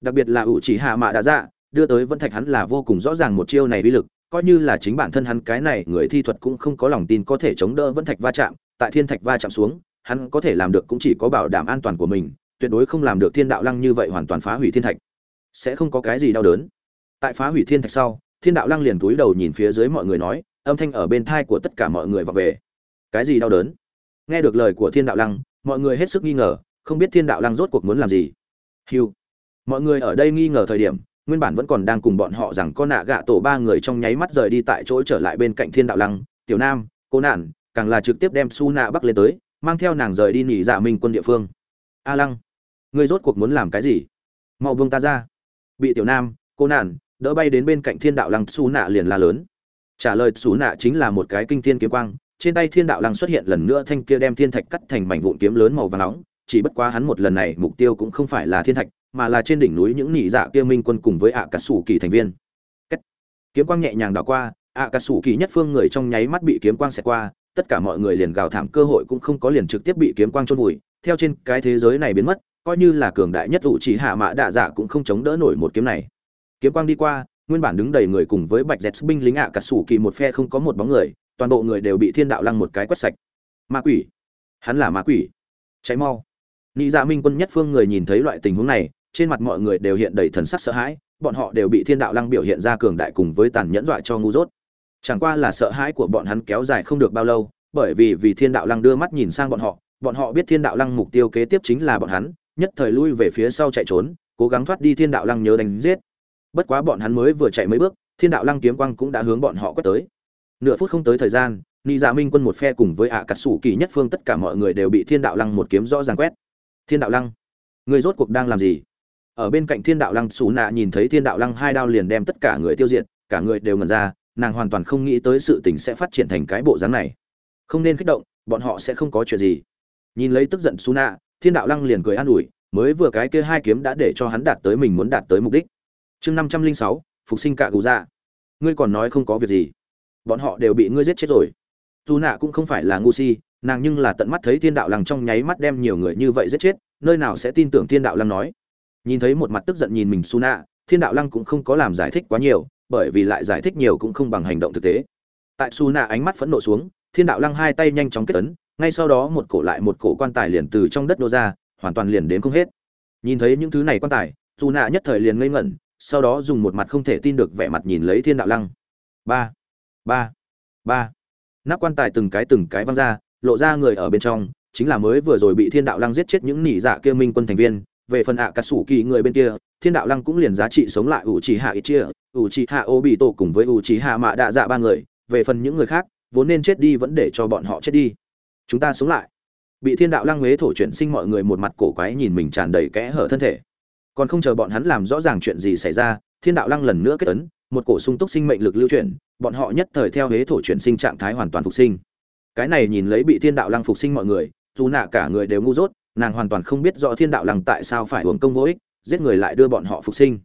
Đặc biệt là ủ trí hạ mã đạ dạ đưa tới vân thạch hắn là vô cùng rõ ràng một chiêu này uy lực, coi như là chính bản thân hắn cái này người thi thuật cũng không có lòng tin có thể chống đỡ vân thạch va chạm tại thiên thạch va chạm xuống, hắn có thể làm được cũng chỉ có bảo đảm an toàn của mình, tuyệt đối không làm được thiên đạo lăng như vậy hoàn toàn phá hủy thiên thạch. Sẽ không có cái gì đau đớn. Tại phá hủy thiên thạch sau, thiên đạo lăng liền túi đầu nhìn phía dưới mọi người nói, âm thanh ở bên thai của tất cả mọi người vọng về. Cái gì đau đớn? Nghe được lời của thiên đạo lăng, mọi người hết sức nghi ngờ, không biết thiên đạo lăng rốt cuộc muốn làm gì. Hiu mọi người ở đây nghi ngờ thời điểm, nguyên bản vẫn còn đang cùng bọn họ rằng con nạ gạ tổ ba người trong nháy mắt rời đi tại chỗ trở lại bên cạnh thiên đạo lăng, tiểu nam, cô nạn càng là trực tiếp đem su nạ bắc lên tới, mang theo nàng rời đi nghỉ dạ minh quân địa phương. A lăng, ngươi rốt cuộc muốn làm cái gì? Mau vương ta ra. Bị tiểu nam, cô nản đỡ bay đến bên cạnh thiên đạo lăng su nạ liền la lớn. Trả lời su nạ chính là một cái kinh thiên kiếm quang, trên tay thiên đạo lăng xuất hiện lần nữa thanh kia đem thiên thạch cắt thành mảnh vụn kiếm lớn màu vàng nóng, chỉ bất quá hắn một lần này mục tiêu cũng không phải là thiên thạch, mà là trên đỉnh núi những nỉ dạ kia minh quân cùng với ạ cả sủ kỳ thành viên. Kết. kiếm quang nhẹ nhàng đảo qua, ạ cả sủ kỳ nhất phương người trong nháy mắt bị kiếm quang xẹt qua tất cả mọi người liền gào thảm cơ hội cũng không có liền trực tiếp bị kiếm quang chôn vùi. Theo trên cái thế giới này biến mất, coi như là cường đại nhất vũ chỉ hạ mã đạ dạ cũng không chống đỡ nổi một kiếm này. Kiếm quang đi qua, nguyên bản đứng đầy người cùng với bạch dẹt binh lính ạ cả sủ kỳ một phe không có một bóng người, toàn bộ người đều bị thiên đạo lăng một cái quét sạch. Ma quỷ. Hắn là ma quỷ. Cháy mau. Nị dạ minh quân nhất phương người nhìn thấy loại tình huống này, trên mặt mọi người đều hiện đầy thần sắc sợ hãi, bọn họ đều bị thiên đạo lăng biểu hiện ra cường đại cùng với tàn nhẫn dọa cho ngu dốt chẳng qua là sợ hãi của bọn hắn kéo dài không được bao lâu, bởi vì vì thiên đạo lăng đưa mắt nhìn sang bọn họ bọn họ biết thiên đạo lăng mục tiêu kế tiếp chính là bọn hắn, nhất thời lui về phía sau chạy trốn, cố gắng thoát đi thiên đạo lăng nhớ đánh giết. Bất quá bọn hắn mới vừa chạy mấy bước, thiên đạo lăng kiếm quang cũng đã hướng bọn họ quét tới. Nửa phút không tới thời gian ni dạ minh quân một phe cùng với ạ à cắt sủ kỳ nhất phương tất cả mọi người đều bị thiên đạo lăng một kiếm rõ ràng quét. Thiên đạo lăng, người rốt cuộc đang làm gì? Ở bên cạnh thiên đạo lăng xù nạ nhìn thấy thiên đạo lăng hai đao liền đem tất cả người tiêu diệt, cả người đều ngần ra nàng hoàn toàn không nghĩ tới sự tình sẽ phát triển thành cái bộ dáng này. Không nên kích động bọn họ sẽ không có chuyện gì. Nhìn lấy tức giận Suna, nạ thiên đạo lăng liền cười an ủi mới vừa cái kia hai kiếm đã để cho hắn đạt tới mình muốn đạt tới mục đích. Chương năm trăm linh sáu phục sinh cạ gù dạ. Ngươi còn nói không có việc gì. Bọn họ đều bị ngươi giết chết rồi. Dù nạ cũng không phải là ngu si nàng nhưng là tận mắt thấy thiên đạo lăng trong nháy mắt đem nhiều người như vậy giết chết nơi nào sẽ tin tưởng thiên đạo lăng nói. Nhìn thấy một mặt tức giận nhìn mình su nạ thiên đạo lăng cũng không có làm giải thích quá nhiều bởi vì lại giải thích nhiều cũng không bằng hành động thực tế. Tại su nạ ánh mắt phẫn nộ xuống, thiên đạo lăng hai tay nhanh chóng kết tấn ngay sau đó một cổ lại một cổ quan tài liền từ trong đất nô ra, hoàn toàn liền đến không hết. Nhìn thấy những thứ này quan tài, su nạ nhất thời liền ngây ngẩn, sau đó dùng một mặt không thể tin được vẻ mặt nhìn lấy thiên đạo lăng. Ba ba ba. Nắp quan tài từng cái từng cái văng ra, lộ ra người ở bên trong, chính là mới vừa rồi bị thiên đạo lăng giết chết những nỉ dạ kia minh quân thành viên về phần ạ cà sủ kỳ người bên kia, thiên đạo lăng cũng liền giá trị sống lại ủ trì hạ ít chia ủ trì hạ ô bị tổ cùng với ủ trì hạ mạ đạ dạ ba người, về phần những người khác, vốn nên chết đi vẫn để cho bọn họ chết đi. Chúng ta sống lại. Bị thiên đạo lăng huế thổ chuyển sinh mọi người một mặt cổ quái nhìn mình tràn đầy kẽ hở thân thể. Còn không chờ bọn hắn làm rõ ràng chuyện gì xảy ra, thiên đạo lăng lần nữa kết ấn, một cổ sung túc sinh mệnh lực lưu chuyển, bọn họ nhất thời theo huế thổ chuyển sinh trạng thái hoàn toàn phục sinh. Cái này nhìn lấy bị thiên đạo lăng phục sinh mọi người, dù nạ cả người đều ngu dốt nàng hoàn toàn không biết rõ thiên đạo lăng tại sao phải hưởng công vô ích, giết người lại đưa bọn họ phục sinh.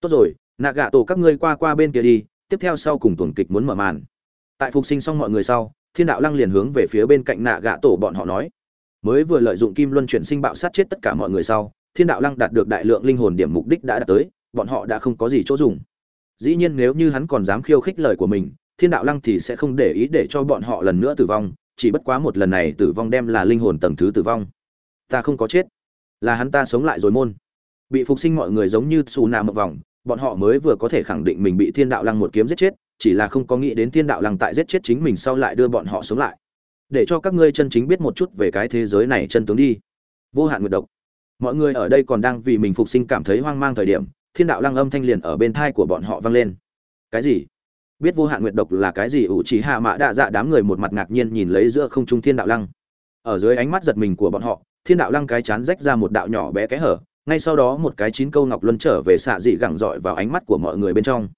Tốt rồi nạ gạ tổ các ngươi qua qua bên kia đi, tiếp theo sau cùng tuần kịch muốn mở màn. Tại phục sinh xong mọi người sau, thiên đạo lăng liền hướng về phía bên cạnh nạ gạ tổ bọn họ nói. Mới vừa lợi dụng kim luân chuyển sinh bạo sát chết tất cả mọi người sau, thiên đạo lăng đạt được đại lượng linh hồn điểm mục đích đã đạt tới, bọn họ đã không có gì chỗ dùng. Dĩ nhiên nếu như hắn còn dám khiêu khích lời của mình, thiên đạo lăng thì sẽ không để ý để cho bọn họ lần nữa tử vong, chỉ bất quá một lần này tử vong đem là linh hồn tầng thứ tử vong ta không có chết. Là hắn ta sống lại rồi môn. Bị phục sinh mọi người giống như xù nạ một vòng, bọn họ mới vừa có thể khẳng định mình bị thiên đạo lăng một kiếm giết chết, chỉ là không có nghĩ đến thiên đạo lăng tại giết chết chính mình sau lại đưa bọn họ sống lại. Để cho các ngươi chân chính biết một chút về cái thế giới này chân tướng đi. Vô hạn nguyệt độc. Mọi người ở đây còn đang vì mình phục sinh cảm thấy hoang mang thời điểm, thiên đạo lăng âm thanh liền ở bên thai của bọn họ vang lên. Cái gì? Biết vô hạn nguyệt độc là cái gì? Ủ chỉ hạ mã đạ dạ đám người một mặt ngạc nhiên nhìn lấy giữa không trung thiên đạo lăng. Ở dưới ánh mắt giật mình của bọn họ thiên đạo lăng cái chán rách ra một đạo nhỏ bé kẽ hở, ngay sau đó một cái chín câu ngọc luân trở về xạ dị gẳng dọi vào ánh mắt của mọi người bên trong.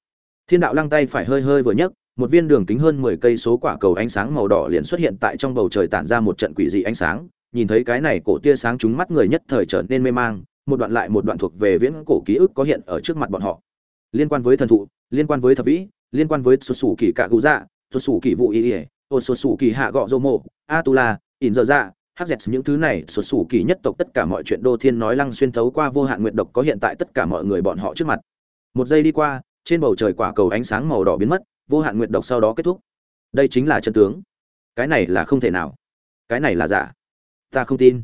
Thiên đạo lăng tay phải hơi hơi vừa nhấc, một viên đường kính hơn mười cây số quả cầu ánh sáng màu đỏ liền xuất hiện tại trong bầu trời tản ra một trận quỷ dị ánh sáng. Nhìn thấy cái này cổ tia sáng trúng mắt người nhất thời trở nên mê mang, một đoạn lại một đoạn thuộc về viễn cổ ký ức có hiện ở trước mặt bọn họ. Liên quan với thần thụ, liên quan với thập vĩ, liên quan với xuất xù kỳ cạ gù dạ xuất xù kỳ vụ y ỉa ô xuất xù kỳ hạ gọ dô mộ, a tu la, ỉn dơ dạ hắc dẹt những thứ này xuất xù kỳ nhất tộc tất cả mọi chuyện đô thiên nói lăng xuyên thấu qua vô hạn nguyện độc có hiện tại tất cả mọi người bọn họ trước mặt. Một giây đi qua, trên bầu trời quả cầu ánh sáng màu đỏ biến mất, vô hạn nguyện độc sau đó kết thúc. Đây chính là chân tướng. Cái này là không thể nào. Cái này là giả. Ta không tin.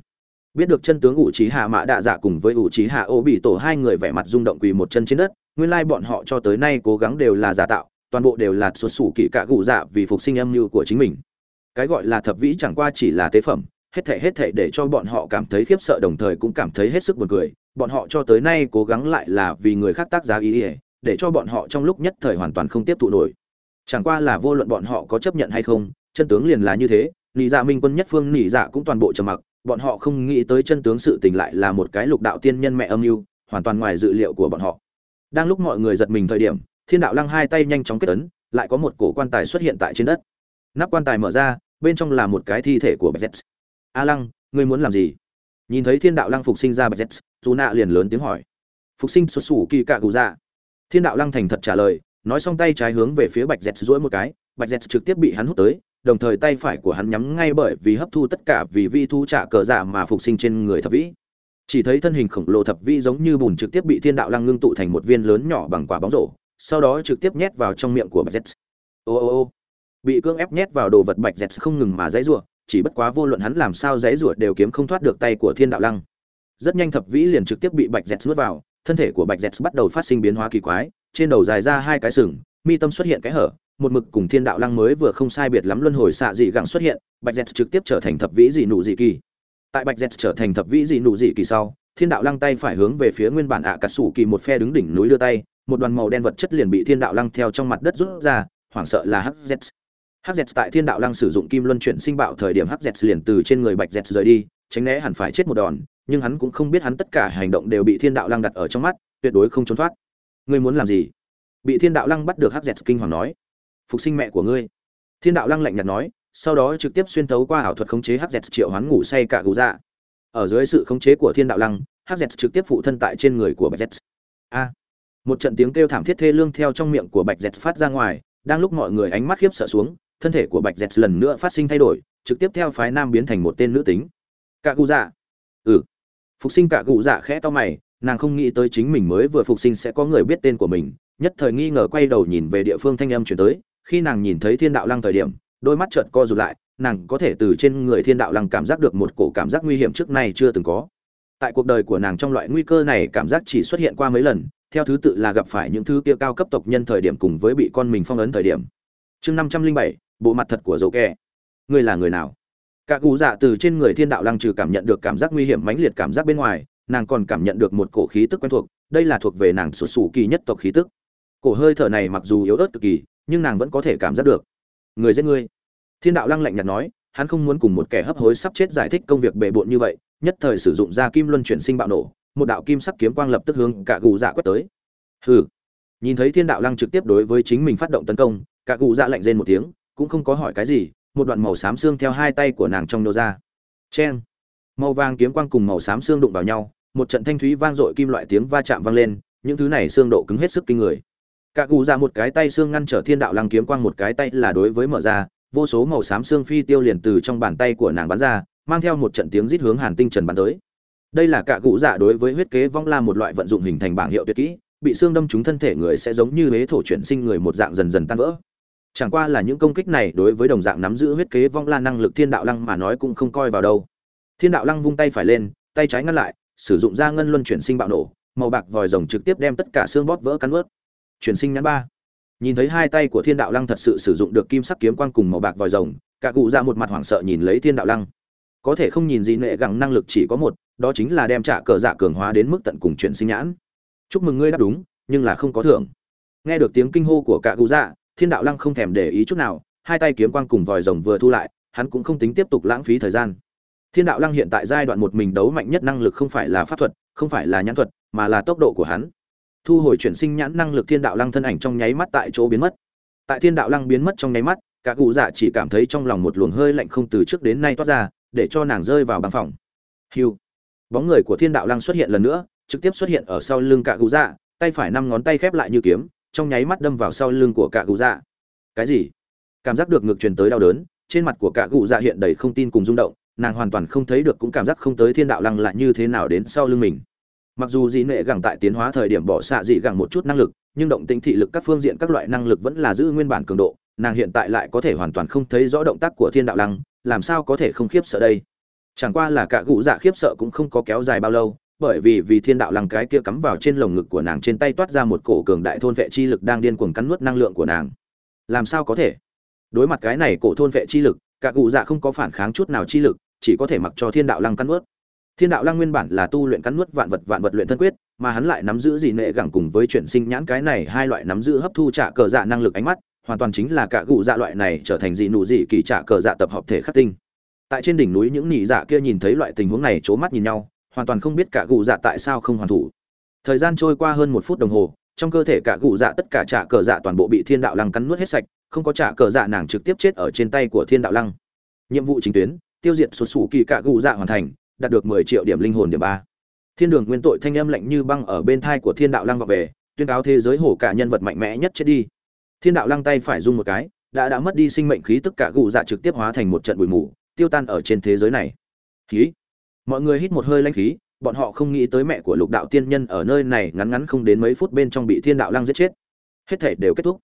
Biết được chân tướng ủ trí hạ mã đạ dạ giả cùng với ủ trí hạ ô bị tổ hai người vẻ mặt rung động quỳ một chân trên đất, nguyên lai bọn họ cho tới nay cố gắng đều là giả tạo, toàn bộ đều là xuất xù kỳ cả gụ dạ vì phục sinh âm mưu của chính mình. Cái gọi là thập vĩ chẳng qua chỉ là tế phẩm hết thể hết thể để cho bọn họ cảm thấy khiếp sợ, đồng thời cũng cảm thấy hết sức buồn cười. Bọn họ cho tới nay cố gắng lại là vì người khác tác giá ý ý, để cho bọn họ trong lúc nhất thời hoàn toàn không tiếp thụ nổi. Chẳng qua là vô luận bọn họ có chấp nhận hay không, chân tướng liền là như thế. Nị dạ minh quân nhất phương, nị dạ cũng toàn bộ trầm mặc. Bọn họ không nghĩ tới chân tướng sự tình lại là một cái lục đạo tiên nhân mẹ âm mưu, hoàn toàn ngoài dự liệu của bọn họ. Đang lúc mọi người giật mình thời điểm, thiên đạo lăng hai tay nhanh chóng kết ấn, lại có một cổ quan tài xuất hiện tại trên đất. Nắp quan tài mở ra, bên trong là một cái thi thể của bạch z a lăng, ngươi muốn làm gì? Nhìn thấy thiên đạo lăng phục sinh ra bạch z dù nạ liền lớn tiếng hỏi. Phục sinh xuất xù kỳ cạ cụ dạ. Thiên đạo lăng thành thật trả lời, nói xong tay trái hướng về phía bạch z duỗi một cái. Bạch z trực tiếp bị hắn hút tới, đồng thời tay phải của hắn nhắm ngay bởi vì hấp thu tất cả vì vi thu trả cờ dạ mà phục sinh trên người thập vĩ. Chỉ thấy thân hình khổng lồ thập vĩ giống như bùn trực tiếp bị thiên đạo lăng ngưng tụ thành một viên lớn nhỏ bằng quả bóng rổ, sau đó trực tiếp nhét vào trong miệng của bạch z ô ô ô, bị cưỡng ép nhét vào đồ vật bạch z không ngừng mà dãy rủa chỉ bất quá vô luận hắn làm sao dãy ruột đều kiếm không thoát được tay của thiên đạo lăng. Rất nhanh thập vĩ liền trực tiếp bị bạch dẹt nuốt vào, thân thể của bạch dẹt bắt đầu phát sinh biến hóa kỳ quái, trên đầu dài ra hai cái sừng, mi tâm xuất hiện cái hở, một mực cùng thiên đạo lăng mới vừa không sai biệt lắm luân hồi xạ dị gẳng xuất hiện, bạch dẹt trực tiếp trở thành thập vĩ dị nụ dị kỳ. Tại bạch dẹt trở thành thập vĩ dị nụ dị kỳ sau, thiên đạo lăng tay phải hướng về phía nguyên bản ạ cà sủ kỳ một phe đứng đỉnh núi đưa tay, một đoàn màu đen vật chất liền bị thiên đạo lăng theo trong mặt đất rút ra, hoảng sợ là hz hz tại thiên đạo lăng sử dụng kim luân chuyển sinh bạo thời điểm hz liền từ trên người bạch z rời đi, tránh né hẳn phải chết một đòn, nhưng hắn cũng không biết hắn tất cả hành động đều bị thiên đạo lăng đặt ở trong mắt, tuyệt đối không trốn thoát. Ngươi muốn làm gì? Bị thiên đạo lăng bắt được hz kinh hoàng nói. Phục sinh mẹ của ngươi. Thiên đạo lăng lạnh nhạt nói, sau đó trực tiếp xuyên thấu qua ảo thuật khống chế hz triệu hoán ngủ say cả gù dạ. Ở dưới sự khống chế của thiên đạo lăng hz trực tiếp phụ thân tại trên người của bạch z. A. Một trận tiếng kêu thảm thiết thê lương theo trong miệng của bạch z phát ra ngoài, đang lúc mọi người ánh mắt khiếp sợ xuống thân thể của bạch dẹt lần nữa phát sinh thay đổi, trực tiếp theo phái nam biến thành một tên nữ tính. Cạ cụ dạ. Ừ. Phục sinh cạ cụ dạ khẽ to mày, nàng không nghĩ tới chính mình mới vừa phục sinh sẽ có người biết tên của mình, nhất thời nghi ngờ quay đầu nhìn về địa phương thanh âm chuyển tới, khi nàng nhìn thấy thiên đạo lăng thời điểm, đôi mắt chợt co rụt lại, nàng có thể từ trên người thiên đạo lăng cảm giác được một cổ cảm giác nguy hiểm trước nay chưa từng có. Tại cuộc đời của nàng trong loại nguy cơ này cảm giác chỉ xuất hiện qua mấy lần, theo thứ tự là gặp phải những thứ kia cao cấp tộc nhân thời điểm cùng với bị con mình phong ấn thời điểm. Chương năm trăm linh bảy bộ mặt thật của dấu kẹ ngươi là người nào? Cả cụ dạ từ trên người thiên đạo lăng trừ cảm nhận được cảm giác nguy hiểm mãnh liệt cảm giác bên ngoài, nàng còn cảm nhận được một cổ khí tức quen thuộc, đây là thuộc về nàng sụt sù kỳ nhất tộc khí tức. Cổ hơi thở này mặc dù yếu ớt cực kỳ, nhưng nàng vẫn có thể cảm giác được. Người giết ngươi. Thiên đạo lăng lạnh nhạt nói, hắn không muốn cùng một kẻ hấp hối sắp chết giải thích công việc bề bộn như vậy, nhất thời sử dụng ra kim luân chuyển sinh bạo nổ, một đạo kim sắc kiếm quang lập tức hướng cả cụ dạ quét tới. Hừ. Nhìn thấy thiên đạo lăng trực tiếp đối với chính mình phát động tấn công, cả cụ dạ lạnh rên một tiếng cũng không có hỏi cái gì, một đoạn màu xám xương theo hai tay của nàng trong nô ra. Cheng. Màu vàng kiếm quang cùng màu xám xương đụng vào nhau, một trận thanh thúy vang dội kim loại tiếng va chạm vang lên, những thứ này xương độ cứng hết sức kinh người. Cả cụ ra dạ một cái tay xương ngăn trở thiên đạo lăng kiếm quang một cái tay là đối với mở ra, vô số màu xám xương phi tiêu liền từ trong bàn tay của nàng bắn ra, mang theo một trận tiếng rít hướng hàn tinh trần bắn tới. Đây là cả cụ dạ đối với huyết kế vong la một loại vận dụng hình thành bảng hiệu tuyệt kỹ, bị xương đâm trúng thân thể người sẽ giống như huế thổ chuyển sinh người một dạng dần dần tan vỡ chẳng qua là những công kích này đối với đồng dạng nắm giữ huyết kế vong la năng lực thiên đạo lăng mà nói cũng không coi vào đâu. Thiên đạo lăng vung tay phải lên, tay trái ngăn lại, sử dụng ra ngân luân chuyển sinh bạo nổ, màu bạc vòi rồng trực tiếp đem tất cả xương bóp vỡ cắn ướt. Chuyển sinh nhãn ba. Nhìn thấy hai tay của thiên đạo lăng thật sự sử dụng được kim sắc kiếm quang cùng màu bạc vòi rồng, cả cụ ra một mặt hoảng sợ nhìn lấy thiên đạo lăng. Có thể không nhìn gì nệ gẳng năng lực chỉ có một, đó chính là đem trả cờ dạ cường hóa đến mức tận cùng chuyển sinh nhãn. Chúc mừng ngươi đáp đúng, nhưng là không có thưởng. Nghe được tiếng kinh hô của cả cụ dạ thiên đạo lăng không thèm để ý chút nào, hai tay kiếm quang cùng vòi rồng vừa thu lại, hắn cũng không tính tiếp tục lãng phí thời gian. Thiên đạo lăng hiện tại giai đoạn một mình đấu mạnh nhất năng lực không phải là pháp thuật, không phải là nhãn thuật, mà là tốc độ của hắn. Thu hồi chuyển sinh nhãn năng lực thiên đạo lăng thân ảnh trong nháy mắt tại chỗ biến mất. Tại thiên đạo lăng biến mất trong nháy mắt, cả cụ dạ chỉ cảm thấy trong lòng một luồng hơi lạnh không từ trước đến nay toát ra, để cho nàng rơi vào băng phòng. Hiu. Bóng người của thiên đạo lăng xuất hiện lần nữa, trực tiếp xuất hiện ở sau lưng cả cụ dạ tay phải năm ngón tay khép lại như kiếm trong nháy mắt đâm vào sau lưng của cả cụ dạ. Cái gì? Cảm giác được ngược truyền tới đau đớn, trên mặt của cả cụ dạ hiện đầy không tin cùng rung động, nàng hoàn toàn không thấy được cũng cảm giác không tới thiên đạo lăng lại như thế nào đến sau lưng mình. Mặc dù dị nệ gẳng tại tiến hóa thời điểm bỏ xạ dị gẳng một chút năng lực, nhưng động tính thị lực các phương diện các loại năng lực vẫn là giữ nguyên bản cường độ, nàng hiện tại lại có thể hoàn toàn không thấy rõ động tác của thiên đạo lăng, làm sao có thể không khiếp sợ đây? Chẳng qua là cả cụ dạ khiếp sợ cũng không có kéo dài bao lâu bởi vì vì thiên đạo lăng cái kia cắm vào trên lồng ngực của nàng trên tay toát ra một cổ cường đại thôn vệ chi lực đang điên cuồng cắn nuốt năng lượng của nàng. Làm sao có thể? Đối mặt cái này cổ thôn vệ chi lực, cả cụ dạ không có phản kháng chút nào chi lực, chỉ có thể mặc cho thiên đạo lăng cắn nuốt. Thiên đạo lăng nguyên bản là tu luyện cắn nuốt vạn vật vạn vật luyện thân quyết, mà hắn lại nắm giữ gì nệ gẳng cùng với chuyển sinh nhãn cái này hai loại nắm giữ hấp thu trả cờ dạ năng lực ánh mắt, hoàn toàn chính là cả cụ dạ loại này trở thành dị nụ dị kỳ trả cờ dạ tập hợp thể khắc tinh. Tại trên đỉnh núi những nị dạ kia nhìn thấy loại tình huống này c mắt nhìn nhau hoàn toàn không biết cả gù dạ tại sao không hoàn thủ. Thời gian trôi qua hơn một phút đồng hồ, trong cơ thể cả gù dạ tất cả trả cờ dạ toàn bộ bị thiên đạo lăng cắn nuốt hết sạch, không có trả cờ dạ nàng trực tiếp chết ở trên tay của thiên đạo lăng. Nhiệm vụ chính tuyến, tiêu diệt sụt sủ kỳ cả gù dạ hoàn thành, đạt được mười triệu điểm linh hồn điểm ba. Thiên đường nguyên tội thanh âm lạnh như băng ở bên thai của thiên đạo lăng vào về, tuyên cáo thế giới hổ cả nhân vật mạnh mẽ nhất chết đi. Thiên đạo lăng tay phải rung một cái, đã đã mất đi sinh mệnh khí tất cả gù dạ trực tiếp hóa thành một trận bụi mù, tiêu tan ở trên thế giới này. Khí mọi người hít một hơi lanh khí, bọn họ không nghĩ tới mẹ của lục đạo tiên nhân ở nơi này ngắn ngắn không đến mấy phút bên trong bị thiên đạo lăng giết chết. Hết thể đều kết thúc.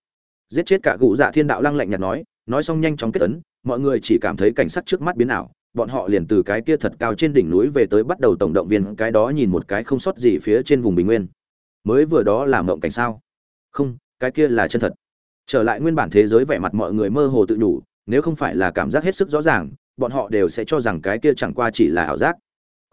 Giết chết cả cụ dạ thiên đạo lăng lạnh nhạt nói nói xong nhanh chóng kết tấn, mọi người chỉ cảm thấy cảnh sắc trước mắt biến ảo, bọn họ liền từ cái kia thật cao trên đỉnh núi về tới bắt đầu tổng động viên, cái đó nhìn một cái không sót gì phía trên vùng bình nguyên. Mới vừa đó là mộng cảnh sao? Không, cái kia là chân thật. Trở lại nguyên bản thế giới vẻ mặt mọi người mơ hồ tự đủ, nếu không phải là cảm giác hết sức rõ ràng, bọn họ đều sẽ cho rằng cái kia chẳng qua chỉ là ảo giác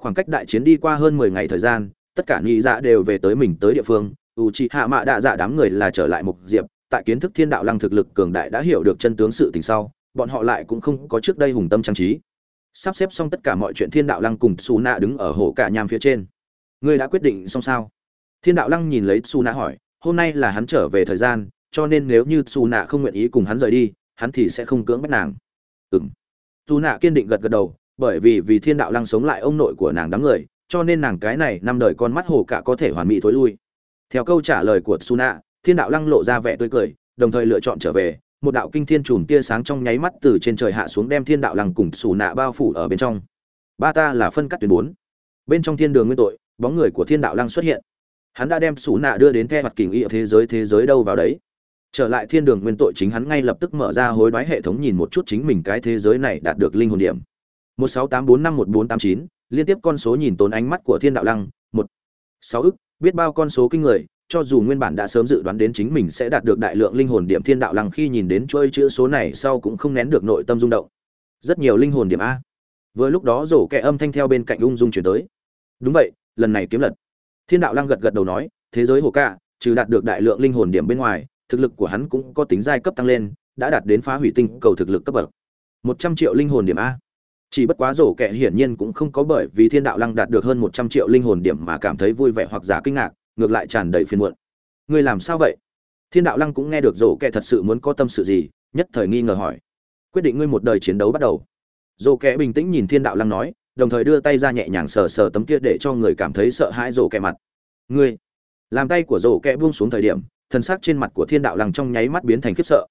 khoảng cách đại chiến đi qua hơn mười ngày thời gian, tất cả nghĩ dạ đều về tới mình tới địa phương. U c hạ mạ đạ dạ đám người là trở lại mục diệp, tại kiến thức thiên đạo lăng thực lực cường đại đã hiểu được chân tướng sự tình sau, bọn họ lại cũng không có trước đây hùng tâm trang trí. Sắp xếp xong tất cả mọi chuyện thiên đạo lăng cùng xù nạ đứng ở hồ cả nham phía trên. Ngươi đã quyết định xong sao? Thiên đạo lăng nhìn lấy xù nạ hỏi, hôm nay là hắn trở về thời gian, cho nên nếu như xù nạ không nguyện ý cùng hắn rời đi, hắn thì sẽ không cưỡng bắt nàng. Ừng xù nạ kiên định gật gật đầu bởi vì vì thiên đạo lăng sống lại ông nội của nàng đám người, cho nên nàng cái này năm đời con mắt hồ cả có thể hoàn mỹ thối lui. Theo câu trả lời của suna nạ thiên đạo lăng lộ ra vẻ tươi cười, đồng thời lựa chọn trở về. Một đạo kinh thiên chùm tia sáng trong nháy mắt từ trên trời hạ xuống đem thiên đạo lăng cùng xù nạ bao phủ ở bên trong. Ba ta là phân cắt tuyến bốn. Bên trong thiên đường nguyên tội, bóng người của thiên đạo lăng xuất hiện. Hắn đã đem xù nạ đưa đến the mặt kình y thế giới thế giới đâu vào đấy. Trở lại thiên đường nguyên tội chính hắn ngay lập tức mở ra hối đoái hệ thống nhìn một chút chính mình cái thế giới này đạt được linh hồn điểm một sáu tám bốn năm một bốn tám chín, liên tiếp con số nhìn tốn ánh mắt của thiên đạo lăng, một, sáu ức, biết bao con số kinh người, cho dù nguyên bản đã sớm dự đoán đến chính mình sẽ đạt được đại lượng linh hồn điểm thiên đạo lăng khi nhìn đến chuôi chữ số này sau cũng không nén được nội tâm rung động. Rất nhiều linh hồn điểm a. Vừa lúc đó rổ kẻ âm thanh theo bên cạnh ung dung chuyển tới. Đúng vậy, lần này kiếm lật. Thiên đạo lăng gật gật đầu nói, thế giới hồ ca, trừ đạt được đại lượng linh hồn điểm bên ngoài, thực lực của hắn cũng có tính giai cấp tăng lên, đã đạt đến phá hủy tinh cầu thực lực cấp bậc. Một trăm triệu linh hồn điểm a chỉ bất quá rổ kẻ hiển nhiên cũng không có bởi vì thiên đạo lăng đạt được hơn một trăm triệu linh hồn điểm mà cảm thấy vui vẻ hoặc giả kinh ngạc, ngược lại tràn đầy phiền muộn. Ngươi làm sao vậy? Thiên đạo lăng cũng nghe được rổ kẻ thật sự muốn có tâm sự gì, nhất thời nghi ngờ hỏi. Quyết định ngươi một đời chiến đấu bắt đầu. Rổ kẻ bình tĩnh nhìn thiên đạo lăng nói, đồng thời đưa tay ra nhẹ nhàng sờ sờ tấm kia để cho người cảm thấy sợ hãi rổ kẻ mặt. Ngươi! Làm tay của rổ kẻ buông xuống thời điểm, thân xác trên mặt của thiên đạo lăng trong nháy mắt biến thành khiếp sợ.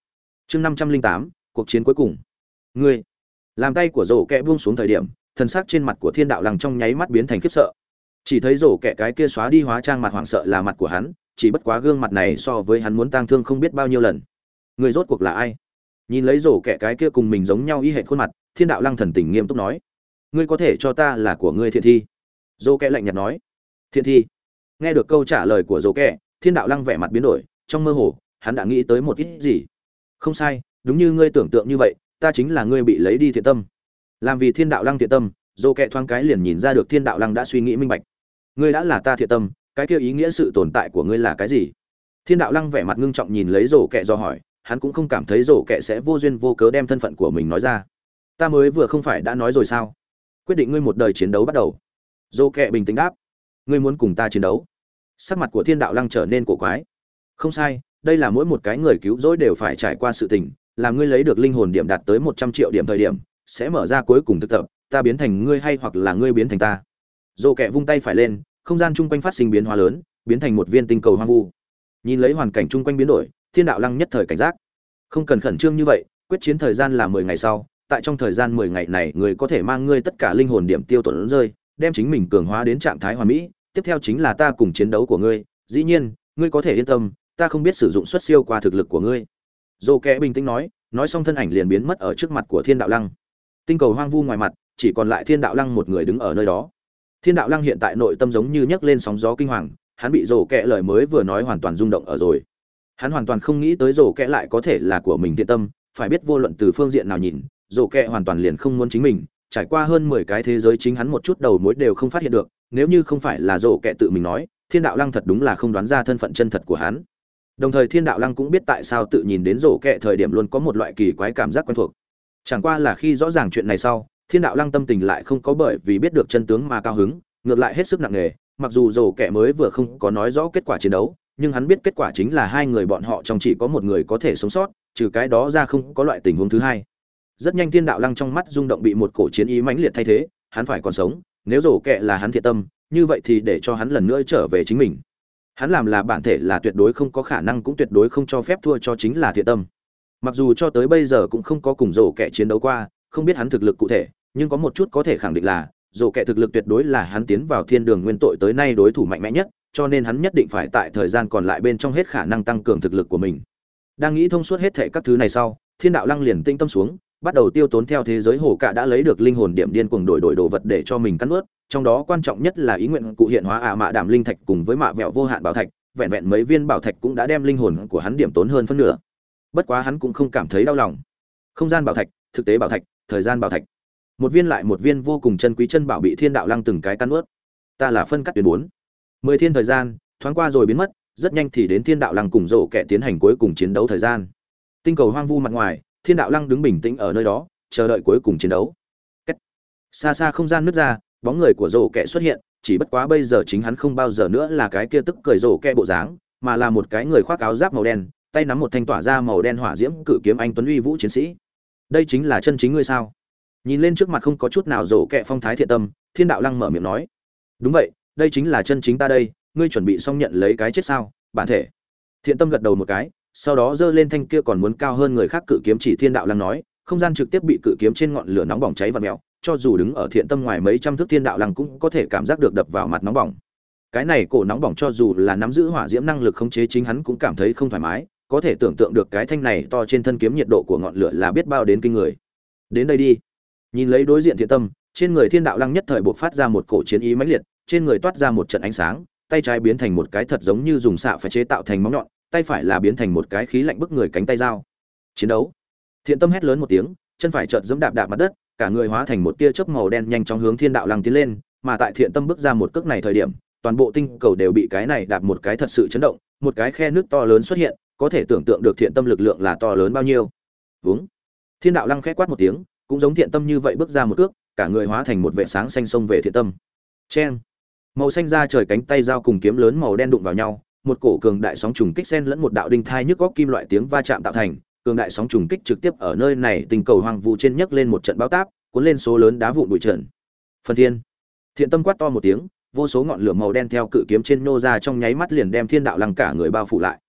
Chương năm trăm linh tám, cuộc chiến cuối cùng. Ngươi! Làm tay của rổ kẹ buông xuống thời điểm thân xác trên mặt của thiên đạo lăng trong nháy mắt biến thành khiếp sợ. Chỉ thấy rổ kẹ cái kia xóa đi hóa trang mặt hoảng sợ là mặt của hắn, chỉ bất quá gương mặt này so với hắn muốn tang thương không biết bao nhiêu lần. Người rốt cuộc là ai? Nhìn lấy rổ kẹ cái kia cùng mình giống nhau y hệt khuôn mặt, thiên đạo lăng thần tình nghiêm túc nói. Ngươi có thể cho ta là của ngươi thiện thi. Dô kẹ lạnh nhạt nói. Thiện thi. Nghe được câu trả lời của dô kẹ thiên đạo lăng vẻ mặt biến đổi, trong mơ hồ, hắn đã nghĩ tới một ít gì? Không sai, đúng như ngươi tưởng tượng như vậy ta chính là ngươi bị lấy đi thiện tâm. Làm vì thiên đạo lăng thiện tâm, dô kẹ thoáng cái liền nhìn ra được thiên đạo lăng đã suy nghĩ minh bạch. Ngươi đã là ta thiện tâm, cái kia ý nghĩa sự tồn tại của ngươi là cái gì? Thiên đạo lăng vẻ mặt ngưng trọng nhìn lấy rổ kẹ do hỏi, hắn cũng không cảm thấy rổ kẹ sẽ vô duyên vô cớ đem thân phận của mình nói ra. Ta mới vừa không phải đã nói rồi sao? Quyết định ngươi một đời chiến đấu bắt đầu. Dô kẹ bình tĩnh đáp, ngươi muốn cùng ta chiến đấu. Sắc mặt của thiên đạo lăng trở nên cổ quái. Không sai, đây là mỗi một cái người cứu rỗi đều phải trải qua sự tình làm ngươi lấy được linh hồn điểm đạt tới một trăm triệu điểm thời điểm, sẽ mở ra cuối cùng thực tập, ta biến thành ngươi hay hoặc là ngươi biến thành ta. Dồ kẹ vung tay phải lên, không gian chung quanh phát sinh biến hóa lớn, biến thành một viên tinh cầu hoang vu. Nhìn lấy hoàn cảnh chung quanh biến đổi, thiên đạo lăng nhất thời cảnh giác. Không cần khẩn trương như vậy, quyết chiến thời gian là mười ngày sau, tại trong thời gian mười ngày này, người có thể mang ngươi tất cả linh hồn điểm tiêu tổn rơi, đem chính mình cường hóa đến trạng thái hoàn mỹ, tiếp theo chính là ta cùng chiến đấu của ngươi. Dĩ nhiên, ngươi có thể yên tâm, ta không biết sử dụng xuất siêu qua thực lực của ngươi dồ kẽ bình tĩnh nói nói xong thân ảnh liền biến mất ở trước mặt của thiên đạo lăng. Tinh cầu hoang vu ngoài mặt, chỉ còn lại thiên đạo lăng một người đứng ở nơi đó. Thiên đạo lăng hiện tại nội tâm giống như nhấc lên sóng gió kinh hoàng, hắn bị rổ kẹ lời mới vừa nói hoàn toàn rung động ở rồi. Hắn hoàn toàn không nghĩ tới rổ kẹ lại có thể là của mình thiện tâm, phải biết vô luận từ phương diện nào nhìn rổ kẹ hoàn toàn liền không muốn chính mình, trải qua hơn mười cái thế giới chính hắn một chút đầu mối đều không phát hiện được, nếu như không phải là rổ kẹ tự mình nói, thiên đạo lăng thật đúng là không đoán ra thân phận chân thật của hắn đồng thời thiên đạo lăng cũng biết tại sao tự nhìn đến rổ kẹ thời điểm luôn có một loại kỳ quái cảm giác quen thuộc. Chẳng qua là khi rõ ràng chuyện này sau, thiên đạo lăng tâm tình lại không có bởi vì biết được chân tướng mà cao hứng, ngược lại hết sức nặng nề, mặc dù rổ kẹ mới vừa không có nói rõ kết quả chiến đấu, nhưng hắn biết kết quả chính là hai người bọn họ trong chỉ có một người có thể sống sót, trừ cái đó ra không có loại tình huống thứ hai. Rất nhanh thiên đạo lăng trong mắt rung động bị một cổ chiến ý mãnh liệt thay thế, hắn phải còn sống, nếu rổ kẹ là hắn thiện tâm, như vậy thì để cho hắn lần nữa trở về chính mình hắn làm là bản thể là tuyệt đối không có khả năng cũng tuyệt đối không cho phép thua cho chính là thiện tâm. Mặc dù cho tới bây giờ cũng không có cùng rổ kẻ chiến đấu qua, không biết hắn thực lực cụ thể, nhưng có một chút có thể khẳng định là, rổ kẻ thực lực tuyệt đối là hắn tiến vào thiên đường nguyên tội tới nay đối thủ mạnh mẽ nhất, cho nên hắn nhất định phải tại thời gian còn lại bên trong hết khả năng tăng cường thực lực của mình. Đang nghĩ thông suốt hết thệ các thứ này sau, thiên đạo lăng liền tinh tâm xuống bắt đầu tiêu tốn theo thế giới hồ cạ đã lấy được linh hồn điểm điên cuồng đổi đổi đồ vật để cho mình cắn ướt trong đó quan trọng nhất là ý nguyện cụ hiện hóa ả mạ đảm linh thạch cùng với mạ vẹo vô hạn bảo thạch, vẹn vẹn mấy viên bảo thạch cũng đã đem linh hồn của hắn điểm tốn hơn phân nửa. Bất quá hắn cũng không cảm thấy đau lòng. Không gian bảo thạch, thực tế bảo thạch, thời gian bảo thạch. Một viên lại một viên vô cùng chân quý chân bảo bị thiên đạo lăng từng cái cắn ướt ta là phân cắt tuyến bốn. Mười thiên thời gian, thoáng qua rồi biến mất, rất nhanh thì đến thiên đạo lăng cùng rổ kẻ tiến hành cuối cùng chiến đấu thời gian. Tinh cầu hoang vu mặt ngoài thiên đạo lăng đứng bình tĩnh ở nơi đó, chờ đợi cuối cùng chiến đấu. Cách. xa xa không gian nứt ra, bóng người của rổ kẹ xuất hiện, chỉ bất quá bây giờ chính hắn không bao giờ nữa là cái kia tức cười rổ kẹ bộ dáng, mà là một cái người khoác áo giáp màu đen, tay nắm một thanh tỏa ra màu đen hỏa diễm cử kiếm anh tuấn uy vũ chiến sĩ. Đây chính là chân chính ngươi sao? Nhìn lên trước mặt không có chút nào rổ kẹ phong thái thiện tâm, thiên đạo lăng mở miệng nói. Đúng vậy, đây chính là chân chính ta đây, ngươi chuẩn bị xong nhận lấy cái chết sao, bản thể. Thiện tâm gật đầu một cái sau đó giơ lên thanh kia còn muốn cao hơn người khác cự kiếm chỉ thiên đạo lăng nói, không gian trực tiếp bị cự kiếm trên ngọn lửa nóng bỏng cháy và mèo, cho dù đứng ở thiện tâm ngoài mấy trăm thước thiên đạo lăng cũng có thể cảm giác được đập vào mặt nóng bỏng. Cái này cổ nóng bỏng cho dù là nắm giữ hỏa diễm năng lực khống chế chính hắn cũng cảm thấy không thoải mái, có thể tưởng tượng được cái thanh này to trên thân kiếm nhiệt độ của ngọn lửa là biết bao đến kinh người. Đến đây đi. Nhìn lấy đối diện thiện tâm, trên người thiên đạo lăng nhất thời buộc phát ra một cổ chiến ý mãnh liệt, trên người toát ra một trận ánh sáng, tay trái biến thành một cái thật giống như dùng xạ phải chế tạo thành móng nhọn tay phải là biến thành một cái khí lạnh bức người cánh tay dao. Chiến đấu. Thiện tâm hét lớn một tiếng, chân phải chợt giẫm đạp đạp mặt đất, cả người hóa thành một tia chớp màu đen nhanh chóng hướng thiên đạo lăng tiến lên, mà tại thiện tâm bước ra một cước này thời điểm, toàn bộ tinh cầu đều bị cái này đạp một cái thật sự chấn động, một cái khe nước to lớn xuất hiện, có thể tưởng tượng được thiện tâm lực lượng là to lớn bao nhiêu. Vướng thiên đạo lăng khẽ quát một tiếng, cũng giống thiện tâm như vậy bước ra một cước, cả người hóa thành một vệ sáng xanh xông về thiện tâm. Chen màu xanh ra trời cánh tay dao cùng kiếm lớn màu đen đụng vào nhau một cổ cường đại sóng trùng kích xen lẫn một đạo đinh thai nhức góc kim loại tiếng va chạm tạo thành, cường đại sóng trùng kích trực tiếp ở nơi này tình cầu hoang vu trên nhấc lên một trận bão táp, cuốn lên số lớn đá vụn bụi trận phần thiên. Thiện tâm quát to một tiếng, vô số ngọn lửa màu đen theo cự kiếm trên nô ra trong nháy mắt liền đem thiên đạo lăng cả người bao phủ lại.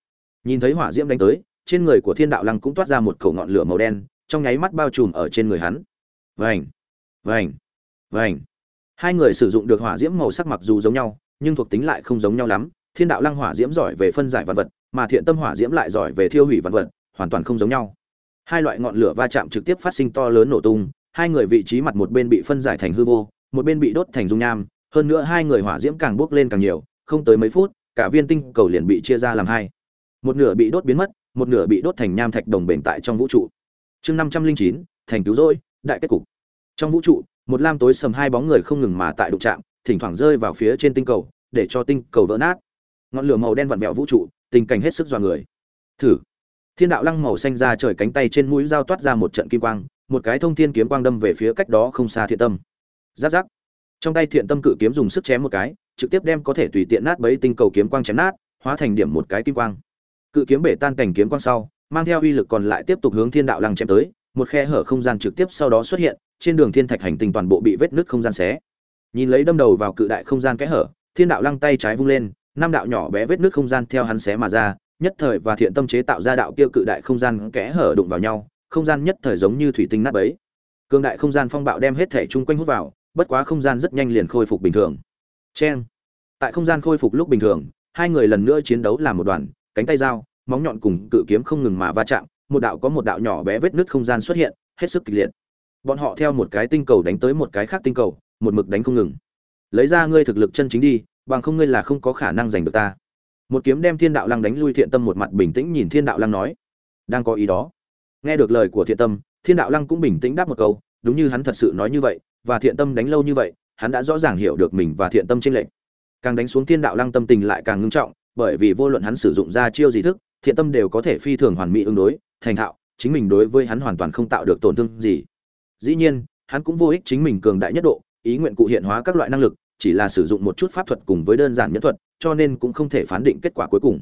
Nhìn thấy hỏa diễm đánh tới, trên người của thiên đạo lăng cũng toát ra một cổ ngọn lửa màu đen, trong nháy mắt bao trùm ở trên người hắn. Vành vành vành. Hai người sử dụng được hỏa diễm màu sắc mặc dù giống nhau, nhưng thuộc tính lại không giống nhau lắm thiên đạo lăng hỏa diễm giỏi về phân giải vật vật, mà thiện tâm hỏa diễm lại giỏi về thiêu hủy vật vật, hoàn toàn không giống nhau. Hai loại ngọn lửa va chạm trực tiếp phát sinh to lớn nổ tung, hai người vị trí mặt một bên bị phân giải thành hư vô, một bên bị đốt thành dung nham, hơn nữa hai người hỏa diễm càng bốc lên càng nhiều, không tới mấy phút, cả viên tinh cầu liền bị chia ra làm hai. Một nửa bị đốt biến mất, một nửa bị đốt thành nham thạch đồng bền tại trong vũ trụ. Chương năm trăm linh chín, thành cứu rỗi, đại kết cục. Trong vũ trụ, một lam tối sầm hai bóng người không ngừng mà tại đụng chạm, thỉnh thoảng rơi vào phía trên tinh cầu, để cho tinh cầu vỡ nát ngọn lửa màu đen vặn vẹo vũ trụ, tình cảnh hết sức dọa người. Thử. Thiên đạo lăng màu xanh ra trời cánh tay trên mũi dao toát ra một trận kim quang, một cái thông thiên kiếm quang đâm về phía cách đó không xa thiện tâm. Giáp giáp. Trong tay thiện tâm cự kiếm dùng sức chém một cái, trực tiếp đem có thể tùy tiện nát bấy tinh cầu kiếm quang chém nát, hóa thành điểm một cái kim quang. Cự kiếm bể tan cảnh kiếm quang sau, mang theo uy lực còn lại tiếp tục hướng thiên đạo lăng chém tới, một khe hở không gian trực tiếp sau đó xuất hiện, trên đường thiên thạch hành tinh toàn bộ bị vết nứt không gian xé. Nhìn lấy đâm đầu vào cự đại không gian kẽ hở, thiên đạo lăng tay trái vung lên năm đạo nhỏ bé vết nước không gian theo hắn xé mà ra, nhất thời và thiện tâm chế tạo ra đạo kia cự đại không gian kẽ hở đụng vào nhau, không gian nhất thời giống như thủy tinh nát bấy. Cương đại không gian phong bạo đem hết thể chung quanh hút vào, bất quá không gian rất nhanh liền khôi phục bình thường. Cheng. Tại không gian khôi phục lúc bình thường, hai người lần nữa chiến đấu làm một đoàn, cánh tay dao, móng nhọn cùng cự kiếm không ngừng mà va chạm, một đạo có một đạo nhỏ bé vết nứt không gian xuất hiện, hết sức kịch liệt. Bọn họ theo một cái tinh cầu đánh tới một cái khác tinh cầu, một mực đánh không ngừng. Lấy ra ngươi thực lực chân chính đi bằng không ngươi là không có khả năng giành được ta. Một kiếm đem thiên đạo lăng đánh lui thiện tâm một mặt bình tĩnh nhìn thiên đạo lăng nói, đang có ý đó. Nghe được lời của thiện tâm, thiên đạo lăng cũng bình tĩnh đáp một câu, đúng như hắn thật sự nói như vậy, và thiện tâm đánh lâu như vậy, hắn đã rõ ràng hiểu được mình và thiện tâm tranh lệch. Càng đánh xuống thiên đạo lăng tâm tình lại càng ngưng trọng, bởi vì vô luận hắn sử dụng ra chiêu gì thức, thiện tâm đều có thể phi thường hoàn mỹ ứng đối, thành thạo, chính mình đối với hắn hoàn toàn không tạo được tổn thương gì. Dĩ nhiên, hắn cũng vô ích chính mình cường đại nhất độ, ý nguyện cụ hiện hóa các loại năng lực chỉ là sử dụng một chút pháp thuật cùng với đơn giản nhẫn thuật, cho nên cũng không thể phán định kết quả cuối cùng.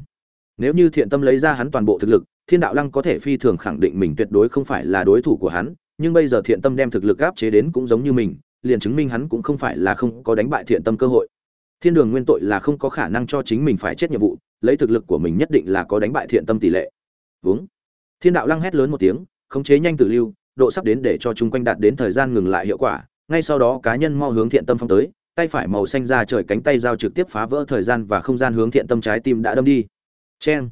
Nếu như thiện tâm lấy ra hắn toàn bộ thực lực, thiên đạo lăng có thể phi thường khẳng định mình tuyệt đối không phải là đối thủ của hắn, nhưng bây giờ thiện tâm đem thực lực áp chế đến cũng giống như mình, liền chứng minh hắn cũng không phải là không có đánh bại thiện tâm cơ hội. Thiên đường nguyên tội là không có khả năng cho chính mình phải chết nhiệm vụ, lấy thực lực của mình nhất định là có đánh bại thiện tâm tỷ lệ. Vướng. Thiên đạo lăng hét lớn một tiếng, khống chế nhanh tự lưu, độ sắp đến để cho chúng quanh đạt đến thời gian ngừng lại hiệu quả, ngay sau đó cá nhân mau hướng thiện tâm phong tới tay phải màu xanh ra trời cánh tay giao trực tiếp phá vỡ thời gian và không gian hướng thiện tâm trái tim đã đâm đi. Cheng.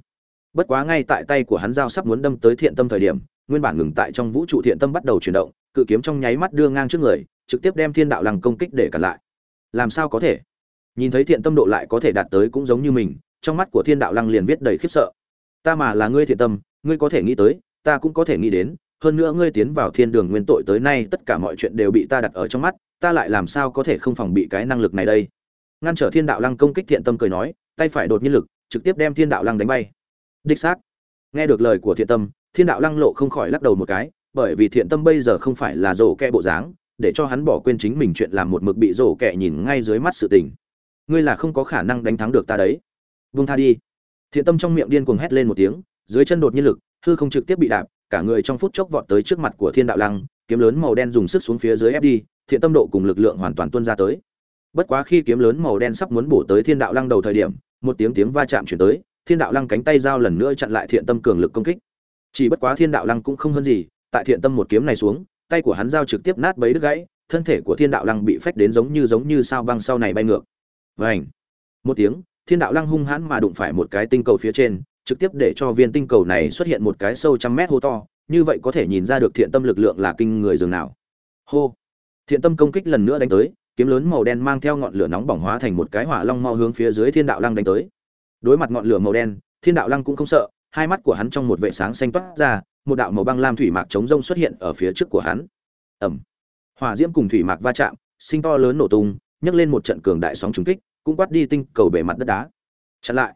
Bất quá ngay tại tay của hắn giao sắp muốn đâm tới thiện tâm thời điểm, nguyên bản ngừng tại trong vũ trụ thiện tâm bắt đầu chuyển động, cự kiếm trong nháy mắt đưa ngang trước người, trực tiếp đem thiên đạo lăng công kích để cản lại. Làm sao có thể? Nhìn thấy thiện tâm độ lại có thể đạt tới cũng giống như mình, trong mắt của thiên đạo lăng liền viết đầy khiếp sợ. Ta mà là ngươi thiện tâm, ngươi có thể nghĩ tới, ta cũng có thể nghĩ đến, hơn nữa ngươi tiến vào thiên đường nguyên tội tới nay tất cả mọi chuyện đều bị ta đặt ở trong mắt ta lại làm sao có thể không phòng bị cái năng lực này đây? Ngăn trở thiên đạo lăng công kích thiện tâm cười nói, tay phải đột nhiên lực, trực tiếp đem thiên đạo lăng đánh bay. Đích xác. Nghe được lời của thiện tâm, thiên đạo lăng lộ không khỏi lắc đầu một cái, bởi vì thiện tâm bây giờ không phải là rổ kẹ bộ dáng, để cho hắn bỏ quên chính mình chuyện làm một mực bị rổ kẹ nhìn ngay dưới mắt sự tình. Ngươi là không có khả năng đánh thắng được ta đấy. Vung tha đi. Thiện tâm trong miệng điên cuồng hét lên một tiếng, dưới chân đột nhiên lực, hư không trực tiếp bị đạp, cả người trong phút chốc vọt tới trước mặt của thiên đạo lăng, kiếm lớn màu đen dùng sức xuống phía dưới ép đi thiện tâm độ cùng lực lượng hoàn toàn tuôn ra tới. Bất quá khi kiếm lớn màu đen sắp muốn bổ tới thiên đạo lăng đầu thời điểm, một tiếng tiếng va chạm truyền tới, thiên đạo lăng cánh tay dao lần nữa chặn lại thiện tâm cường lực công kích. Chỉ bất quá thiên đạo lăng cũng không hơn gì, tại thiện tâm một kiếm này xuống, tay của hắn dao trực tiếp nát bấy đứt gãy, thân thể của thiên đạo lăng bị phách đến giống như giống như sao băng sau này bay ngược. Vành! một tiếng, thiên đạo lăng hung hãn mà đụng phải một cái tinh cầu phía trên, trực tiếp để cho viên tinh cầu này xuất hiện một cái sâu trăm mét hô to, như vậy có thể nhìn ra được thiện tâm lực lượng là kinh người dường nào. Hô! Thiện tâm công kích lần nữa đánh tới, kiếm lớn màu đen mang theo ngọn lửa nóng bỏng hóa thành một cái hỏa long mau hướng phía dưới thiên đạo lăng đánh tới. Đối mặt ngọn lửa màu đen, thiên đạo lăng cũng không sợ, hai mắt của hắn trong một vệ sáng xanh toát ra, một đạo màu băng lam thủy mạc chống rông xuất hiện ở phía trước của hắn. Ẩm hỏa diễm cùng thủy mạc va chạm, sinh to lớn nổ tung, nhấc lên một trận cường đại sóng trúng kích, cũng quát đi tinh cầu bề mặt đất đá. Chặn lại.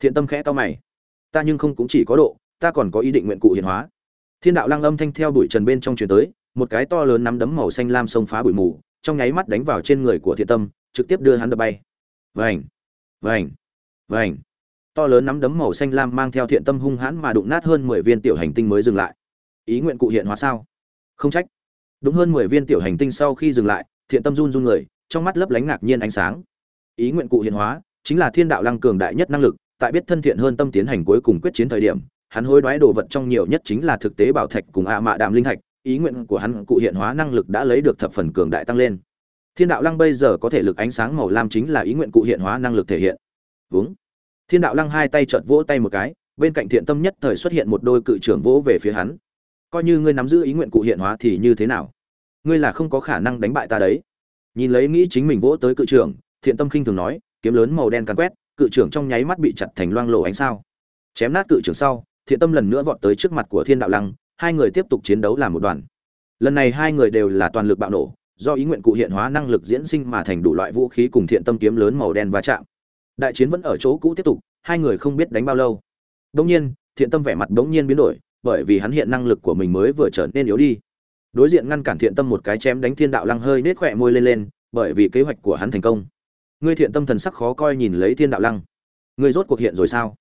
Thiện tâm khẽ to mày. Ta nhưng không cũng chỉ có độ, ta còn có ý định nguyện cụ hiện hóa. Thiên đạo lăng âm thanh theo bụi trần bên trong truyền tới một cái to lớn nắm đấm màu xanh lam xông phá bụi mù, trong nháy mắt đánh vào trên người của thiện tâm, trực tiếp đưa hắn đập bay. Vành vành vành. To lớn nắm đấm màu xanh lam mang theo thiện tâm hung hãn mà đụng nát hơn mười viên tiểu hành tinh mới dừng lại. Ý nguyện cụ hiện hóa sao? Không trách. Đúng hơn mười viên tiểu hành tinh sau khi dừng lại, thiện tâm run run người, trong mắt lấp lánh ngạc nhiên ánh sáng. Ý nguyện cụ hiện hóa chính là thiên đạo lăng cường đại nhất năng lực, tại biết thân thiện hơn tâm tiến hành cuối cùng quyết chiến thời điểm, hắn hối đoái đồ vật trong nhiều nhất chính là thực tế bảo thạch cùng ạ mạ đạm linh thạch ý nguyện của hắn cụ hiện hóa năng lực đã lấy được thập phần cường đại tăng lên. Thiên đạo lăng bây giờ có thể lực ánh sáng màu lam chính là ý nguyện cụ hiện hóa năng lực thể hiện. Vướng thiên đạo lăng hai tay chợt vỗ tay một cái, bên cạnh thiện tâm nhất thời xuất hiện một đôi cự trưởng vỗ về phía hắn. Coi như ngươi nắm giữ ý nguyện cụ hiện hóa thì như thế nào? Ngươi là không có khả năng đánh bại ta đấy. Nhìn lấy nghĩ chính mình vỗ tới cự trưởng, thiện tâm khinh thường nói, kiếm lớn màu đen càn quét, cự trưởng trong nháy mắt bị chặt thành loang lổ ánh sao. Chém nát cự trưởng sau, thiện tâm lần nữa vọt tới trước mặt của thiên đạo lăng hai người tiếp tục chiến đấu làm một đoàn. Lần này hai người đều là toàn lực bạo nổ, do ý nguyện cụ hiện hóa năng lực diễn sinh mà thành đủ loại vũ khí cùng thiện tâm kiếm lớn màu đen va chạm. Đại chiến vẫn ở chỗ cũ tiếp tục, hai người không biết đánh bao lâu. Đống nhiên, thiện tâm vẻ mặt đống nhiên biến đổi, bởi vì hắn hiện năng lực của mình mới vừa trở nên yếu đi. Đối diện ngăn cản thiện tâm một cái chém đánh thiên đạo lăng hơi nết khỏe môi lên lên, bởi vì kế hoạch của hắn thành công. Ngươi thiện tâm thần sắc khó coi nhìn lấy thiên đạo lăng. Ngươi rốt cuộc hiện rồi sao?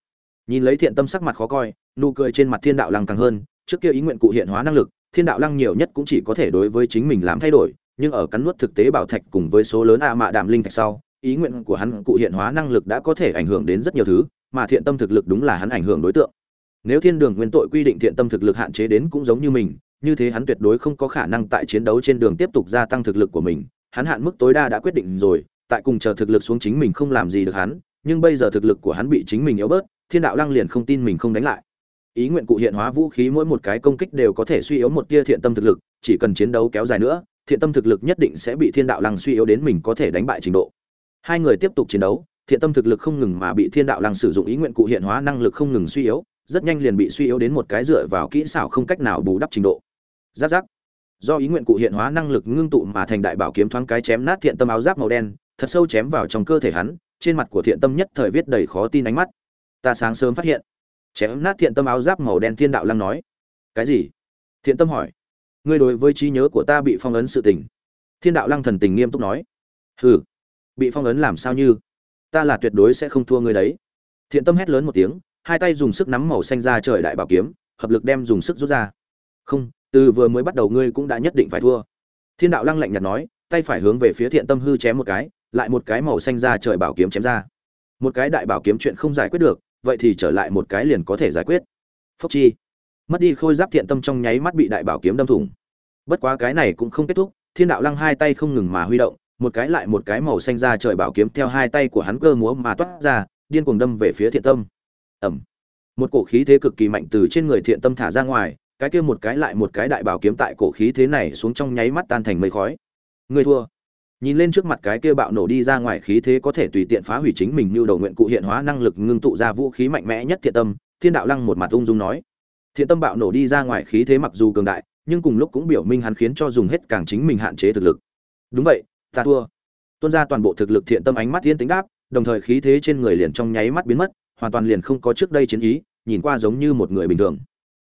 Nhìn lấy thiện tâm sắc mặt khó coi, nụ cười trên mặt thiên đạo lăng càng hơn trước kia ý nguyện cụ hiện hóa năng lực, thiên đạo lăng nhiều nhất cũng chỉ có thể đối với chính mình làm thay đổi, nhưng ở cắn nuốt thực tế bảo thạch cùng với số lớn a mạ đạm linh thạch sau, ý nguyện của hắn cụ hiện hóa năng lực đã có thể ảnh hưởng đến rất nhiều thứ, mà thiện tâm thực lực đúng là hắn ảnh hưởng đối tượng. Nếu thiên đường nguyên tội quy định thiện tâm thực lực hạn chế đến cũng giống như mình, như thế hắn tuyệt đối không có khả năng tại chiến đấu trên đường tiếp tục gia tăng thực lực của mình. Hắn hạn mức tối đa đã quyết định rồi, tại cùng chờ thực lực xuống chính mình không làm gì được hắn, nhưng bây giờ thực lực của hắn bị chính mình yếu bớt, thiên đạo lăng liền không tin mình không đánh lại ý nguyện cụ hiện hóa vũ khí mỗi một cái công kích đều có thể suy yếu một tia thiện tâm thực lực, chỉ cần chiến đấu kéo dài nữa, thiện tâm thực lực nhất định sẽ bị thiên đạo lăng suy yếu đến mình có thể đánh bại trình độ. Hai người tiếp tục chiến đấu, thiện tâm thực lực không ngừng mà bị thiên đạo lăng sử dụng ý nguyện cụ hiện hóa năng lực không ngừng suy yếu, rất nhanh liền bị suy yếu đến một cái dựa vào kỹ xảo không cách nào bù đắp trình độ. Giáp giáp. Do ý nguyện cụ hiện hóa năng lực ngưng tụ mà thành đại bảo kiếm thoáng cái chém nát thiện tâm áo giáp màu đen, thật sâu chém vào trong cơ thể hắn, trên mặt của thiện tâm nhất thời viết đầy khó tin ánh mắt. Ta sáng sớm phát hiện chém nát thiện tâm áo giáp màu đen thiên đạo lăng nói. Cái gì? Thiện tâm hỏi. Ngươi đối với trí nhớ của ta bị phong ấn sự tình. Thiên đạo lăng thần tình nghiêm túc nói. Hừ, bị phong ấn làm sao như? Ta là tuyệt đối sẽ không thua ngươi đấy. Thiện tâm hét lớn một tiếng, hai tay dùng sức nắm màu xanh ra trời đại bảo kiếm, hợp lực đem dùng sức rút ra. Không, từ vừa mới bắt đầu ngươi cũng đã nhất định phải thua. Thiên đạo lăng lạnh nhạt nói, tay phải hướng về phía thiện tâm hư chém một cái, lại một cái màu xanh ra trời bảo kiếm chém ra. Một cái đại bảo kiếm chuyện không giải quyết được vậy thì trở lại một cái liền có thể giải quyết. Phốc chi. Mất đi khôi giáp thiện tâm trong nháy mắt bị đại bảo kiếm đâm thủng. Bất quá cái này cũng không kết thúc, thiên đạo lăng hai tay không ngừng mà huy động, một cái lại một cái màu xanh ra trời bảo kiếm theo hai tay của hắn cơ múa mà toát ra, điên cuồng đâm về phía thiện tâm. Ẩm một cổ khí thế cực kỳ mạnh từ trên người thiện tâm thả ra ngoài, cái kia một cái lại một cái đại bảo kiếm tại cổ khí thế này xuống trong nháy mắt tan thành mây khói. Người thua nhìn lên trước mặt cái kia bạo nổ đi ra ngoài khí thế có thể tùy tiện phá hủy chính mình như đầu nguyện cụ hiện hóa năng lực ngưng tụ ra vũ khí mạnh mẽ nhất thiện tâm, thiên đạo lăng một mặt ung dung nói. Thiện tâm bạo nổ đi ra ngoài khí thế mặc dù cường đại, nhưng cùng lúc cũng biểu minh hắn khiến cho dùng hết càng chính mình hạn chế thực lực. Đúng vậy, ta thua. Tuôn ra toàn bộ thực lực thiện tâm ánh mắt thiên tính đáp, đồng thời khí thế trên người liền trong nháy mắt biến mất, hoàn toàn liền không có trước đây chiến ý, nhìn qua giống như một người bình thường.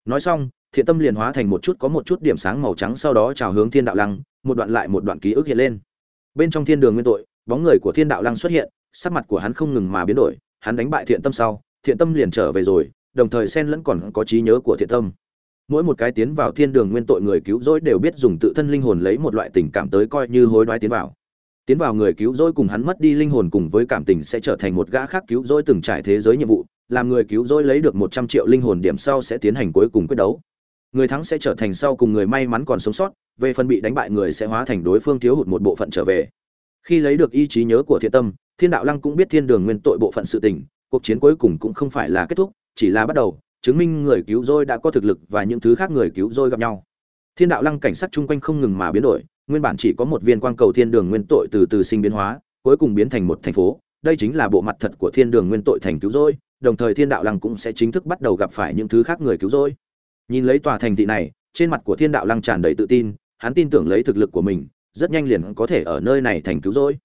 Nói xong, thiện tâm liền hóa thành một chút có một chút điểm sáng màu trắng sau đó chào hướng thiên đạo lăng, một đoạn lại một đoạn ký ức hiện lên bên trong thiên đường nguyên tội, bóng người của thiên đạo lăng xuất hiện, sắc mặt của hắn không ngừng mà biến đổi, hắn đánh bại thiện tâm sau, thiện tâm liền trở về rồi, đồng thời xen lẫn còn có trí nhớ của thiện tâm. Mỗi một cái tiến vào thiên đường nguyên tội người cứu rỗi đều biết dùng tự thân linh hồn lấy một loại tình cảm tới coi như hối đoái tiến vào. Tiến vào người cứu rỗi cùng hắn mất đi linh hồn cùng với cảm tình sẽ trở thành một gã khác cứu rỗi từng trải thế giới nhiệm vụ, làm người cứu rỗi lấy được một trăm triệu linh hồn điểm sau sẽ tiến hành cuối cùng quyết đấu người thắng sẽ trở thành sau cùng người may mắn còn sống sót, về phần bị đánh bại người sẽ hóa thành đối phương thiếu hụt một bộ phận trở về. Khi lấy được ý chí nhớ của thiện tâm, thiên đạo lăng cũng biết thiên đường nguyên tội bộ phận sự tình, cuộc chiến cuối cùng cũng không phải là kết thúc, chỉ là bắt đầu, chứng minh người cứu rỗi đã có thực lực và những thứ khác người cứu rỗi gặp nhau. Thiên đạo lăng cảnh sát chung quanh không ngừng mà biến đổi, nguyên bản chỉ có một viên quang cầu thiên đường nguyên tội từ từ sinh biến hóa, cuối cùng biến thành một thành phố. Đây chính là bộ mặt thật của thiên đường nguyên tội thành cứu rỗi, đồng thời thiên đạo lăng cũng sẽ chính thức bắt đầu gặp phải những thứ khác người cứu rỗi nhìn lấy tòa thành thị này, trên mặt của thiên đạo lăng tràn đầy tự tin, hắn tin tưởng lấy thực lực của mình, rất nhanh liền có thể ở nơi này thành cứu rỗi.